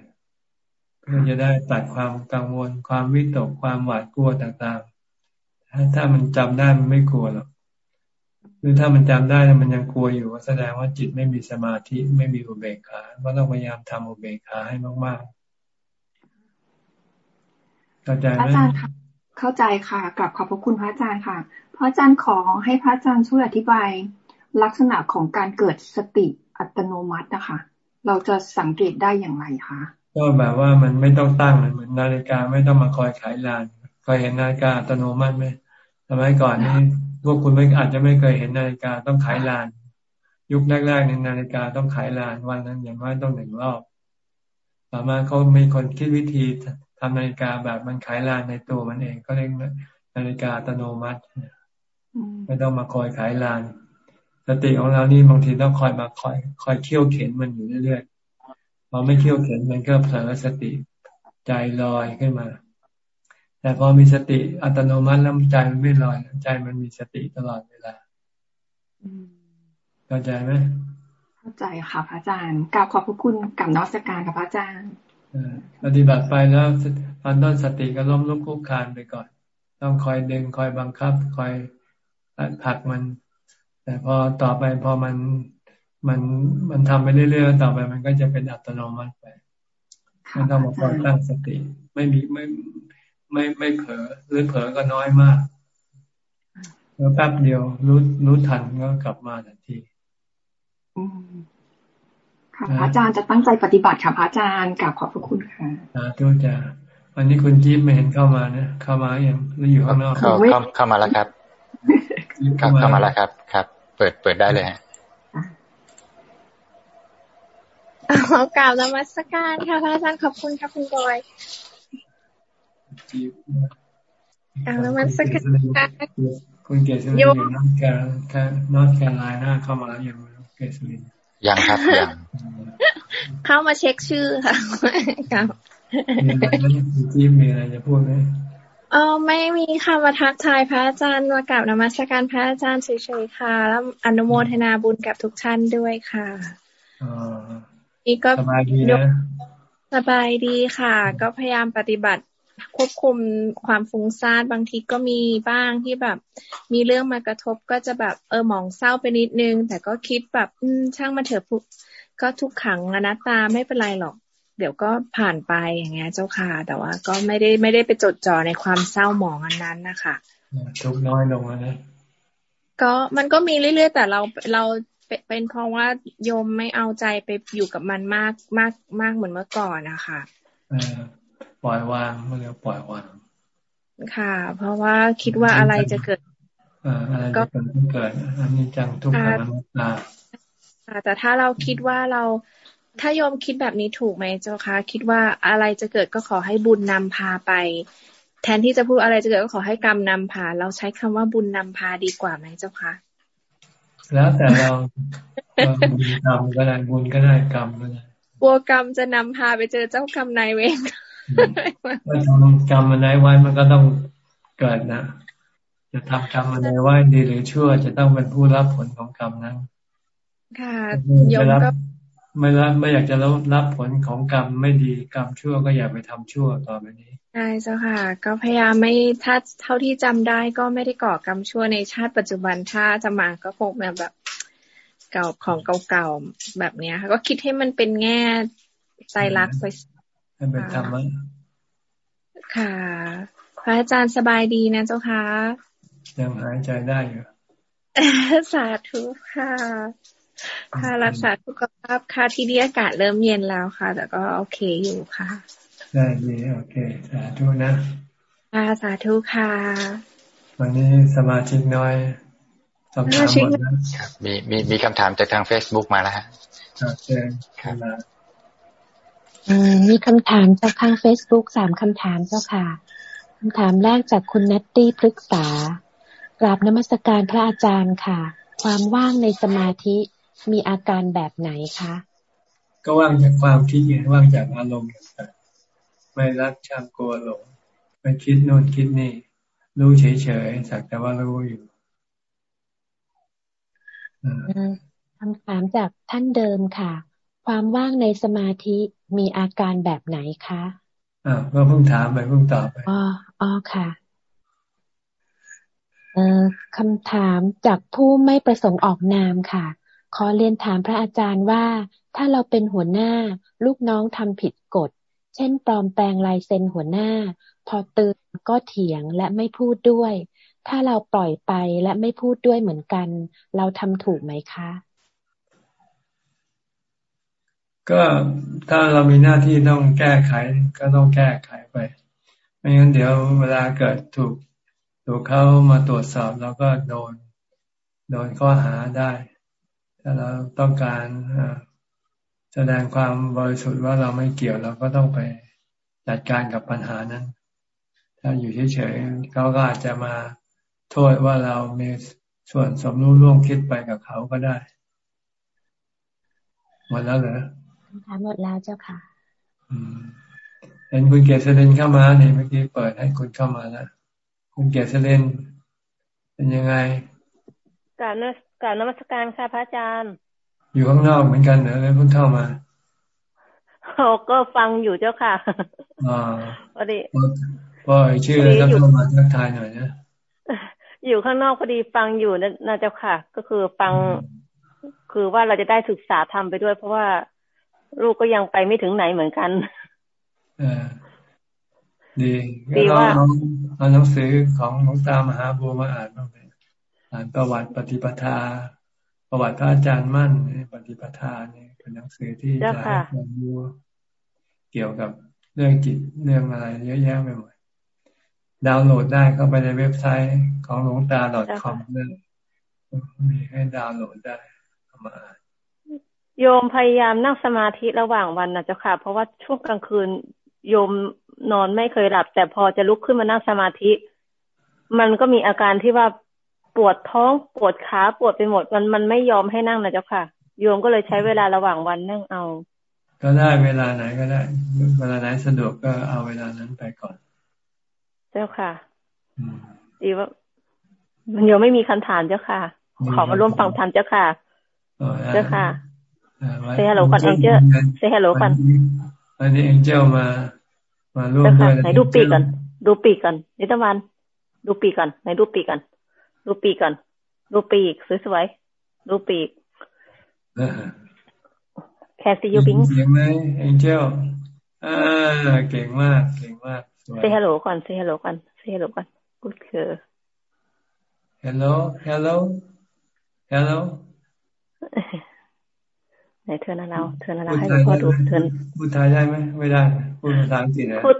ๆเพื่อจะได้ตัดความกังวล ความวิตกความหวาดกลัวต่างๆถ้าถ้ามันจำได้มันไม่กลัวหรอก หรือถ้ามันจำได้แล้วมันยังกลัวอยู่แสดงว่าจิตไม่มีสมาธิไม่มีอุเบกขาก็ต้องพยายามทำอุเบกขาให้มากๆเข้าใจไหมอาจารย์ค่ะเข้าใจค่ะกลับขอบพระคุณพระอาจารย์ค่ะ พระอาจารย์ขอให้พระอาจารย์ช่วยอธิบาย ลักษณะของการเกิดสติอัตโนมัตินะคะ เราจะสังเกตได้อย่างไรคะก็แบบว่ามันไม่ต้องตั้งเหมือนนาฬิกาไม่ต้องมาคอยขายลานเคยเห็นนาฬิกาอัตโนมัติไหม สมัยก่อนนี่พวกคุณไม่อาจจะไม่เคยเห็นนาฬิกาต้องขายลาน ยุคแรกๆในนาฬิกาต้องขายลานวันนั้นอย่างน้อยต้องหนึ่งรอบต่อมาเขามีคนคิดวิธีทำนาฬิกาแบบมันขายลานในตัวมันเอง ก็เรียกนาฬิกาอัตโนมัติไม่ต้องมาคอยขายลานสติของเรานี่บางทีต้องคอยมาคอยคอยเคี่ยวเข็นมันอยู่เรื่อยๆพอไม่เคี่ยวเข็นมันก็เผลอสติใจลอยขึ้นมา แต่พอมีสติอัตโนมัติแล้วใจมันไม่ลอยใจมันมีสติตลอดเวลาเข้าใจไหมเข้าใจค่ะพระอาจารย์กล่าวขอบพระคุณกับนอสการกับพระอาจารย์ปฏิบัติไปแล้วตอนต้นสติก็ล้มลุกคุกคานไปก่อน ต้องคอยดึงคอยบังคับ คอยผักมัน แต่พอต่อไปพอมันมันมันทำไปเรื่อยๆต่อไปมันก็จะเป็นอัตโนมัติไปไม่ต้องมาคอยตั้งสติ ไม่มีไม่ ไม่ไม่เผลอหรือเผลอก็น้อยมากแล้วแป๊บเดียวรู้รู้ทันก็กลับมาทันทีค่ะพระอาจารย์จะตั้งใจปฏิบัติค่ะพระอาจารย์กลับขอบพระคุณค่ะอ่าทุกจ้าวันนี้คุณจิ๊บไม่เห็นเข้ามาเนี่ยเข้ามาอย่างหรืออยู่ข้างนอกเข้าเข้ามาแล้วครับเข้ามาแล้วครับ ครับ เปิดเปิดได้เลยฮะขอกล่าวนมัสการค่ะพระอาจารย์ขอบคุณค่ะคุณบอย กราบนมัสการคุณเกศรินอยู่ North Car North Carolina เข้ามาแล้วยังเกศรินยังครับยังเข้ามาเช็คชื่อค่ะครับมีอะไรที่มีอะไรจะพูดไหมเออไม่มีค่ะมาทักทายพระอาจารย์มากราบนมัสการพระอาจารย์เฉยๆค่ะ แล้วอนุโมทนาบุญกับทุกท่านด้วยค่ะนี่ก็สบายดีนะสบายดีค่ะ ก็พยายามปฏิบัติ ควบคุมความฟุ้งซ่านบางทีก็มีบ้างที่แบบ มีเรื่องมากระทบก็จะแบบเออหมองเศร้าไปนิดนึง แต่ก็คิดแบบอืช่างมาเถอะก็ทุกขังอนัตตาไม่เป็นไรหรอก เดี๋ยวก็ผ่านไปอย่างเงี้ยเจ้าค่ะ แต่ว่าก็ไม่ได้ไม่ได้ไปจดจ่อในความเศร้าหมองอันนั้นนะคะทุกน้อยลงแล้วนะก็มันก็มีเรื่อยๆ แต่เราเราเป็นเพราะว่าโยมไม่เอาใจไปอยู่กับมันมากมากมากเหมือนเมื่อก่อนนะคะป ล่อยวางเมื่อปล่อยวาง ค่ะ เพราะว่าคิดว่าอะไรจะเกิดอะไรจะเกิดเกิดอันนี้จังทุกขังอนัตตาแต่ถ้าเราคิดว่าเราถ้าโยมคิดแบบนี้ถูกไหมเจ้าคะคิดว่าอะไรจะเกิดก็ขอให้บุญนำพาไป แทนที่จะพูดอะไรจะเกิดก็ขอให้กรรมนำพา เราใช้คำว่าบุญนำพาดีกว่าไหมเจ้าคะแล้วแต่เราบุญกรรมก็ได้บุญก็ได้กรรมก็ได้กลัวกรรมจะนำพาไปเจอเจ้ากรรมนายเวร ว่าทำกรรมอะไรไว้มันก็ต้องเกิดนะ จะทำกรรมอะไรไว้ดีหรือชั่ว จะต้องเป็นผู้รับผลของกรรมนั้น ค่ะโยมก็ไม่รับไม่อยากจะรับรับผลของกรรมไม่ดีกรรมชั่วก็อย่าไปทำชั่วต่อไปนี้ใช่เจ้าค่ะ ก็พยายามไม่ถ้าเท่าที่จำได้ก็ไม่ได้ก่อกรรมชั่วในชาติปัจจุบันถ้าจะมาก็คงแบบแบบ เก่าของเก่าๆแบบเนี้ยค่ะ ก็คิดให้มันเป็นแง่ใจรักไป ให้เป็นธรรมะค่ะ พระอาจารย์สบายดีนะเจ้าค่ะ ยังหายใจได้อยู่ สาธุค่ะ ค่ะรักษาสุขภาพค่ะที่นี่อากาศเริ่มเย็นแล้วค่ะ แต่ก็โอเคอยู่ค่ะ ได้ดีโอเค สาธุนะค่ะสาธุค่ะ วันนี้สมาชิกน้อยคำถามหมดนะมีมีมีคำถามจากทางเฟซบุ๊กมาแล้วฮะเชิญครับ มีคำถามจากทางเฟซบุ๊กสามคำถามเจ้าค่ะคำถามแรกจากคุณนัตตี้พฤกษากราบนมัสการพระอาจารย์ค่ะ ความว่างในสมาธิมีอาการแบบไหนคะ ก็ว่างจากความคิดไงว่างจากอารมณ์ไม่รักชังกลัวหลงไม่คิดโน่นคิดนี่ รู้เฉยๆสักแต่ว่ารู้อยู่คำถามจากท่านเดิมค่ะ ความว่างในสมาธิ มีอาการแบบไหนคะอ่าก็เพิ่งถามไปเพิ่งตอบไปอ๋ออ๋อค่ะเอ่อคำถามจากผู้ไม่ประสงค์ออกนามค่ะ ขอเรียนถามพระอาจารย์ว่า ถ้าเราเป็นหัวหน้า ลูกน้องทำผิดกฎ เช่น ปลอมแปลงลายเซ็นหัวหน้า พอเตือนก็เถียงและไม่พูดด้วย ถ้าเราปล่อยไปและไม่พูดด้วยเหมือนกัน เราทำถูกไหมคะ ก็ถ้าเรามีหน้าที่ต้องแก้ไขก็ต้องแก้ไขไปไม่งั้นเดี๋ยวเวลาเกิดถูกถูกเขามาตรวจสอบเราก็โดนโดนข้อหาได้ ถ้าเราต้องการแสดงความบริสุทธิ์ว่าเราไม่เกี่ยวเราก็ต้องไปจัดการกับปัญหานั้น ถ้าอยู่เฉยๆเขาก็อาจจะมาโทษว่าเรามีส่วนสมรู้ร่วมคิดไปกับเขาก็ได้หมดแล้วเหรอ หมดแล้วเจ้าค่ะอืมเห็นคุณเกษรินเข้ามาเนี่ยเมื่อกี้เปิดให้คุณเข้ามาแล้วคุณเกศเลนเป็นยังไงกาบนกาบนมัสการค่ะพระอาจารย์ อยู่ข้างนอกเหมือนกันเหรอเลยเพิ่งเข้ามาโอ้ก็ฟังอยู่เจ้าค่ะอ่าพอดีพอชื่อแล้วเข้ามาทักทายหน่อยนะอยู่ข้างนอกพอดีฟังอยู่นะเจ้าค่ะ ก็คือฟัง คือว่าเราจะได้ศึกษาทำไปด้วย เพราะว่า ลูกก็ยังไปไม่ถึงไหนเหมือนกันอดีก็ลองเอาหนังสือของหลวงตามหาบัวมาอ่านบ้างเลยอ่านประวัติปฏิปทา ประวัติพระอาจารย์มั่นปฏิปทาเนี่ยเป็นหนังสือที่จะให้ความรู้เกี่ยวกับเรื่องจิตเรื่องอะไรเยอะแยะไปหมดดาวน์โหลดได้เข้าไปในเว็บไซต์ของหลวงตา .com เนี่ยมีให้ดาวน์โหลดได้มา โยมพยายามนั่งสมาธิระหว่างวันนะเจ้าค่ะ เพราะว่าช่วงกลางคืนโยมนอนไม่เคยหลับ แต่พอจะลุกขึ้นมานั่งสมาธิ มันก็มีอาการที่ว่าปวดท้องปวดขาปวดไปหมดมันมันไม่ยอมให้นั่งนะเจ้าค่ะ โยมก็เลยใช้เวลาระหว่างวันนั่งเอา ก็ได้เวลาไหนก็ได้ เวลาไหนสะดวกก็เอาเวลานั้นไปก่อน เจ้าค่ะดีว่ามันโยมไม่มีคำถามเจ้าค่ะ ขอมาร่วมฟังธรรมเจ้าค่ะ เจ้าค่ะ เซฮัลโหลก่อนเองเจ้าเซฮัลโหลก่อนอันนี้เองเจ้ามา มาร่วมด้วยไหนดูปีกก่อน ดูปีกก่อนนิตวัน ดูปีกก่อนไหนดูปีกก่อน ดูปีกก่อน ดูปีกสวยๆ ดูปีกแคสซิยูบิงเสียงไหมเอ็นเจลอ่าเก่งมาก เก่งมากเซฮัลโหลก่อนเซฮัลโหลก่อนเซฮัลโหลก่อนกูดคือ hello hello hello ไหนเธอนะเราเธอนะเราให้พ่อดูเธอพูดไทยได้ไหมไม่ได้พูดภาษาอังกฤษพูด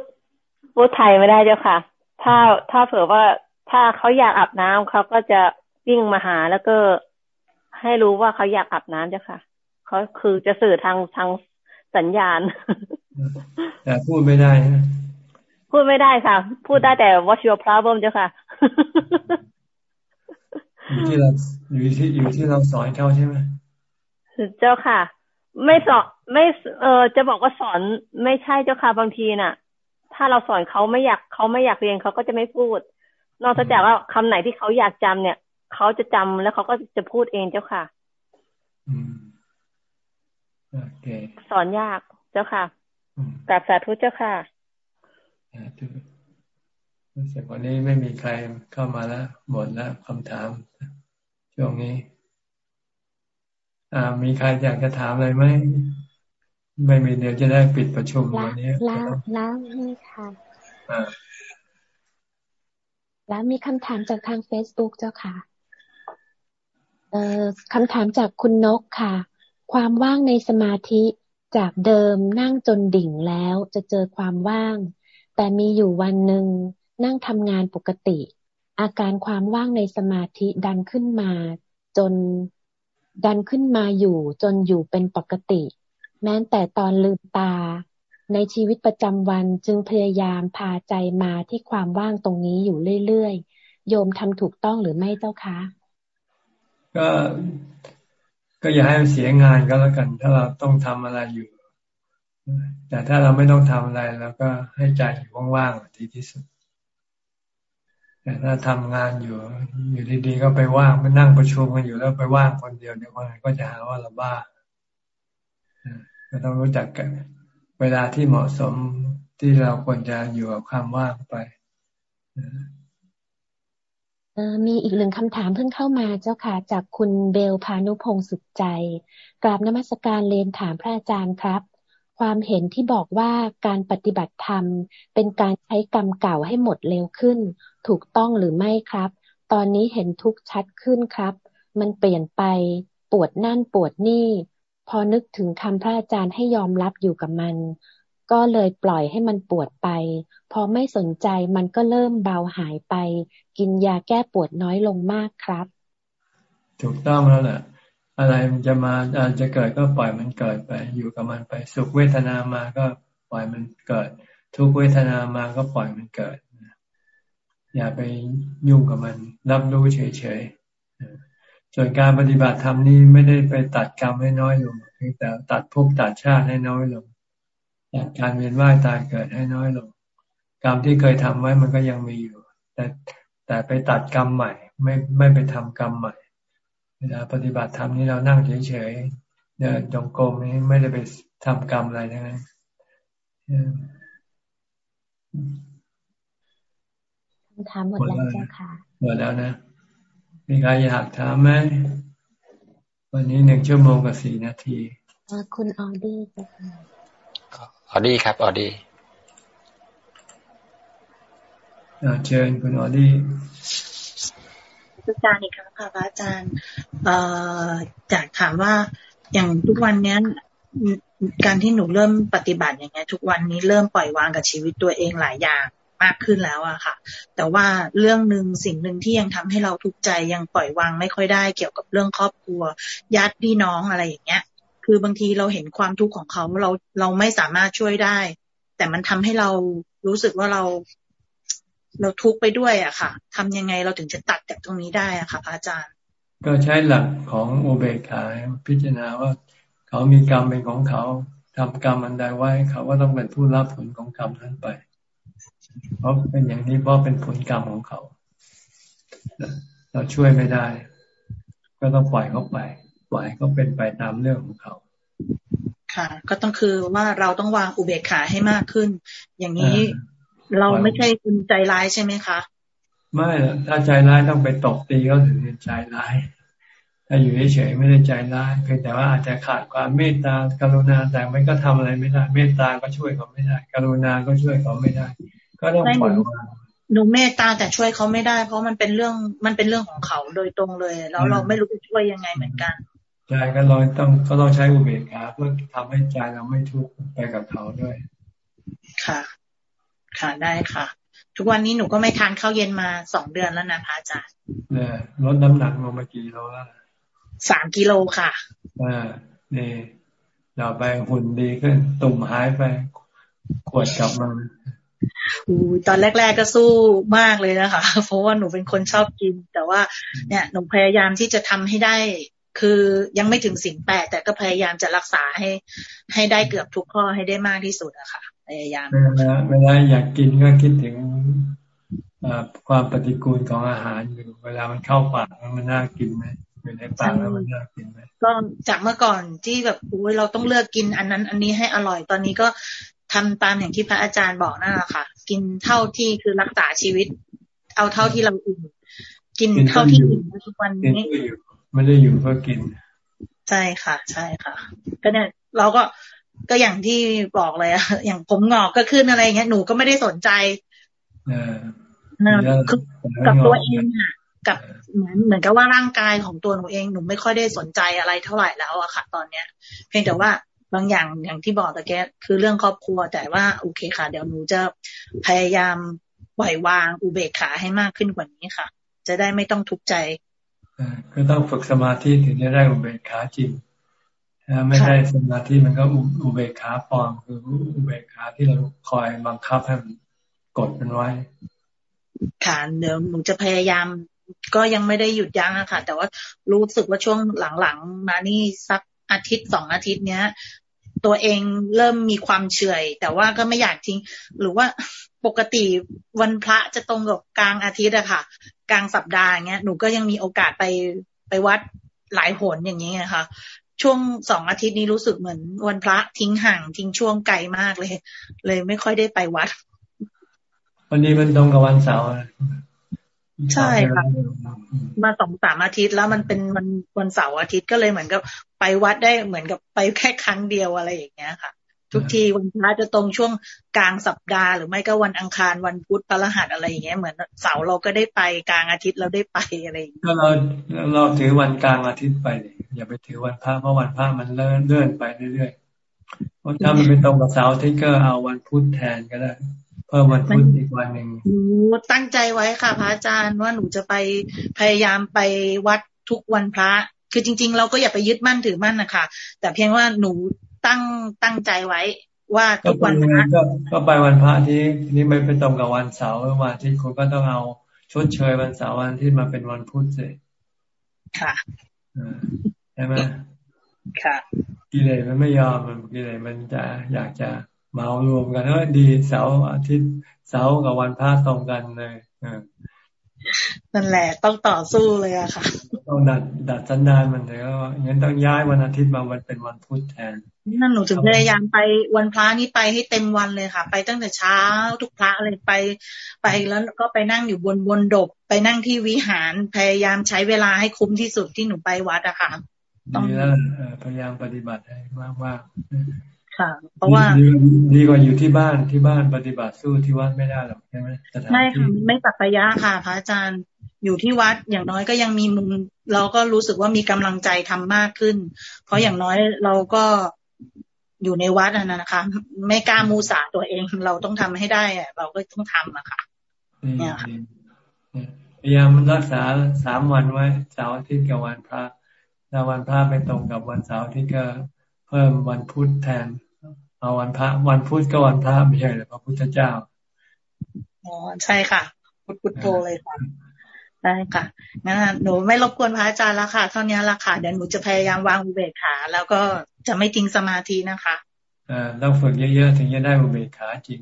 พูดไทยไม่ได้เจ้าค่ะ ถ้าถ้าเผื่อว่าถ้าเขาอยากอาบน้ำเขาก็จะวิ่งมาหาแล้วก็ให้รู้ว่าเขาอยากอาบน้ำเจ้าค่ะเขาคือจะสื่อทางทางสัญญาณ แต่พูดไม่ได้นะพูดไม่ได้ค่ะ พูดได้แต่ what's your problem เจ้าค่ะอยู่ที่เราอยู่ที่อยู่ที่เราสอนเขาใช่ไหมเจ้าค่ะ ไม่สอนไม่เออจะบอกว่าสอนไม่ใช่เจ้าค่ะบางทีน่ะ ถ้าเราสอนเขาไม่อยากเขาไม่อยากเรียนเขาก็จะไม่พูด นอกจากว่าคำไหนที่เขาอยากจำเนี่ยเขาจะจำแล้วเขาก็จะพูดเองเจ้าค่ะอืมโอเคสอนยากเจ้าค่ะกราบสาธุเจ้าค่ะสาธุรู้สึกวันนี้ไม่มีใครเข้ามาแล้วหมดแล้วคำถามช่วงนี้อ่า มีใครอยากจะถามอะไรไหมไม่มีเดี๋ยวจะได้ปิดประชุมวันนี้แล้วแล้วนี่ค่ะอ่าแล้วมีคำถามจากทาง Facebook เจ้าค่ะเอ่อคำถามจากคุณนกค่ะ ความว่างในสมาธิจากเดิมนั่งจนดิ่งแล้วจะเจอความว่าง แต่มีอยู่วันหนึ่งนั่งทำงานปกติ อาการความว่างในสมาธิดันขึ้นมา จน ดันขึ้นมาอยู่จนอยู่เป็นปกติ แม้แต่ตอนลืมตา ในชีวิตประจำวันจึงพยายามพาใจมาที่ความว่างตรงนี้อยู่เรื่อยๆ โยมทำถูกต้องหรือไม่เจ้าคะ ก็ก็อย่าให้มันเสียงานก็แล้วกัน ถ้าเราต้องทำอะไรอยู่ แต่ถ้าเราไม่ต้องทำอะไรเราก็ให้ใจอยู่ว่างๆดีที่สุด แต่ถ้าทำงานอยู่ อยู่ดีๆก็ไปว่างไปนั่งประชุมกันอยู่แล้วไปว่างคนเดียวเดี๋ยวคนอื่นก็จะหาว่าเราบ้าก็ต้องรู้จักกัน เวลาที่เหมาะสมที่เราควรจะอยู่กับความว่างไปมีอีกหนึ่งคำถามเพิ่งเข้ามาเจ้าค่ะ จากคุณเบลพานุพงศ์สุขใจ กราบนมัสการเรียนถามพระอาจารย์ครับ ความเห็นที่บอกว่าการปฏิบัติธรรม เป็นการใช้กรรมเก่าให้หมดเร็วขึ้น ถูกต้องหรือไม่ครับ ตอนนี้เห็นทุกข์ชัดขึ้นครับ มันเปลี่ยนไปปวดนั่นปวดนี่ พอนึกถึงคำพระอาจารย์ให้ยอมรับอยู่กับมัน ก็เลยปล่อยให้มันปวดไป พอไม่สนใจมันก็เริ่มเบาหายไป กินยาแก้ปวดน้อยลงมากครับ ถูกต้องแล้วแหละอะไรมันจะมาอาจจะเกิดก็ปล่อยมันเกิดไป อยู่กับมันไป สุขเวทนามาก็ปล่อยมันเกิด ทุกเวทนามาก็ปล่อยมันเกิด อย่าไปยุ่งกับมัน รับรู้เฉยๆส่วนการปฏิบัติธรรมนี่ไม่ได้ไปตัดกรรมให้น้อยลงแต่ตัดภพตัดชาติให้น้อยลงตัดการเวียนว่ายตายเกิดให้น้อยลง กรรมที่เคยทำไว้มันก็ยังมีอยู่ แต่แต่ไปตัดกรรมใหม่ ไม่ไม่ไปทำกรรมใหม่ เวลาปฏิบัติธรรมนี่เรานั่งเฉยๆเดินจงกรมนี่ไม่ได้ไปทำกรรมอะไรทั้งนั้น ถามหมดแล้วเจ้าค่ะหมดแล้วนะมีใครอยากถามไหมวันนี้หนึ่งชั่วโมงกับสี่นาทีคุณออดี้เจ้าค่ะออดี้ครับออดี้เชิญคุณออดี้อาจารย์อีกครั้งค่ะพระอาจารย์เอ่ออยากถามว่าอย่างทุกวันเนี้ยการที่หนูเริ่มปฏิบัติอย่างเงี้ย ทุกวันนี้เริ่มปล่อยวางกับชีวิตตัวเองหลายอย่าง มากขึ้นแล้วอะค่ะ แต่ว่าเรื่องหนึ่งสิ่งหนึ่งที่ยังทำให้เราทุกข์ใจยังปล่อยวางไม่ค่อยได้ เกี่ยวกับเรื่องครอบครัวญาติพี่น้องอะไรอย่างเงี้ย คือบางทีเราเห็นความทุกข์ของเขาเราเราไม่สามารถช่วยได้ แต่มันทำให้เรารู้สึกว่าเรา เราทุกข์ไปด้วยอะค่ะทำยังไงเราถึงจะตัดจากตรงนี้ได้อะค่ะพระอาจารย์ ก็ใช้หลักของอุเบกขาพิจารณาว่า เขามีกรรมเป็นของเขาทำกรรมอันใดไว้เขาก็ต้องเป็นผู้รับผลของกรรมนั้นไป เพราะเป็นอย่างนี้เพราะเป็นผลกรรมของเขา เราช่วยไม่ได้ ก็ต้องปล่อยเขาไป ปล่อยเขาเป็นไปตามเรื่องของเขา ค่ะ ก็ต้องคือว่าเราต้องวางอุเบกขาให้มากขึ้น อย่างนี้เราไม่ใช่คนใจร้ายใช่ไหมคะ ไม่ถ้าใจร้ายต้องไปตบตีเขาถึงใจร้ายถ้าอยู่เฉยๆไม่ได้ใจร้ายเพียงแต่ว่าอาจจะขาดความเมตตากรุณาแต่ไม่ก็ทำอะไรไม่ได้ เมตตาก็ช่วยเขาไม่ได้ กรุณาก็ช่วยเขาไม่ได้ ก็ต้องปล่อยวางหนูเมตตาแต่ช่วยเขาไม่ได้ เพราะมันเป็นเรื่องมันเป็นเรื่องของเขาโดยตรงเลย แล้วเราไม่รู้จะช่วยยังไงเหมือนกันใช่ก็เราต้องก็ต้องใช้อุเบกขาเพื่อทำให้ใจเราไม่ทุกข์ไปกับเขาด้วย ค่ะ ค่ะได้ค่ะ ทุกวันนี้หนูก็ไม่ทานข้าวเย็นมาสองเดือนแล้วนะพระอาจารย์เนี่ยลดน้ำหนักลงมากี่โลแล้วสามกิโลค่ะอ่านี่อย่าไปหุ่นดีขึ้นตุ่มหายไปขวดกลับมาอู ตอนแรก ๆก็สู้มากเลยนะคะ เพราะว่าหนูเป็นคนชอบกิน แต่ว่าเนี่ยหนูพยายามที่จะทำให้ได้ คือยังไม่ถึงสิ่งแปดแต่ก็พยายามจะรักษาให้ ให้ได้เกือบทุกข้อให้ได้มากที่สุดอะค่ะ พยายามเวลาเวลาอยากกินก็คิดถึงความปฏิกูลของอาหารอยู่เวลามันเข้าปากมันน่ากินไหมอยู่ในปากแล้วมันน่ากินไหมก็จากเมื่อก่อนที่แบบโอ้ยเราต้องเลือกกินอันนั้น อันนี้ให้อร่อยตอนนี้ก็ ทำตามอย่างที่พระอาจารย์บอกนั่นแหละค่ะ กินเท่าที่คือรักษาชีวิต เอาเท่าที่เราอิ่มกินเท่าที่อิ่มทุกวันนี้ไม่ได้อยู่เพื่อกิน ใช่ค่ะ ใช่ค่ะ ก็เนี่ยเราก็ก็อย่างที่บอกเลยอะอย่างผมงอกก็ขึ้นอะไรเงี้ยหนูก็ไม่ได้สนใจกับตัวเองอะกับเหมือนเหมือนกับว่าร่างกายของตัวหนูเองหนูไม่ค่อยได้สนใจอะไรเท่าไหร่แล้วอะค่ะ ตอนเนี้ย เพียงแต่ว่า บางอย่างอย่างที่บอกตะแกคือเรื่องครอบครัว แต่ว่าโอเคค่ะ เดี๋ยวหนูจะพยายามปล่อยวางอุเบกขาให้มากขึ้นกว่านี้ค่ะ จะได้ไม่ต้องทุกข์ใจก็ต้องฝึกสมาธิถึงจะได้อุเบกขาจริงถ้าไม่ได้สมาธิมันก็อุเบกขาปลอมคืออุเบกขาที่เราคอยบังคับให้มันกดมันไว้ค่ะเดี๋ยวหนูจะพยายามก็ยังไม่ได้หยุดยั้งอะค่ะ แต่ว่ารู้สึกว่าช่วงหลังๆ มานี่สัก อาทิตย์สองอาทิตย์เนี้ย ตัวเองเริ่มมีความเฉยแต่ว่าก็ไม่อยากทิ้ง หรือว่าปกติวันพระจะตรงกับกลางอาทิตย์อะค่ะ กลางสัปดาห์เงี้ยหนูก็ยังมีโอกาสไปไปวัดหลายหนอย่างนี้นะคะช่วงสองอาทิตย์นี้รู้สึกเหมือนวันพระทิ้งห่างทิ้งช่วงไกลมากเลย เลยไม่ค่อยได้ไปวัด วันนี้มันตรงกับวันเสาร์ ใช่ค่ะมาสองสามอาทิตย์แล้วมันเป็นวันวันเสาร์อาทิตย์ก็เลยเหมือนกับไปวัดได้เหมือนกับไปแค่ครั้งเดียวอะไรอย่างเงี้ยค่ะ ทุกทีวันพระจะตรงช่วงกลางสัปดาห์หรือไม่ก็วันอังคารวันพุธพระหัสอะไรอย่างเงี้ยเหมือนเสาร์เราก็ได้ไปกลางอาทิตย์เราได้ไปอะไรอย่างเงี้ยก็เราเราถือวันกลางอาทิตย์ไปเลยอย่าไปถือวันพระเพราะวันพระมันเลื่อนเลื่อนไปเรื่อยๆเพราะถ้ามันเป็นตรงกับเสาร์อาทิตย์ก็เอาวันพุธแทนก็ได้ เพิ่มวันพุธอีกวันหนึ่งหนูตั้งใจไว้ค่ะ พระอาจารย์ว่าหนูจะไปพยายามไปวัดทุกวันพระ คือจริง ๆ เราก็อย่าไปยึดมั่นถือมั่นนะคะแต่เพียงว่าหนูตั้งตั้งใจไว้ว่าทุกวันพระก็ไปวันพระที่นี่ไม่ไปตรงกับวันเสาร์วันที่คุณก็ต้องเอาชดเชยวันเสาร์วันที่มาเป็นวันพุธเลยค่ะใช่ไหมค่ะกิเลสมันไม่ยอมมันกิเลสมันจะอยากจะ เมารวมกันเออดีเสาร์อาทิตย์เสาร์กับวันพระตรงกันเลยนั่นแหละต้องต่อสู้เลยอะค่ะต้องดัดดัดสันดานมันเลยก็งั้นต้องย้ายวันอาทิตย์มาวันเป็นวันพุธแทนนั่นหนูถึงพยายามไปวันพระนี่ไปให้เต็มวันเลยค่ะ ไปตั้งแต่เช้าทุกพระเลยไป ไปแล้วก็ไปนั่งอยู่บนบนดบ ไปนั่งที่วิหารพยายามใช้เวลาให้คุ้มที่สุดที่หนูไปวัดอะค่ะดีแล้วพยายามปฏิบัติให้มากมาก ค่ะ เพราะว่าดีกว่าอยู่ที่บ้านที่บ้านปฏิบัติสู้ที่วัดไม่ได้หรอกใช่ไหมใช่ค่ะไม่ปักปยะค่ะ พระอาจารย์อยู่ที่วัดอย่างน้อยก็ยังมีมุมเราก็รู้สึกว่ามีกำลังใจทำมากขึ้น เพราะอย่างน้อยเราก็อยู่ในวัดนะคะ ไม่กล้ามูสาตัวเองเราต้องทำให้ได้อะเราก็ต้องทำอะค่ะเนี่ยค่ะพยายามรักษาสามวันไว้เสาร์อาทิตย์กับวันพระถ้าวันพระไปตรงกับวันเสาร์ที่ก็เพิ่มวันพุธแทน เอาวันพระวันพุธก็วันพระไม่ใช่หรือพระพุทธเจ้าอ๋อใช่ค่ะ พุทธพุทโธเลยค่ะได้ค่ะงั้นหนูไม่รบกวนพระอาจารย์แล้วค่ะ เท่านี้ละค่ะเดี๋ยวหนูจะพยายามวางอุเบกขา แล้วก็จะไม่ทิ้งสมาธินะคะอ่าต้องฝึกเยอะๆถึงจะได้อุเบกขาจริง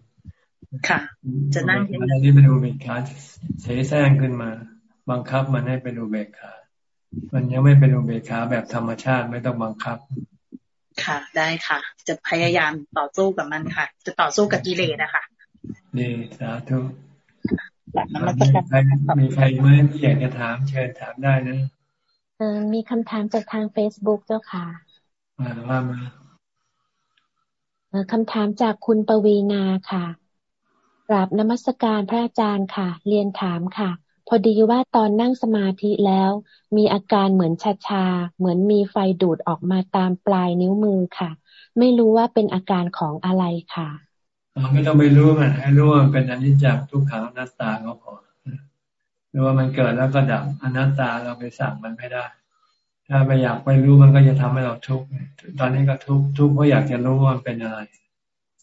ค่ะ จะนั่งเห็นอันนี้เป็นอุเบกขาเสแสร้งขึ้นมา บังคับมันให้เป็นอุเบกขา มันยังไม่เป็นอุเบกขาแบบธรรมชาติไม่ต้องบังคับ ค่ะ ได้ค่ะ จะพยายามต่อสู้กับมันค่ะ จะต่อสู้กับกิเลสนะคะดีสาธุมีใครไหมที่อยากจะถามเชิญถามได้นะเออมีคำถามจากทางเฟซบุ๊กเจ้าค่ะมาว่ามาคำถามจากคุณปวีนาค่ะกราบนมัสการพระอาจารย์ค่ะ เรียนถามค่ะ พอดีว่าตอนนั่งสมาธิแล้ว มีอาการเหมือนชาชา เหมือนมีไฟดูดออกมาตามปลายนิ้วมือค่ะ ไม่รู้ว่าเป็นอาการของอะไรค่ะไม่ต้องไปรู้มันให้รู้ว่าเป็นอนิจจ์ทุกขังอนัตตาก็พอหรือว่ามันเกิดแล้วก็ดับอนัตตาเราไปสั่งมันไม่ได้ ถ้าไปอยากไปรู้มันก็จะทำให้เราทุกข์ตอนนี้ก็ทุกข์ทุกข์เพราะอยากจะรู้ว่ามันเป็นอะไร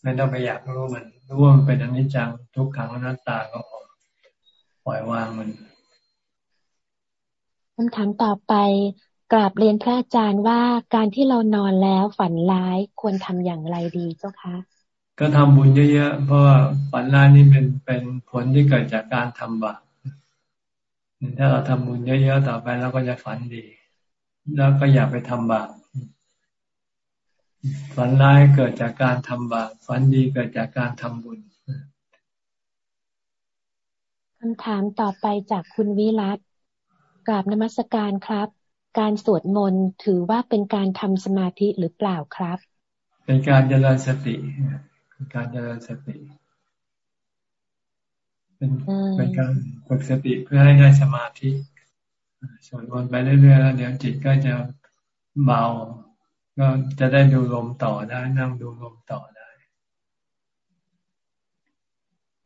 ไม่ต้องไปอยากรู้มัน รู้ว่ามันเป็นอนิจจังทุกขังอนัตตาก็พอ ปล่อยวางมันคำถามต่อไปกราบเรียนพระอาจารย์ว่าการที่เรานอนแล้วฝันร้ายควรทำอย่างไรดีเจ้าคะก็ทำบุญเยอะๆเพราะว่าฝันร้ายนี่เป็นเป็นผลที่เกิดจากการทำบาปถ้าเราทำบุญเยอะๆต่อไปเราก็จะฝันดี แล้วก็อย่าไปทำบาปฝันร้ายเกิดจากการทำบาปฝันดีเกิดจากการทำบุญ คำถามต่อไปจากคุณวิรัตกราบนมัสการครับ การสวดมนต์ถือว่าเป็นการทำสมาธิหรือเปล่าครับ เป็นการเจริญสติเป็นการเจริญสติ เป็นเป็นการฝึกสติเพื่อให้ได้สมาธิสวดมนต์ไปเรื่อยๆแล้วเดี๋ยวจิตก็จะเบา ก็จะได้ดูลมต่อได้นั่งดูลมต่อได้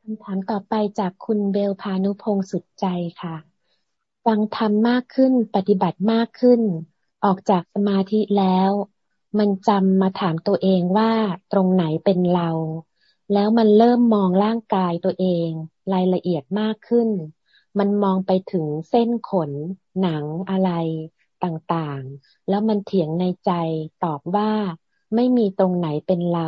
คำถามต่อไปจากคุณเบลพานุพงศ์สุดใจค่ะ ฟังธรรมมากขึ้นปฏิบัติมากขึ้น ออกจากสมาธิแล้ว มันจำมาถามตัวเองว่าตรงไหนเป็นเรา แล้วมันเริ่มมองร่างกายตัวเอง รายละเอียดมากขึ้น มันมองไปถึงเส้นขน หนังอะไรต่างๆ แล้วมันเถียงในใจตอบว่าไม่มีตรงไหนเป็นเรา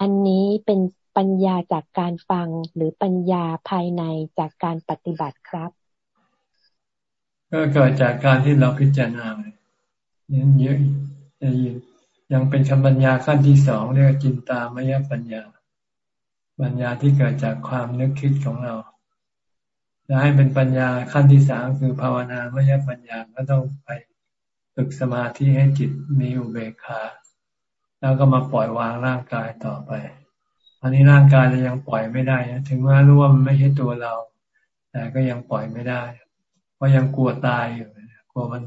อันนี้เป็น ปัญญาจากการฟังหรือปัญญาภายในจากการปฏิบัติครับ ก็เกิดจากการที่เราพิจารณายังเยอะยังเป็นคำปัญญาขั้นที่สองเรียกจินตามยปัญญา ปัญญาที่เกิดจากความนึกคิดของเราจะให้เป็นปัญญาขั้นที่สามคือภาวนามยปัญญาก็ต้องไปฝึกสมาธิให้จิตมีอุเบกขาแล้วก็มาปล่อยวางร่างกายต่อไป ตอนนี้ร่างกายเรายังปล่อยไม่ได้นะถึงแม้รู้ว่ามันไม่ใช่ตัวเรา แต่ก็ยังปล่อยไม่ได้ เพราะยังกลัวตายอยู่กลัวมัน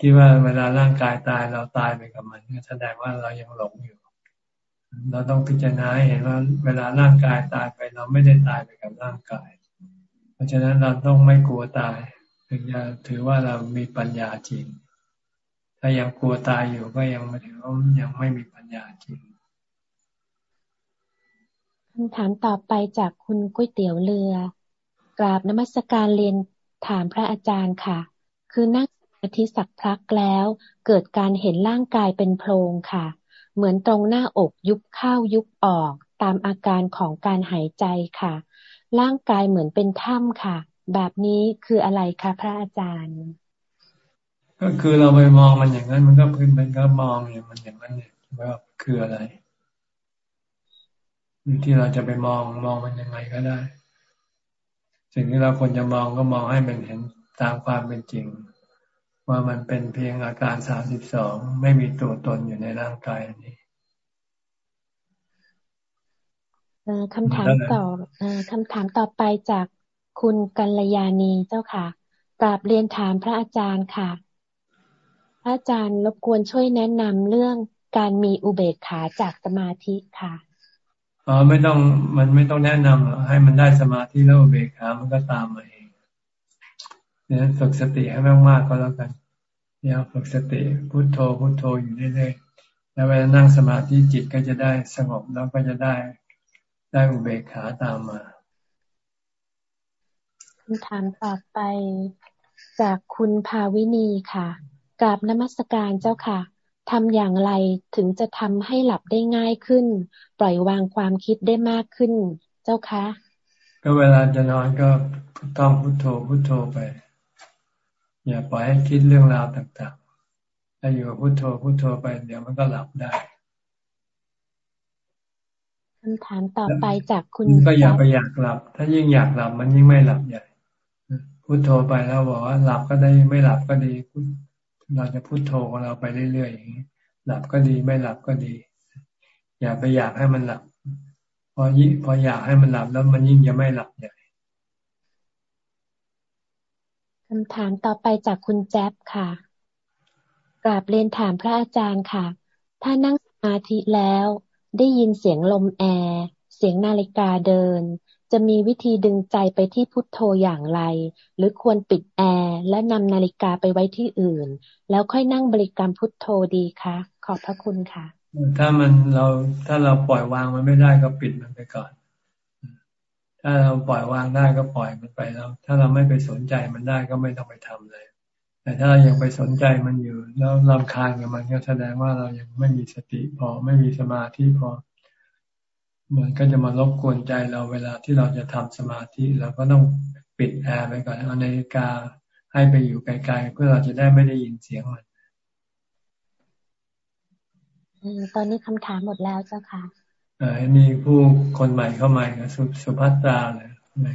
คิดว่าเวลาร่างกายตายเราตายไปกับมันแสดงว่าเรายังหลงอยู่ เราต้องพิจารณาเห็นว่า เวลาร่างกายตายไปเราไม่ได้ตายไปกับร่างกาย เพราะฉะนั้นเราต้องไม่กลัวตาย ถึงจะถือว่าเรามีปัญญาจริง ถ้ายังกลัวตายอยู่ก็ยังไม่ถือว่ายังไม่มีปัญญาจริงำถามต่อไปจากคุณก๋วยเตี๋ยวเรือ กราบนมัสการเรียนถามพระอาจารย์ค่ะ คือนั่งสมาธิสักพักแล้ว เกิดการเห็นร่างกายเป็นโพรงค่ะ เหมือนตรงหน้าอกยุบเข้ายุบออกตามอาการของการหายใจค่ะ ร่างกายเหมือนเป็นถ้ำค่ะ แบบนี้คืออะไรคะพระอาจารย์ ก็คือเราไปมองมันอย่างนั้นมันก็พื้นมันก็มองอย่างมันอย่างนั้นเนี่ยว่าคืออะไร ที่เราจะไปมองมองมันยังไงก็ได้ สิ่งที่เราควรจะมองก็มองให้มันเห็นตามความเป็นจริง ว่ามันเป็นเพียงอาการสามสิบสองไม่มีตัวตนอยู่ในร่างกายนี้คำถามต่อคำถามต่อไปจากคุณกัลยาณีเจ้าค่ะกราบเรียนถามพระอาจารย์ค่ะ พระอาจารย์รบกวนช่วยแนะนำเรื่องการมีอุเบกขาจากสมาธิค่ะ อ๋อไม่ต้องมันไม่ต้องแนะนำให้มันได้สมาธิแล้วอุเบกขามันก็ตามมาเองเนี่ยฝึกสติให้มากๆก็แล้วกันเนี่ยฝึกสติพุโทโธพุโทโธอยู่เรื่อยๆแล้วเวลานั่งสมาธิจิตก็จะได้สงบแล้วก็จะได้ได้อุเบกขาตามมาคำถามต่อไปจากคุณภาวินีค่ะกราบนมัสการเจ้าค่ะ ทำอย่างไรถึงจะทำให้หลับได้ง่ายขึ้น ปล่อยวางความคิดได้มากขึ้น เจ้าคะ ก็เวลาจะนอนก็ต้องพุโทโธพุโทโธไป อย่าปล่อยให้คิดเรื่องราวต่างๆ ถ้าอยู่กับพุโทโธพุโทโธไป เดี๋ยวมันก็หลับได้คำถามต่อไปจากคุณก็อย่าไปอยากหลับ ถ้ายิ่งอยากหลับมันยิ่งไม่หลับใหญ่พุโทโธไปแล้วบอกว่าหลับก็ได้ไม่หลับก็ดี เราจะพูดโทของเราไปเรื่อยๆอย่างนี้หลับก็ดีไม่หลับก็ดี อย่าไปอยากให้มันหลับพอยิ่งพออยากให้มันหลับแล้วมันยิ่งจะไม่หลับใหญ่คำถามต่อไปจากคุณแจ๊บค่ะกราบเรียนถามพระอาจารย์ค่ะ ถ้านั่งสมาธิแล้ว ได้ยินเสียงลมแอร์ เสียงนาฬิกาเดิน จะมีวิธีดึงใจไปที่พุทโธอย่างไร หรือควรปิดแอร์และนำนาฬิกาไปไว้ที่อื่น แล้วค่อยนั่งบริกรรมพุทโธดีคะ ขอบพระคุณค่ะ ถ้ามันเราถ้าเราปล่อยวางมันไม่ได้ก็ปิดมันไปก่อน ถ้าเราปล่อยวางได้ก็ปล่อยมันไปแล้ว ถ้าเราไม่ไปสนใจมันได้ก็ไม่ต้องไปทำเลย แต่ถ้าเรายังไปสนใจมันอยู่ แล้วรำคาญกับมันก็แสดงว่าเรายังไม่มีสติพอไม่มีสมาธิพอ มันก็จะมารบกวนใจเราเวลาที่เราจะทำสมาธิเราก็ต้องปิดแอร์ไปก่อนเอานาฬิกาให้ไปอยู่ไกลๆเพื่อเราจะได้ไม่ได้ยินเสียงมันตอนนี้คำถามหมดแล้วเจ้าค่ะอ่ามีผู้คนใหม่เข้ามาสุสุภัตตาเลยไหม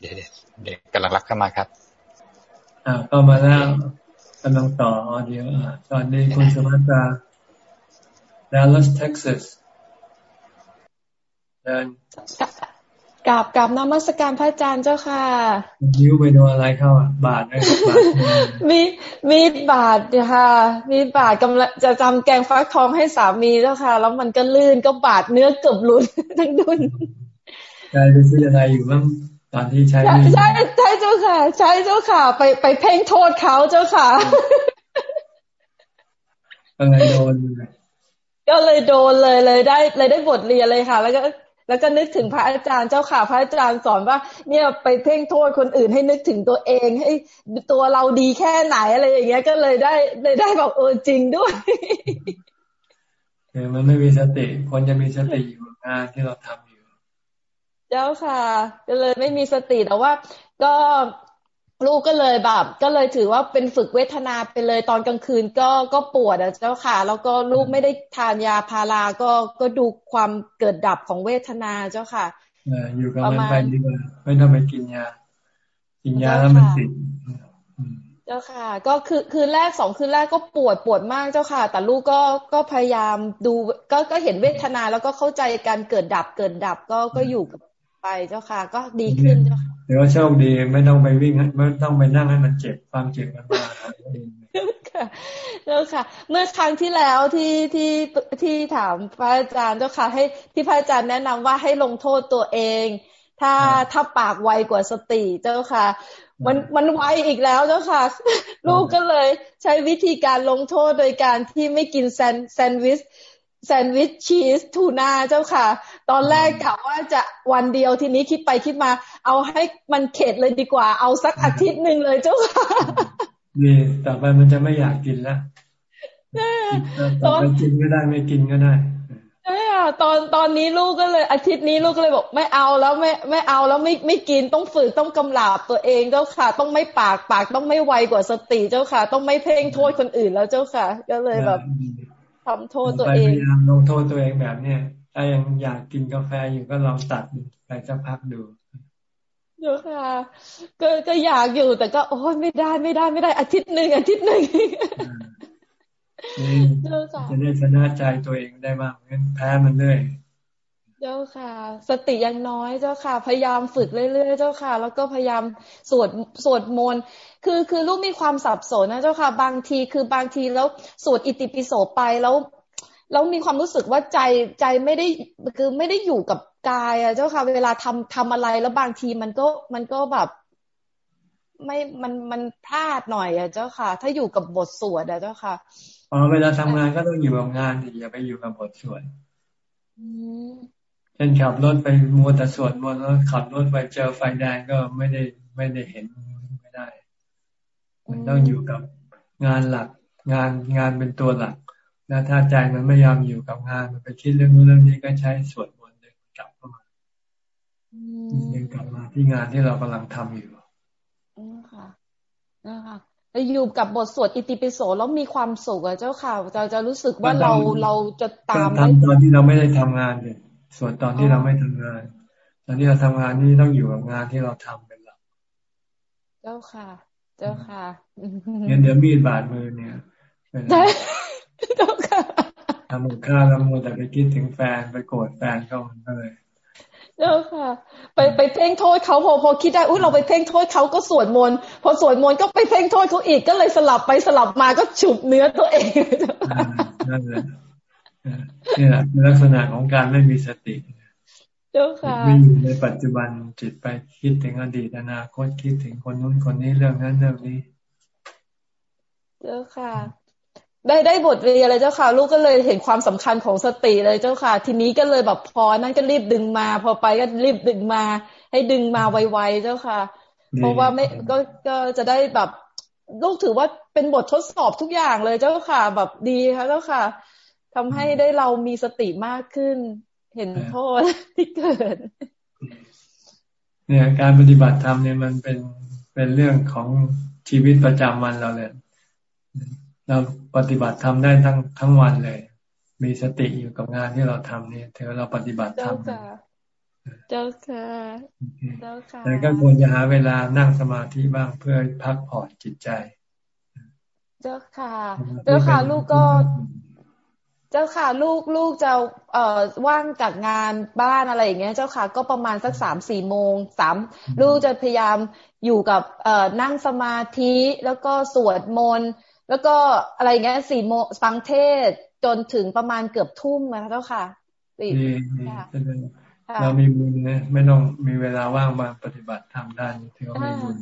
เดี๋ยวเด็กกำลังรับเข้ามาครับ อ่าก็มาแล้วกำลังต่อออเดียวอ่าตอนนี้คุณสุภัตตา Dallas Texas เดินกราบกราบนมัสการพระอาจารย์เจ้าค่ะยิ้วไปโดนอะไรเข้าอะบาดเลยบาดมีมีบาดค่ะ มีบาดกำลังจะจำแกงฟักทองให้สามีเจ้าค่ะ แล้วมันก็ลื่นก็บาดเนื้อเกือบหลุดทั้งดุนใช่ไปซื้ออะไรอยู่บ้างตอนที่ใช้ใช่ใช่ใช่เจ้าค่ะ ใช่เจ้าค่ะ ไปไปเพ่งโทษเขาเจ้าค่ะก็เลยโดนก็เลยโดนเลยเลยได้ เลยได้บทเรียนเลยค่ะ แล้วก็ แล้วก็นึกถึงพระอาจารย์เจ้าค่ะ พระอาจารย์สอนว่า เนี่ยไปเพ่งโทษคนอื่นให้นึกถึงตัวเองให้ตัวเราดีแค่ไหนอะไรอย่างเงี้ย ก็เลยได้เลยได้บอกเออจริงด้วยเออมันไม่มีสติคนจะมีสติอยู่งานที่เราทำอยู่ เจ้าค่ะ ก็เลยไม่มีสติแต่ว่า ก็ ลูกก็เลยแบบ ก็เลยถือว่าเป็นฝึกเวทนาไปเลยตอนกลางคืนก็ก็ปวดอะเจ้าค่ะ แล้วก็ลูกไม่ได้ทานยาพาราก็ก็ดูความเกิดดับของเวทนาเจ้าค่ะอยู่กับมันไปดีกว่าไม่ต้องไปกินยา กินยาแล้วมันติดเจ้าค่ะ ก็คือคืนแรกสองคืนแรกก็ปวดปวดมากเจ้าค่ะ แต่ลูกก็ก็พยายามดูก็ก็เห็นเวทนาแล้วก็เข้าใจการเกิดดับเกิดดับก็ก็อยู่กับไปเจ้าค่ะ ก็ดีขึ้นเจ้าค่ะ หรือว่าโชคดีไม่ต้องไปวิ่งไม่ต้องไปนั่งให้มันเจ็บความเจ็บมันมาค่ะเจ้าค่ะ เมื่อครั้งที่แล้วที่ที่ที่ถามพระอาจารย์เจ้าค่ะ ให้ที่พระอาจารย์แนะนำว่าให้ลงโทษตัวเอง ถ้าถ้าปากไวกว่าสติเจ้าค่ะ มันมันไวอีกแล้วเจ้าค่ะ ลูกก็เลยใช้วิธีการลงโทษโดยการที่ไม่กินแซนแซนด์วิช แซนด์วิชชีสทูน่าเจ้าค่ะ ตอนแรกกะว่าจะวันเดียวทีนี้คิดไปคิดมา เอาให้มันเข็ดเลยดีกว่า เอาสักอาทิตย์หนึ่งเลยเจ้าค่ะนี่ต่อไปมันจะไม่อยากกินแล้วตอนกินก็ได้ไม่กินก็ได้ใช่ค่ะตอนตอนนี้ลูกก็เลย อาทิตย์นี้ลูกก็เลยบอกไม่เอาแล้วไม่ไม่เอาแล้วไม่ไม่กินต้องฝึกต้องกำลาบตัวเองเจ้าค่ะ ต้องไม่ปากปากต้องไม่ไวกว่าสติเจ้าค่ะ ต้องไม่เพ่งโทษคนอื่นแล้วเจ้าค่ะ ก็เลยแบบ ทำโทษตัวเองพยายามลงโทษตัวเองแบบเนี้ยถ้ายังอยากกินกาแฟอยู่ก็ลองตัดไปสักพักดูเดี๋ยวค่ะก็ก็อยากอยู่แต่ก็โอ้ยไม่ได้ไม่ได้ไม่ได้ อาทิตย์หนึ่งอาทิตย์หนึ่งจะได้ชนะใจตัวเองได้มากงั้นแพ้มันเลย เจ้าค่ะ สติยังน้อยเจ้าค่ะ พยายามฝึกเรื่อยๆเจ้าค่ะ แล้วก็พยายามสวดสวดมนต์คือคือลูกมีความสับสนนะเจ้าค่ะ บางทีคือบางทีแล้วสวดอิติปิโสไปแล้วแล้วมีความรู้สึกว่าใจใจไม่ได้คือไม่ได้อยู่กับกายอะเจ้าค่ะ เวลาทำทำอะไรแล้วบางทีมันก็มันก็แบบไม่มันมันพลาดหน่อยอะเจ้าค่ะ ถ้าอยู่กับบทสวดอะเจ้าค่ะอ๋อเวลาทำงานก็ต้องอยู่กับงานอย่าไปอยู่กับบทสวด เช่นขับรถไปมัวแต่สวดมนต์แล้วขับรถไปเจอไฟแดงก็ไม่ได้ไม่ได้เห็นไม่ได้ มันต้องอยู่กับงานหลัก งานงานเป็นตัวหลัก แล้วถ้าใจมันไม่ยอมอยู่กับงานมันไปคิดเรื่องนู้นเรื่องนี้ก็ใช้สวดมนต์เดินกลับเข้ามาเดินกลับมาที่งานที่เรากำลังทำอยู่อือค่ะนะคะอยู่กับบทสวดอิติปิโสแล้วมีความสุขอะเจ้าค่ะเราจะรู้สึกว่าเราเราจะตามทำตอนที่เราไม่ได้ทำงานเนี่ย ส่วนตอนที่เราไม่ทำงาน ตอนที่เราทำงานนี่ต้องอยู่กับงานที่เราทำเป็นหลักเจ้าค่ะ เจ้าค่ะเนี่ยเดี๋ยวมีดบาดมือเนี่ยเจ้าค่ะทำมือฆ่าแล้วมัวแต่ไปคิดถึงแฟนไปโกรธแฟนเขาก็เลยเจ้าค่ะ ไปไปเพ่งโทษเขาพอพอคิดได้อุ้ยเราไปเพ่งโทษเขาก็สวดมนต์พอสวดมนต์ก็ไปเพ่งโทษเขาอีกก็เลยสลับไปสลับมาก็ฉุบเนื้อตัวเองนั่นแหละ นี่แหละลักษณะของการไม่มีสติเจ้าค่ะไม่อยู่ในปัจจุบันจิตไปคิดถึงอดีตอนาคตคิดถึงคนนู้นคนนี้เรื่องนั้นเรื่องนี้ เจ้าค่ะ ได้ได้บทเรียนเลยเจ้าค่ะ ลูกก็เลยเห็นความสำคัญของสติเลยเจ้าค่ะ ทีนี้ก็เลยแบบพอนั่นก็รีบดึงมา พอไปก็รีบดึงมา ให้ดึงมาไวๆเจ้าค่ะ เพราะว่าไม่ก็ก็จะได้แบบลูกถือว่าเป็นบททดสอบทุกอย่างเลยเจ้าค่ะ แบบดีค่ะเจ้าค่ะ ทำให้ได้เรามีสติมากขึ้น เห็นโทษที่เกิด เนี่ยการปฏิบัติธรรมเนี่ยมันเป็นเป็นเรื่องของชีวิตประจำวันเราเลยเราปฏิบัติธรรมได้ทั้งทั้งวันเลย มีสติอยู่กับงานที่เราทำเนี่ยถือเราปฏิบัติธรรมเจ้าค่ะเจ้าค่ะแต่ก็ควรจะหาเวลานั่งสมาธิบ้างเพื่อพักผ่อนจิตใจ เจ้าค่ะ เจ้าค่ะ ลูกก็ เจ้าค่ะ ลูกลูกจะเอ่อว่างจากงานบ้านอะไรอย่างเงี้ย เจ้าค่ะ ก็ประมาณสักสามสี่โมงสามลูกจะพยายามอยู่กับเอ่อนั่งสมาธิแล้วก็สวดมนต์แล้วก็อะไรเงี้ยสี่โมงฟังเทศจนถึงประมาณเกือบทุ่มนะเจ้าค่ะดีเรามีบุญนะไม่ต้องมีเวลาว่างมาปฏิบัติทำได้ถือว่ามีบุญ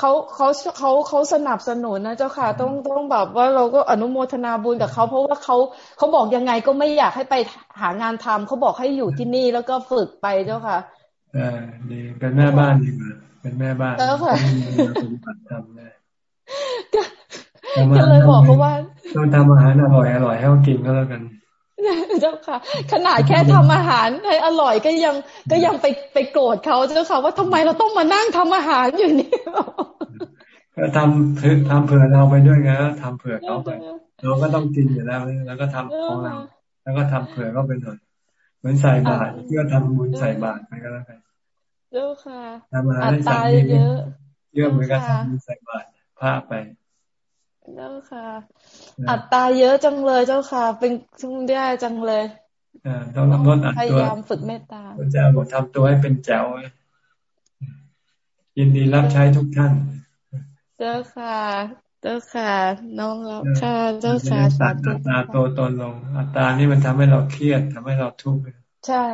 เขาเขาเขาเขาสนับสนุนนะเจ้าค่ะ ต้องต้องแบบว่าเราก็อนุโมทนาบุญกับเขาเพราะว่าเขาเขาบอกยังไงก็ไม่อยากให้ไปหางานทำเขาบอกให้อยู่ที่นี่แล้วก็ฝึกไปเจ้าค่ะอ่าดีเป็นแม่บ้านดีกว่าเป็นแม่บ้านเจ้าค่ะปฏิบัติธรรมนะก็เลยบอกเขาว่าต้องทำอาหารอร่อยอร่อยให้เขากินก็แล้วกัน เจ้าค่ะ ขนาดแค่ทำอาหารให้อร่อยก็ยังก็ยังไปไปโกรธเขาเจ้าค่ะ ว่าทำไมเราต้องมานั่งทำอาหารอยู่นี่ก็ทำถือทำเผื่อเราไปด้วยไงทำเผื่อเขาไปเราก็ต้องกินอยู่แล้วแล้วก็ทำของเรา แล้วก็ทำเผื่อก็ไปหน่อยเหมือนใส่บาตรเพื่อทำบุญใส่บาตรไปก็แล้วกันเจ้าค่ะทำอาหารให้สัตว์เยอะเยอะเหมือนกันทำบุญใส่บาตรผ้าไปเจ้าค่ะ อัตตาเยอะจังเลยเจ้าค่ะ เป็นชุ่มแย่จังเลยอ่าต้องลดอัตพยายามฝึกเมตตาพระเจ้าบอกทำตัวให้เป็นแจ๋วยินดีรับใช้ทุกท่าน เจ้าค่ะ เจ้าค่ะ น้องรับค่ะ เจ้าค่ะตัดอัตตาตัวตนลง อัตตานี่มันทำให้เราเครียดทำให้เราทุกข์ ใช่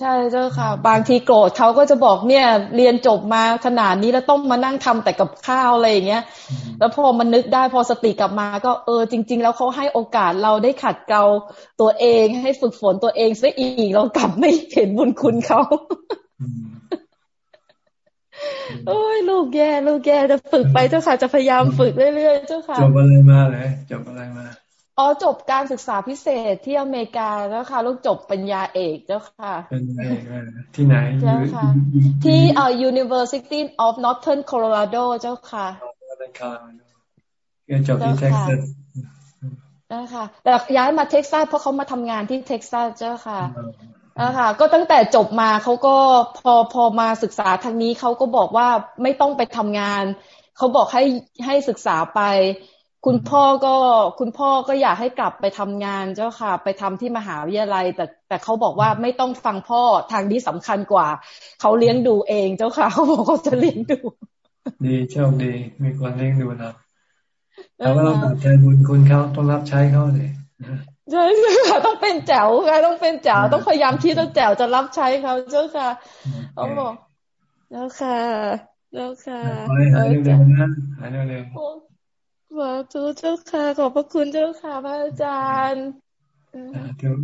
ใช่เจ้าค่ะ บางทีโกรธเขาก็จะบอกเนี่ย เรียนจบมาขนาดนี้แล้วต้องมานั่งทำแต่กับข้าวอะไรอย่างเงี้ยแล้วพอมันนึกได้พอสติกลับมา ก็เออจริง ๆ แล้วเขาให้โอกาสเราได้ขัดเกลาตัวเองให้ฝึกฝนตัวเองซะอีกเรากลับไม่เห็นบุญคุณเขาโอ้ยลูกแย่ ลูกแย่จะฝึกไปเจ้าค่ะจะพยายามฝึกเรื่อยๆเจ้าค่ะจบอะไรมาเลยจบอะไรมา อ๋อจบการศึกษาพิเศษที่อเมริกาแล้วค่ะ ลูกจบปัญญาเอกเจ้าค่ะเป็นที่ไหนเจ้าค่ะ ที่เอ่อ University of Northern Colorado เจ้าค่ะเรียนจบที่เท็กซัสนะคะแต่ย้ายมาเท็กซัสเพราะเขามาทำงานที่เท็กซัสเจ้าค่ะนะคะก็ตั้งแต่จบมาเขาก็พอพอมาศึกษาทางนี้เขาก็บอกว่าไม่ต้องไปทำงานเขาบอกให้ให้ศึกษาไป คุณพ่อก็คุณพ่อก็อยากให้กลับไปทำงานเจ้าค่ะ ไปทำที่มหาวิทยาลัย แต่แต่เขาบอกว่าไม่ต้องฟังพ่อทางนี้สำคัญกว่า เขาเลี้ยงดูเองเจ้าค่ะเขาบอกเขาจะเลี้ยงดู ดีโชคดี มีคนเลี้ยงดูเราเราก็ต้องตอบแทนบุญคุณเขาต้องรับใช้เขาเลยใช่ค่ะต้องเป็นแจ๋วค่ะต้องเป็นแจ๋วต้องพยายามคิดต้องแจ๋วจะรับใช้เขาเจ้าค่ะเขาบอกเจ้าค่ะเจ้าค่ะหายเร็วๆนะหายเร็วๆ สาธุเจ้าค่ะขอบพระคุณเจ้าค่ะพระอาจารย์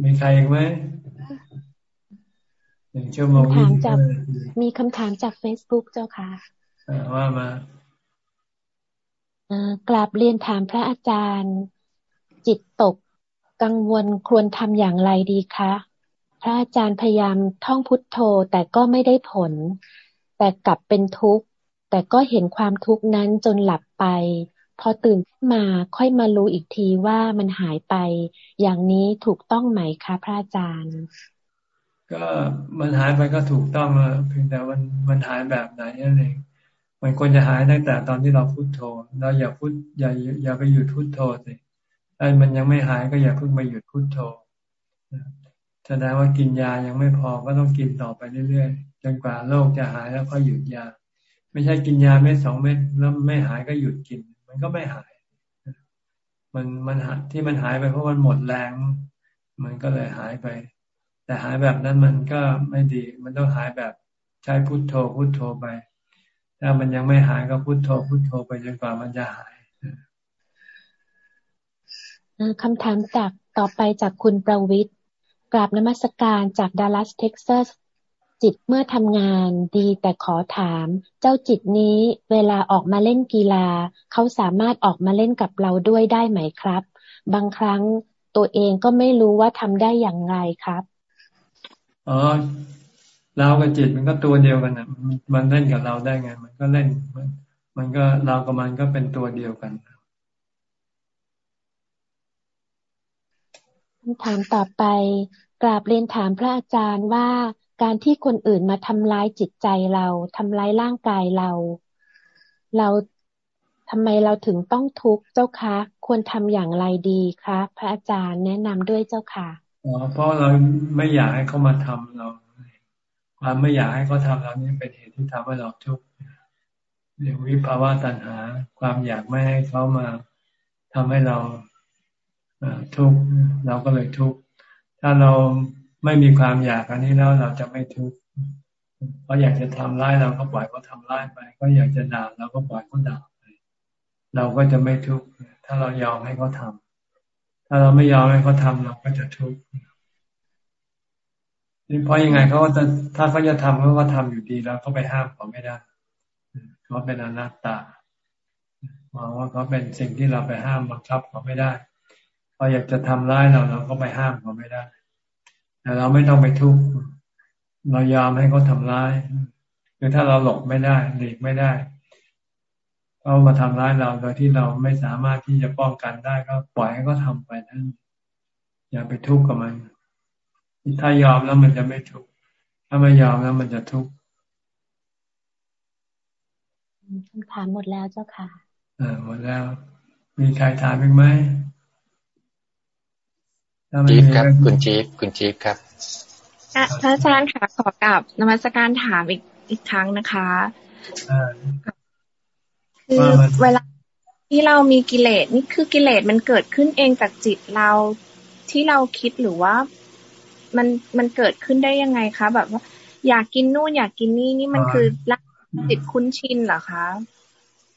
มีใครอีกไหมหนึ่งชั่วโมงถามจากมีคำถามจากเฟซบุ๊กเจ้าค่ะว่ามา กราบเรียนถามพระอาจารย์ จิตตกกังวลควรทำอย่างไรดีคะ พระอาจารย์พยายามท่องพุทโธแต่ก็ไม่ได้ผล แต่กลับเป็นทุกข์ แต่ก็เห็นความทุกข์นั้นจนหลับไป พอตื่นขึ้นมาค่อยมารู้อีกทีว่ามันหายไป อย่างนี้ถูกต้องไหมคะพระอาจารย์ ก็มันหายไปก็ถูกต้องเพียงแต่มันมันหายแบบไหนนั่นเองมันควรจะหายตั้งแต่ตอนที่เราพุโทโธเราอย่าพุทอย่าอย่าไปหยุดพุโทโธสิถ้ามันยังไม่หายก็อย่าเพิ่งไปหยุดพุโทโธแสดงว่ากินยายังไม่พอก็ต้องกินต่อไปเรื่อยๆจนกว่าโรคจะหายแล้วก็หยุดยา ไม่ใช่กินยาเม็ดสองเม็ดแล้วไม่หายก็หยุดกินมัน ก็ไม่หาย มันมันที่มันหายไปเพราะมันหมดแรง มันก็เลยหายไป แต่หายแบบนั้นมันก็ไม่ดี มันต้องหายแบบใช้พุทโธพุทโธไป ถ้ามันยังไม่หายก็พุทโธพุทโธไปจนกว่ามันจะหายคำถามจากต่อไปจากคุณประวิทย์กราบนมัสการจากดัลลัสเท็กซัส จิตเมื่อทำงานดีแต่ขอถาม เจ้าจิตนี้เวลาออกมาเล่นกีฬา เขาสามารถออกมาเล่นกับเราด้วยได้ไหมครับ บางครั้งตัวเองก็ไม่รู้ว่าทำได้อย่างไรครับอ๋อเรากับจิตมันก็ตัวเดียวกันนะมันเล่นกับเราได้ไง มันก็เล่น มันก็เรากับมันก็เป็นตัวเดียวกันคำถามต่อไปกราบเรียนถามพระอาจารย์ว่า การที่คนอื่นมาทำร้ายจิตใจเราทำร้ายร่างกายเรา เราทำไมเราถึงต้องทุกข์เจ้าคะ ควรทำอย่างไรดีคะพระอาจารย์แนะนำด้วยเจ้าค่ะอ๋อเพราะเราไม่อยากให้เขามาทำเรา ความไม่อยากให้เขาทำเรานี่เป็นเหตุที่ทำให้เราทุกข์เรียกวิภาวะตัณหา ความอยากไม่ให้เขามาทำให้เราทุกข์เราก็เลยทุกข์ถ้าเรา ไม่มีความอยากอันนี้แล้วเราจะไม่ทุกข์เขาอยากจะทำร้ายเราก็ปล่อยเขาทาร้ายไปเขาอยากจะด่าเราก็ปล่อยเขาด่าไปเราก็จะไม่ทุกข์ถ้าเรายอมให้เขาทาถ้าเราไม่ยอมให้เขาทาเราก็จะทุกข์นี่เพราะยังไงเขาจะถ้าเขาจะทำเขาก็ทำอยู่ดีแล้วเขาไปห้ามเขาไม่ได้เขาเป็นอนัตตามองว่าเขาเป็นสิ่งที่เราไปห้ามบังคับเขาไม่ได้เขาอยากจะทำร้ายเราเราก็ไปห้ามเขาไม่ได้ แต่เราไม่ต้องไปทุกข์เรายอมให้เขาทำร้ายคือถ้าเราหลบไม่ได้หลีกไม่ได้เขามาทำร้ายเราโดยที่เราไม่สามารถที่จะป้องกันได้ก็ปล่อยให้เขาทาไปนั่นอย่าไปทุกข์กับมัน ถ้ายอมแล้วมันจะไม่ทุกข์ถ้าไม่ยอมแล้วมันจะทุกข์คำถามหมดแล้วเจ้าค่ะอ่าหมดแล้ว มีใครถามอีกไหม จี๊บครับ คุณจี๊บคุณจี๊บครับพระอาจารย์ค่ะขอกลับนมัสการถามอีกอีกครั้งนะคะคือเวลาที่เรามีกิเลสนี่คือกิเลสมันเกิดขึ้นเองจากจิตเราที่เราคิดหรือว่ามันมันเกิดขึ้นได้ยังไงคะ แบบว่า อยากกินนู่นอยากกินนี่นี่มันคือรักจิตคุ้นชินเหรอคะ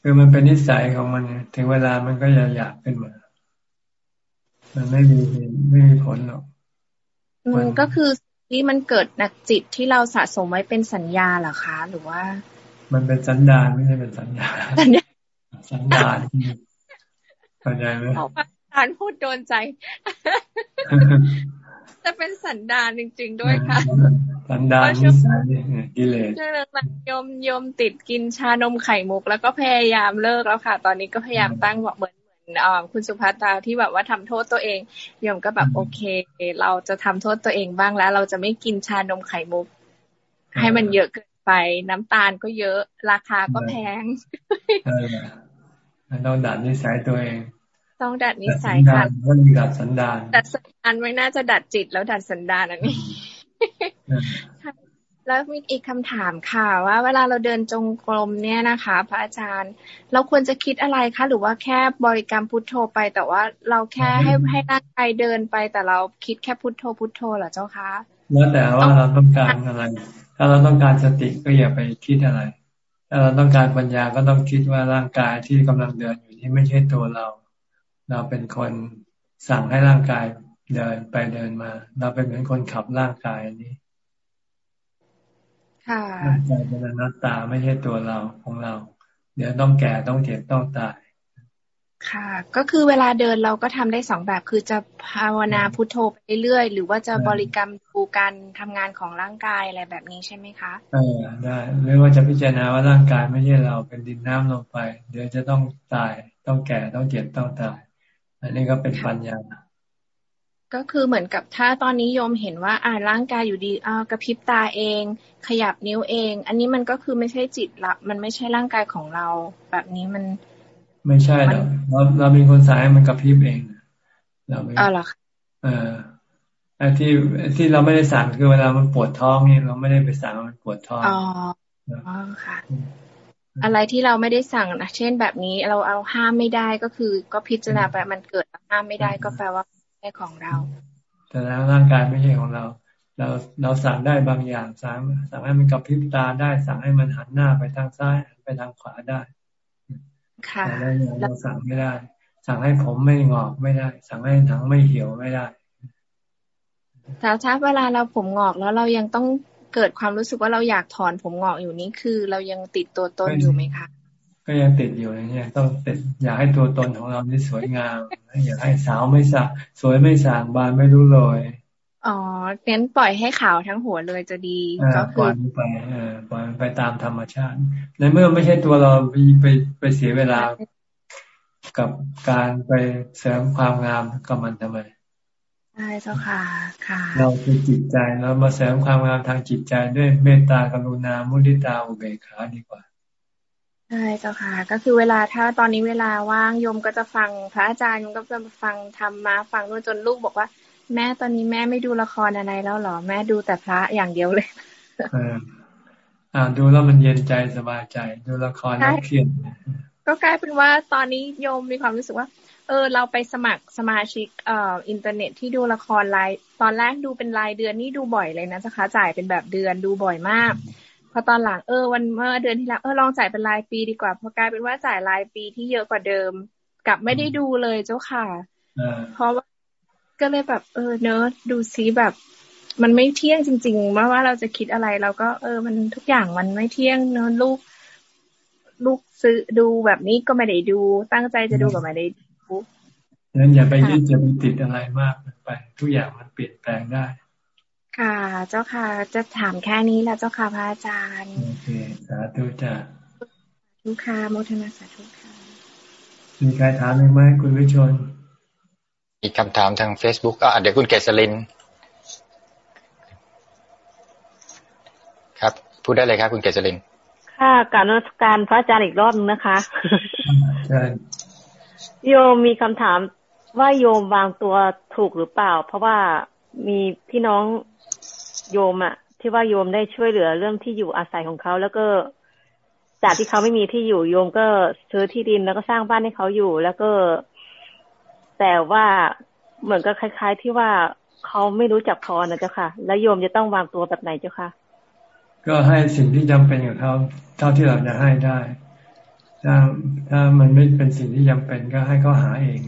คือมันเป็นนิสัยของมันถึงเวลามันก็อยากอยากขึ้นมา มันไม่มีไม่มีผลหรอกมันก็คือที่มันเกิดนักจิตที่เราสะสมไว้เป็นสัญญาเหรอคะ หรือว่า มันเป็นสัญญาไม่ใช่เป็นสัญญาสัญญาสัญญาเข้าใจไหมอานพูดโดนใจ จะเป็นสันดานจริง ๆ ด้วยค่ะ สันดานนิสัยกิเลสช่วงนั้นยมยมติดกินชานมไข่มุก แล้วก็พยายามเลิกแล้วค่ะ ตอนนี้ก็พยายามตั้งบอกเหมือน คุณสุภัตราที่แบบว่าทำโทษตัวเองยมก็แบบโอเค เราจะทำโทษตัวเองบ้างแล้ว เราจะไม่กินชานมไข่มุก ให้มันเยอะเกินไปน้ำตาลก็เยอะ ราคาก็แพงต้องดัดนิสัยตัวเอง ต้องดัดนิสัยค่ะต้องดัดสันดานดัดสันดานไม่น่าจะดัดจิตแล้วดัดสันดานอันนี้ แล้วมีอีกคำถามค่ะ ว่า เวลาเราเดินจงกรมเนี่ยนะคะ พระอาจารย์ เราควรจะคิดอะไรคะหรือว่าแค่บริกรรมพุทโธไป แต่ว่าเราแค่ให้ให้ร่างกายเดินไป แต่เราคิดแค่พุทโธพุทโธเหรอเจ้าคะแล้วแต่ว่าเราต้องการอะไร ถ้าเราต้องการสติก็อย่าไปคิดอะไร ถ้าเราต้องการปัญญาก็ต้องคิดว่าร่างกายที่กำลังเดินอยู่นี้ไม่ใช่ตัวเรา เราเป็นคนสั่งให้ร่างกายเดินไปเดินมา เราเป็นเหมือนคนขับร่างกายอันนี้ ค่ะใจเป็นอนัตตาไม่ใช่ตัวเราของเรา เดี๋ยวต้องแก่ต้องเจ็บต้องตาย ค่ะ ก็คือเวลาเดินเราก็ทำได้สองแบบ คือจะภาวนาพุทโธไปเรื่อยหรือว่าจะบริกรรมดูการทำงานของร่างกายอะไรแบบนี้ใช่ไหมคะเออได้หรือว่าจะพิจารณาว่าร่างกายไม่ใช่เราเป็นดินน้ำลงไปเดี๋ยวจะต้องตายต้องแก่ต้องเจ็บต้องตาย อันนี้ก็เป็นปัญญา ก็คือเหมือนกับถ้าตอนนี้โยมเห็นว่า อ่าร่างกายอยู่ดีอ่ากระพริบตาเอง ขยับนิ้วเอง อันนี้มันก็คือไม่ใช่จิตละมันไม่ใช่ร่างกายของเรา แบบนี้มัน ไม่ใช่หรอกเราเราเป็นคนสายมันกระพริบเองเราไม่อ๋อเหรอเออไอ้ที่ที่เราไม่ได้สั่งคือเวลามันปวดท้องนี่เราไม่ได้ไปสั่งมันปวดท้องอ๋ออ๋อค่ะ อะไรที่เราไม่ได้สั่งนะเช่นแบบนี้เราเอาห้ามไม่ได้ก็คือ ก็พิจารณาไปมันเกิดห้ามไม่ได้ก็แปลว่า ช่ของเรา แต่แล้วร่างกายไม่ใช่ของเรา เราเราสั่งได้บางอย่างสั่งสั่งให้มันกระพริบตาได้ สั่งให้มันหันหน้าไปทางซ้ายไปทางขวาได้ค่ะแต่เราเราสั่งไม่ได้ สั่งให้ผมไม่งอกไม่ได้ สั่งให้หนังไม่เหี่ยวไม่ได้แต่ถ้าเวลาเราผมงอกแล้วเรายังต้องเกิดความรู้สึกว่าเราอยากถอนผมงอกอยู่นี้คือ เรายังติดตัวตนอยู่ไหมคะ ก็ยังติดอยู่เนี่ยต้องติดอยากให้ตัวตนของเรานี่สวยงาม อยากให้สาวไม่สาสวยไม่สางบานไม่รู้เลย อ๋องั้นปล่อยให้ขาวทั้งหัวเลยจะดีก็ปคืล่ออยมันไปเออปล่อยมันไปตามธรรมชาติ ในเมื่อไม่ใช่ตัวเราไปไปไปเสียเวลากับการไปเสริมความงามกับมันทำไมใช่เจ้าค่ะ ค่ะ เราคือจิตใจเรามาเสริมความงามทางจิตใจด้วยเมตตากรุณามุทิตาอุเบกขาดีกว่า ใช่เจ้าค่ะ ก็คือเวลาถ้าตอนนี้เวลาว่างโยมก็จะฟังพระอาจารย์โยมก็จะฟังธรรมมาฟังนู่นจนลูกบอกว่า แม่ตอนนี้แม่ไม่ดูละครอะไรแล้วหรอ แม่ดูแต่พระอย่างเดียวเลยเอออ่าดูแล้วมันเย็นใจสบายใจ ดูละครแล้วเครียดก็กลายเป็นว่าตอนนี้โยมมีความรู้สึกว่า เออ เราไปสมัครสมาชิกเอ่ออินเทอร์เน็ตที่ดูละครรายตอนแรกดูเป็นรายเดือนนี่ดูบ่อยเลยนะเจ้าคะจ่ายเป็นแบบเดือนดูบ่อยมาก พอตอนหลังเออวันเมื่อเดือนที่แล้วเออลองจ่ายเป็นรายปีดีกว่าพอกลายเป็นว่าจ่ายรายปีที่เยอะกว่าเดิม กลับไม่ได้ดูเลยเจ้าค่ะอ่าเพราะว่าก็เลยแบบ เออเนอะดูซิแบบ มันไม่เที่ยงจริงๆไม่ว่าเราจะคิดอะไรเราก็เออ มันทุกอย่างมันไม่เที่ยงเนอะลูกลูกซื้อดูแบบนี้ก็ไม่ได้ดู ตั้งใจจะดูก็ไม่ได้ดูงั้นอย่าไปยึดจะไปติดอะไรมากไป ทุกอย่างมันเปลี่ยนแปลงได้ ค่ะ เจ้าค่ะ จะถามแค่นี้แหละเจ้าค่ะพระอาจารย์โอเคสาธุจ้ะทุกค่ะโมทนาสาธุค่ะมีใครถามอีกไหมคุณวิชนมีคำถามทาง Facebook อะเดี๋ยวคุณเกษรินครับ พูดได้เลยครับ คุณเกษรินค่ะกรารนมัสการพระอาจารย์อีกรอบนึงนะคะใช่โยมมีคำถามว่าโยมวางตัวถูกหรือเปล่า เพราะว่ามีพี่น้อง โยมอะที่ว่าโยมได้ช่วยเหลือเรื่องที่อยู่อาศัยของเขาแล้วก็จากที่เขาไม่มีที่อยู่โยมก็ซื้อที่ดินแล้วก็สร้างบ้านให้เขาอยู่ แล้วก็ แต่ว่าเหมือนกับคล้าย ๆ ที่ว่าเขาไม่รู้จักพอนะเจ้าค่ะ แล้วโยมจะต้องวางตัวแบบไหนเจ้าค่ะ ก็ให้สิ่งที่จำเป็นกับเขาเท่าที่เราจะให้ได้ ถ้าถ้ามันไม่เป็นสิ่งที่จำเป็นก็ให้เขาหาเอง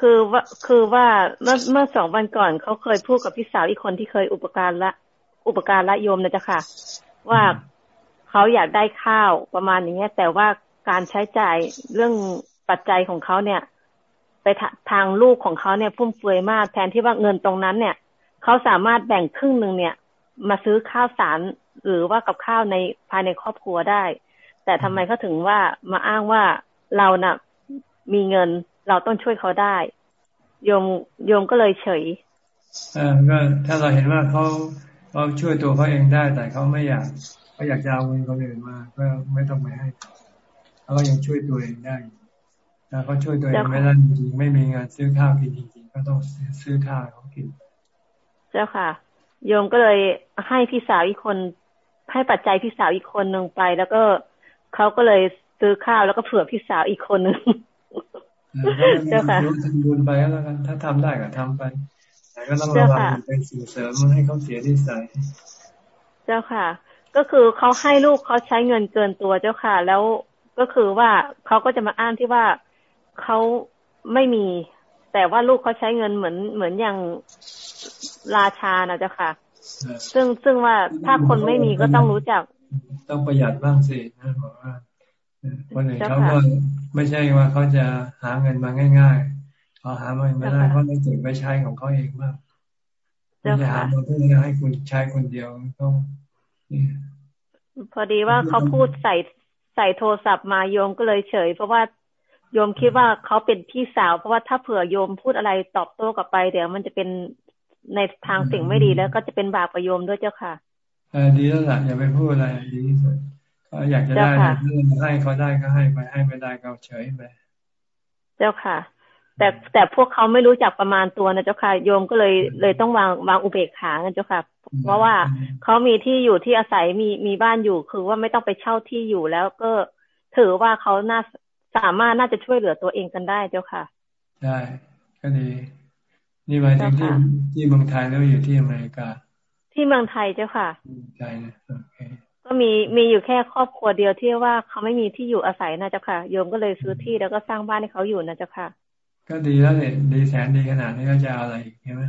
คือว่าคือว่าเมื่อเมื่อสองวันก่อนเขาเคยพูดกับพี่สาวอีกคนที่เคยอุปการละอุปการละโยมนะจ๊ะค่ะ ว่าเขาอยากได้ข้าวประมาณอย่างเงี้ย แต่ว่าการใช้จ่ายเรื่องปัจจัยของเขาเนี่ย ไปทาทางลูกของเขาเนี่ยฟุ่มเฟือยมาก แทนที่ว่าเงินตรงนั้นเนี่ยเขาสามารถแบ่งครึ่งหนึ่งเนี่ย มาซื้อข้าวสารหรือว่ากับข้าวในภายในครอบครัวได้ แต่ทำไมเขาถึงว่ามาอ้างว่าเราน่ะมีเงิน เราต้องช่วยเขาได้ โยมโยมก็เลยเฉยเออก็ถ้าเราเห็นว่าเขาเขาช่วยตัวเขาเองได้ แต่เขาไม่อยากเขาอยากจะเอาเงินคนอื่นมา ก็ไม่ต้องไปให้เขาก็ยังช่วยตัวเองได้ถ้าเขาช่วยตัวเองไม่ได้จริงๆไม่มีเงินซื้อข้าวกินจริงๆก็ต้องซื้อข้าวให้เขากิน เจ้าค่ะ โยมก็เลยให้พี่สาวอีกคนให้ปัจจัยพี่สาวอีกคนหนึ่งไป แล้วก็เขาก็เลยซื้อข้าวแล้วก็เผื่อพี่สาวอีกคนหนึ่ง เจ้าค่ะทำบุญไปแล้วกัน ถ้าทำได้ก็ทำไป แต่ก็ต้องระวังเป็นสิ่งเสริมไม่ให้เขาเสียนิสัยเจ้าค่ะ ก็คือเขาให้ลูกเขาใช้เงินเกินตัวเจ้าค่ะ แล้วก็คือว่าเขาก็จะมาอ้างที่ว่าเขาไม่มี แต่ว่าลูกเขาใช้เงินเหมือนเหมือนอย่างราชานะเจ้าค่ะ ซึ่งซึ่งว่าถ้าคนไม่มีก็ต้องรู้จัก ต้องประหยัดบ้างสินะบอกว่า คนอื่นเขาก็ไม่ใช่ว่าเขาจะหาเงินมาง่ายๆเขาหามาไม่ได้เขาต้องเก็บไปใช้ของเขาเองบ้างไม่ใช่หามาเพื่อให้คุณใช้คนเดียวต้องพอดีว่าเขาพูดใส่ใส่โทรศัพท์มาโยมก็เลยเฉย เพราะว่าโยมคิดว่าเขาเป็นพี่สาวเพราะว่าถ้าเผื่อโยมพูดอะไรตอบโต้กลับไปเดี๋ยวมันจะเป็นในทางสิ่งไม่ดีแล้วก็จะเป็นบาปประโยมด้วยเจ้าค่ะเออดีแล้วล่ะอย่าไปพูดอะไรดีที่สุด เขาอยากจะได้ให้เขาได้ก็ให้ไปให้ไม่ได้ก็เฉยไปเจ้าค่ะ แต่แต่พวกเขาไม่รู้จักประมาณตัวนะเจ้าค่ะโยมก็เลยเลยต้องวางวางอุเบกขาเจ้าค่ะ เพราะว่าเขามีที่อยู่ที่อาศัยมีมีบ้านอยู่ คือว่าไม่ต้องไปเช่าที่อยู่แล้วก็ถือว่าเขาน่าสามารถน่าจะช่วยเหลือตัวเองกันได้เจ้าค่ะได้ก็ดี นี่หมายถึงที่ที่เมืองไทยแล้วอยู่ที่อเมริกา ที่เมืองไทยเจ้าค่ะใช่นะโอเค ก็มีมีอยู่แค่ครอบครัวเดียวที่ว่าเขาไม่มีที่อยู่อาศัยนะเจ้าค่ะโยมก็เลยซื้อที่แล้วก็สร้างบ้านให้เขาอยู่นะเจ้าค่ะ ก็ดีแล้วเนี่ยดีแสนดีขนาดนี้ก็จะอะไรใช่ไหม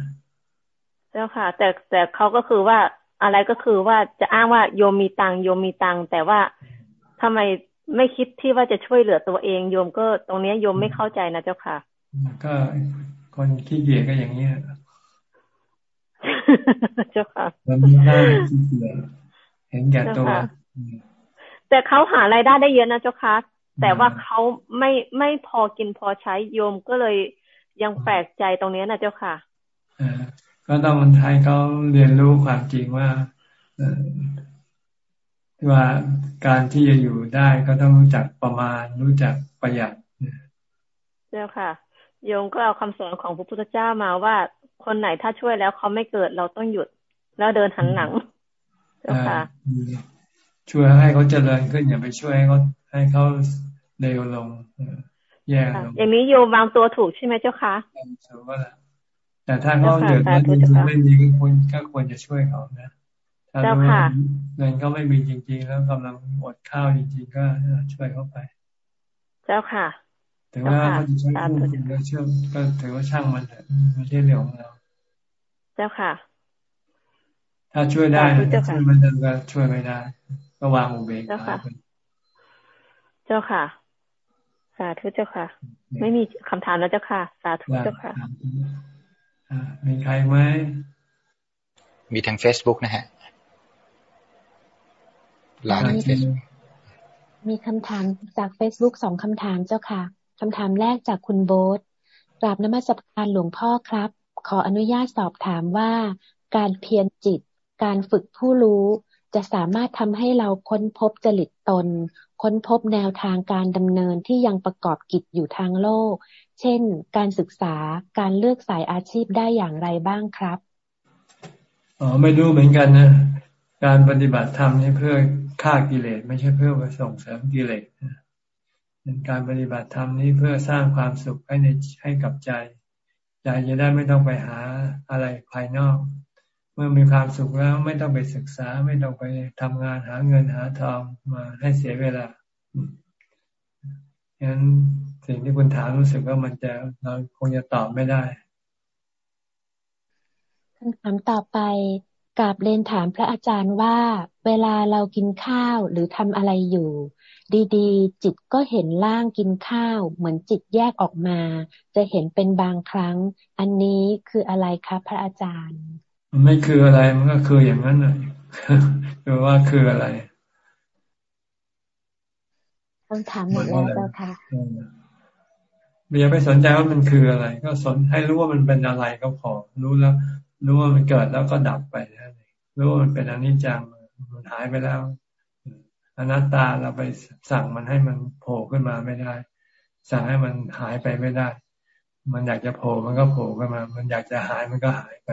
เจ้าค่ะ แต่แต่เขาก็คือว่าอะไรก็คือว่าจะอ้างว่าโยมมีตังโยมมีตังแต่ว่าทำไมไม่คิดที่ว่าจะช่วยเหลือตัวเองโยมก็ตรงนี้โยมไม่เข้าใจนะเจ้าค่ะ ก็คนขี้เกียจก็อย่างนี้เจ้าค่ะมันไม่ได้ขี้เกียจ เห็นแก่ตัว แต่เขาหารายได้ได้เยอะนะเจ้าค่ะแต่ว่าเขาไม่ไม่พอกินพอใช้โยมก็เลยยังแปลกใจตรงนี้นะเจ้าค่ะก็ต้องคนไทยเขาเรียนรู้ความจริงว่าว่าการที่จะอยู่ได้ก็ต้องรู้จักประมาณรู้จักประหยัดเจ้าค่ะ โยมก็เอาคำสอนของพระพุทธเจ้ามาว่าคนไหนถ้าช่วยแล้วเขาไม่เกิดเราต้องหยุด แล้วเดินหันหลังเจ้าค่ะ ช่วยให้เขาเจริญขึ้นอย่าไปช่วยให้เขาให้เขาเร็วลงแย่ลงอย่างนี้โยมวางตัวถูกใช่ไหมเจ้าคะถูกก็แหละแต่ถ้าเขาเดือดร้อนจริงๆไม่มีก็ควรก็ควรจะช่วยเขานะถ้ารู้ว่าเงินเขาไม่มีจริง ๆ แล้วกำลังอดข้าวจริง ๆ ก็ช่วยเขาไป เจ้าค่ะถือว่าเขาจะช่วยผู้คนแล้วเชื่อก็ถือว่าช่างมันเถอะไม่ใช่เรื่องของเรา เจ้าค่ะ ถ้าช่วยได้ช่วยมันก็ช่วยไม่ได้ ก็วางอุเบกขาเจ้าค่ะ สาธุเจ้าค่ะ ไม่มีคำถามแล้วเจ้าค่ะ สาธุเจ้าค่ะมีใครไหมมีทางเฟซบุ๊กนะฮะลาทางเฟซมีคำถามจากเฟซบุ๊กสองคำถามเจ้าค่ะคำถามแรกจากคุณโบ๊ทกราบนมัสการหลวงพ่อครับ ขออนุญาตสอบถามว่า การเพียรจิต การฝึกผู้รู้จะสามารถทำให้เราค้นพบจริตตน ค้นพบแนวทางการดำเนินที่ยังประกอบกิจอยู่ทางโลก เช่น การศึกษาการเลือกสายอาชีพได้อย่างไรบ้างครับอ๋อไม่รู้เหมือนกันนะ การปฏิบัติธรรมนี่เพื่อฆ่ากิเลสไม่ใช่เพื่อไปส่งเสริมกิเลสเป็นการปฏิบัติธรรมนี้เพื่อสร้างความสุขให้ในให้กับใจ ใจจะได้ไม่ต้องไปหาอะไรภายนอก มื่อมีความสุขแล้วไม่ต้องไปศึกษาไม่ต้องไปทำงานหาเงินหาทองมาให้เสียเวลาฉะนั้นสิ่งที่คุณถามรู้สึกว่ามันจะเราคงจะตอบไม่ได้คำถามต่อไปกราบเรียนถามพระอาจารย์ว่า เวลาเรากินข้าวหรือทำอะไรอยู่ ดีๆ จิตก็เห็นร่างกินข้าว เหมือนจิตแยกออกมา จะเห็นเป็นบางครั้ง อันนี้คืออะไรคะพระอาจารย์ มันไม่คืออะไรมันก็คืออย่างนั้นเลยคือว่าคืออะไรคำถามหมดแล้วเจ้าค่ะอย่าไปสนใจว่ามันคืออะไร ก็สนให้รู้ว่ามันเป็นอะไรก็พอรู้แล้ว รู้ว่ามันเกิดแล้วก็ดับไปนะรู้ว่ามันเป็นอนิจจังมันหายไปแล้วอนัตตาเราไปสั่งมันให้มันโผล่ขึ้นมาไม่ได้ สั่งให้มันหายไปไม่ได้ มันอยากจะโผล่มันก็โผล่ขึ้นมา มันอยากจะหายมันก็หายไป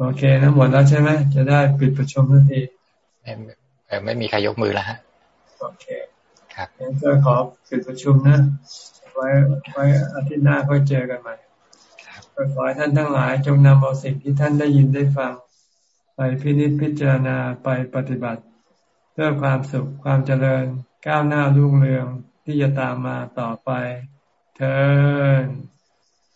โอเคนะหมดแล้วใช่ไหมจะได้ปิดประชุมทันทีไม่ไม่มีใครยกมือแล้วฮะโอเคครับงั้นจะขอปิดประชุมนะไว้ไว้อาทิตย์หน้าก็เจอกันใหม่ก็ขอให้ท่านทั้งหลายจงนำเอาสิ่งที่ท่านได้ยินได้ฟัง ไปพินิจพิจารณาไปปฏิบัติเพื่อความสุขความเจริญก้าวหน้ารุ่งเรืองที่จะตามมาต่อไป เธอ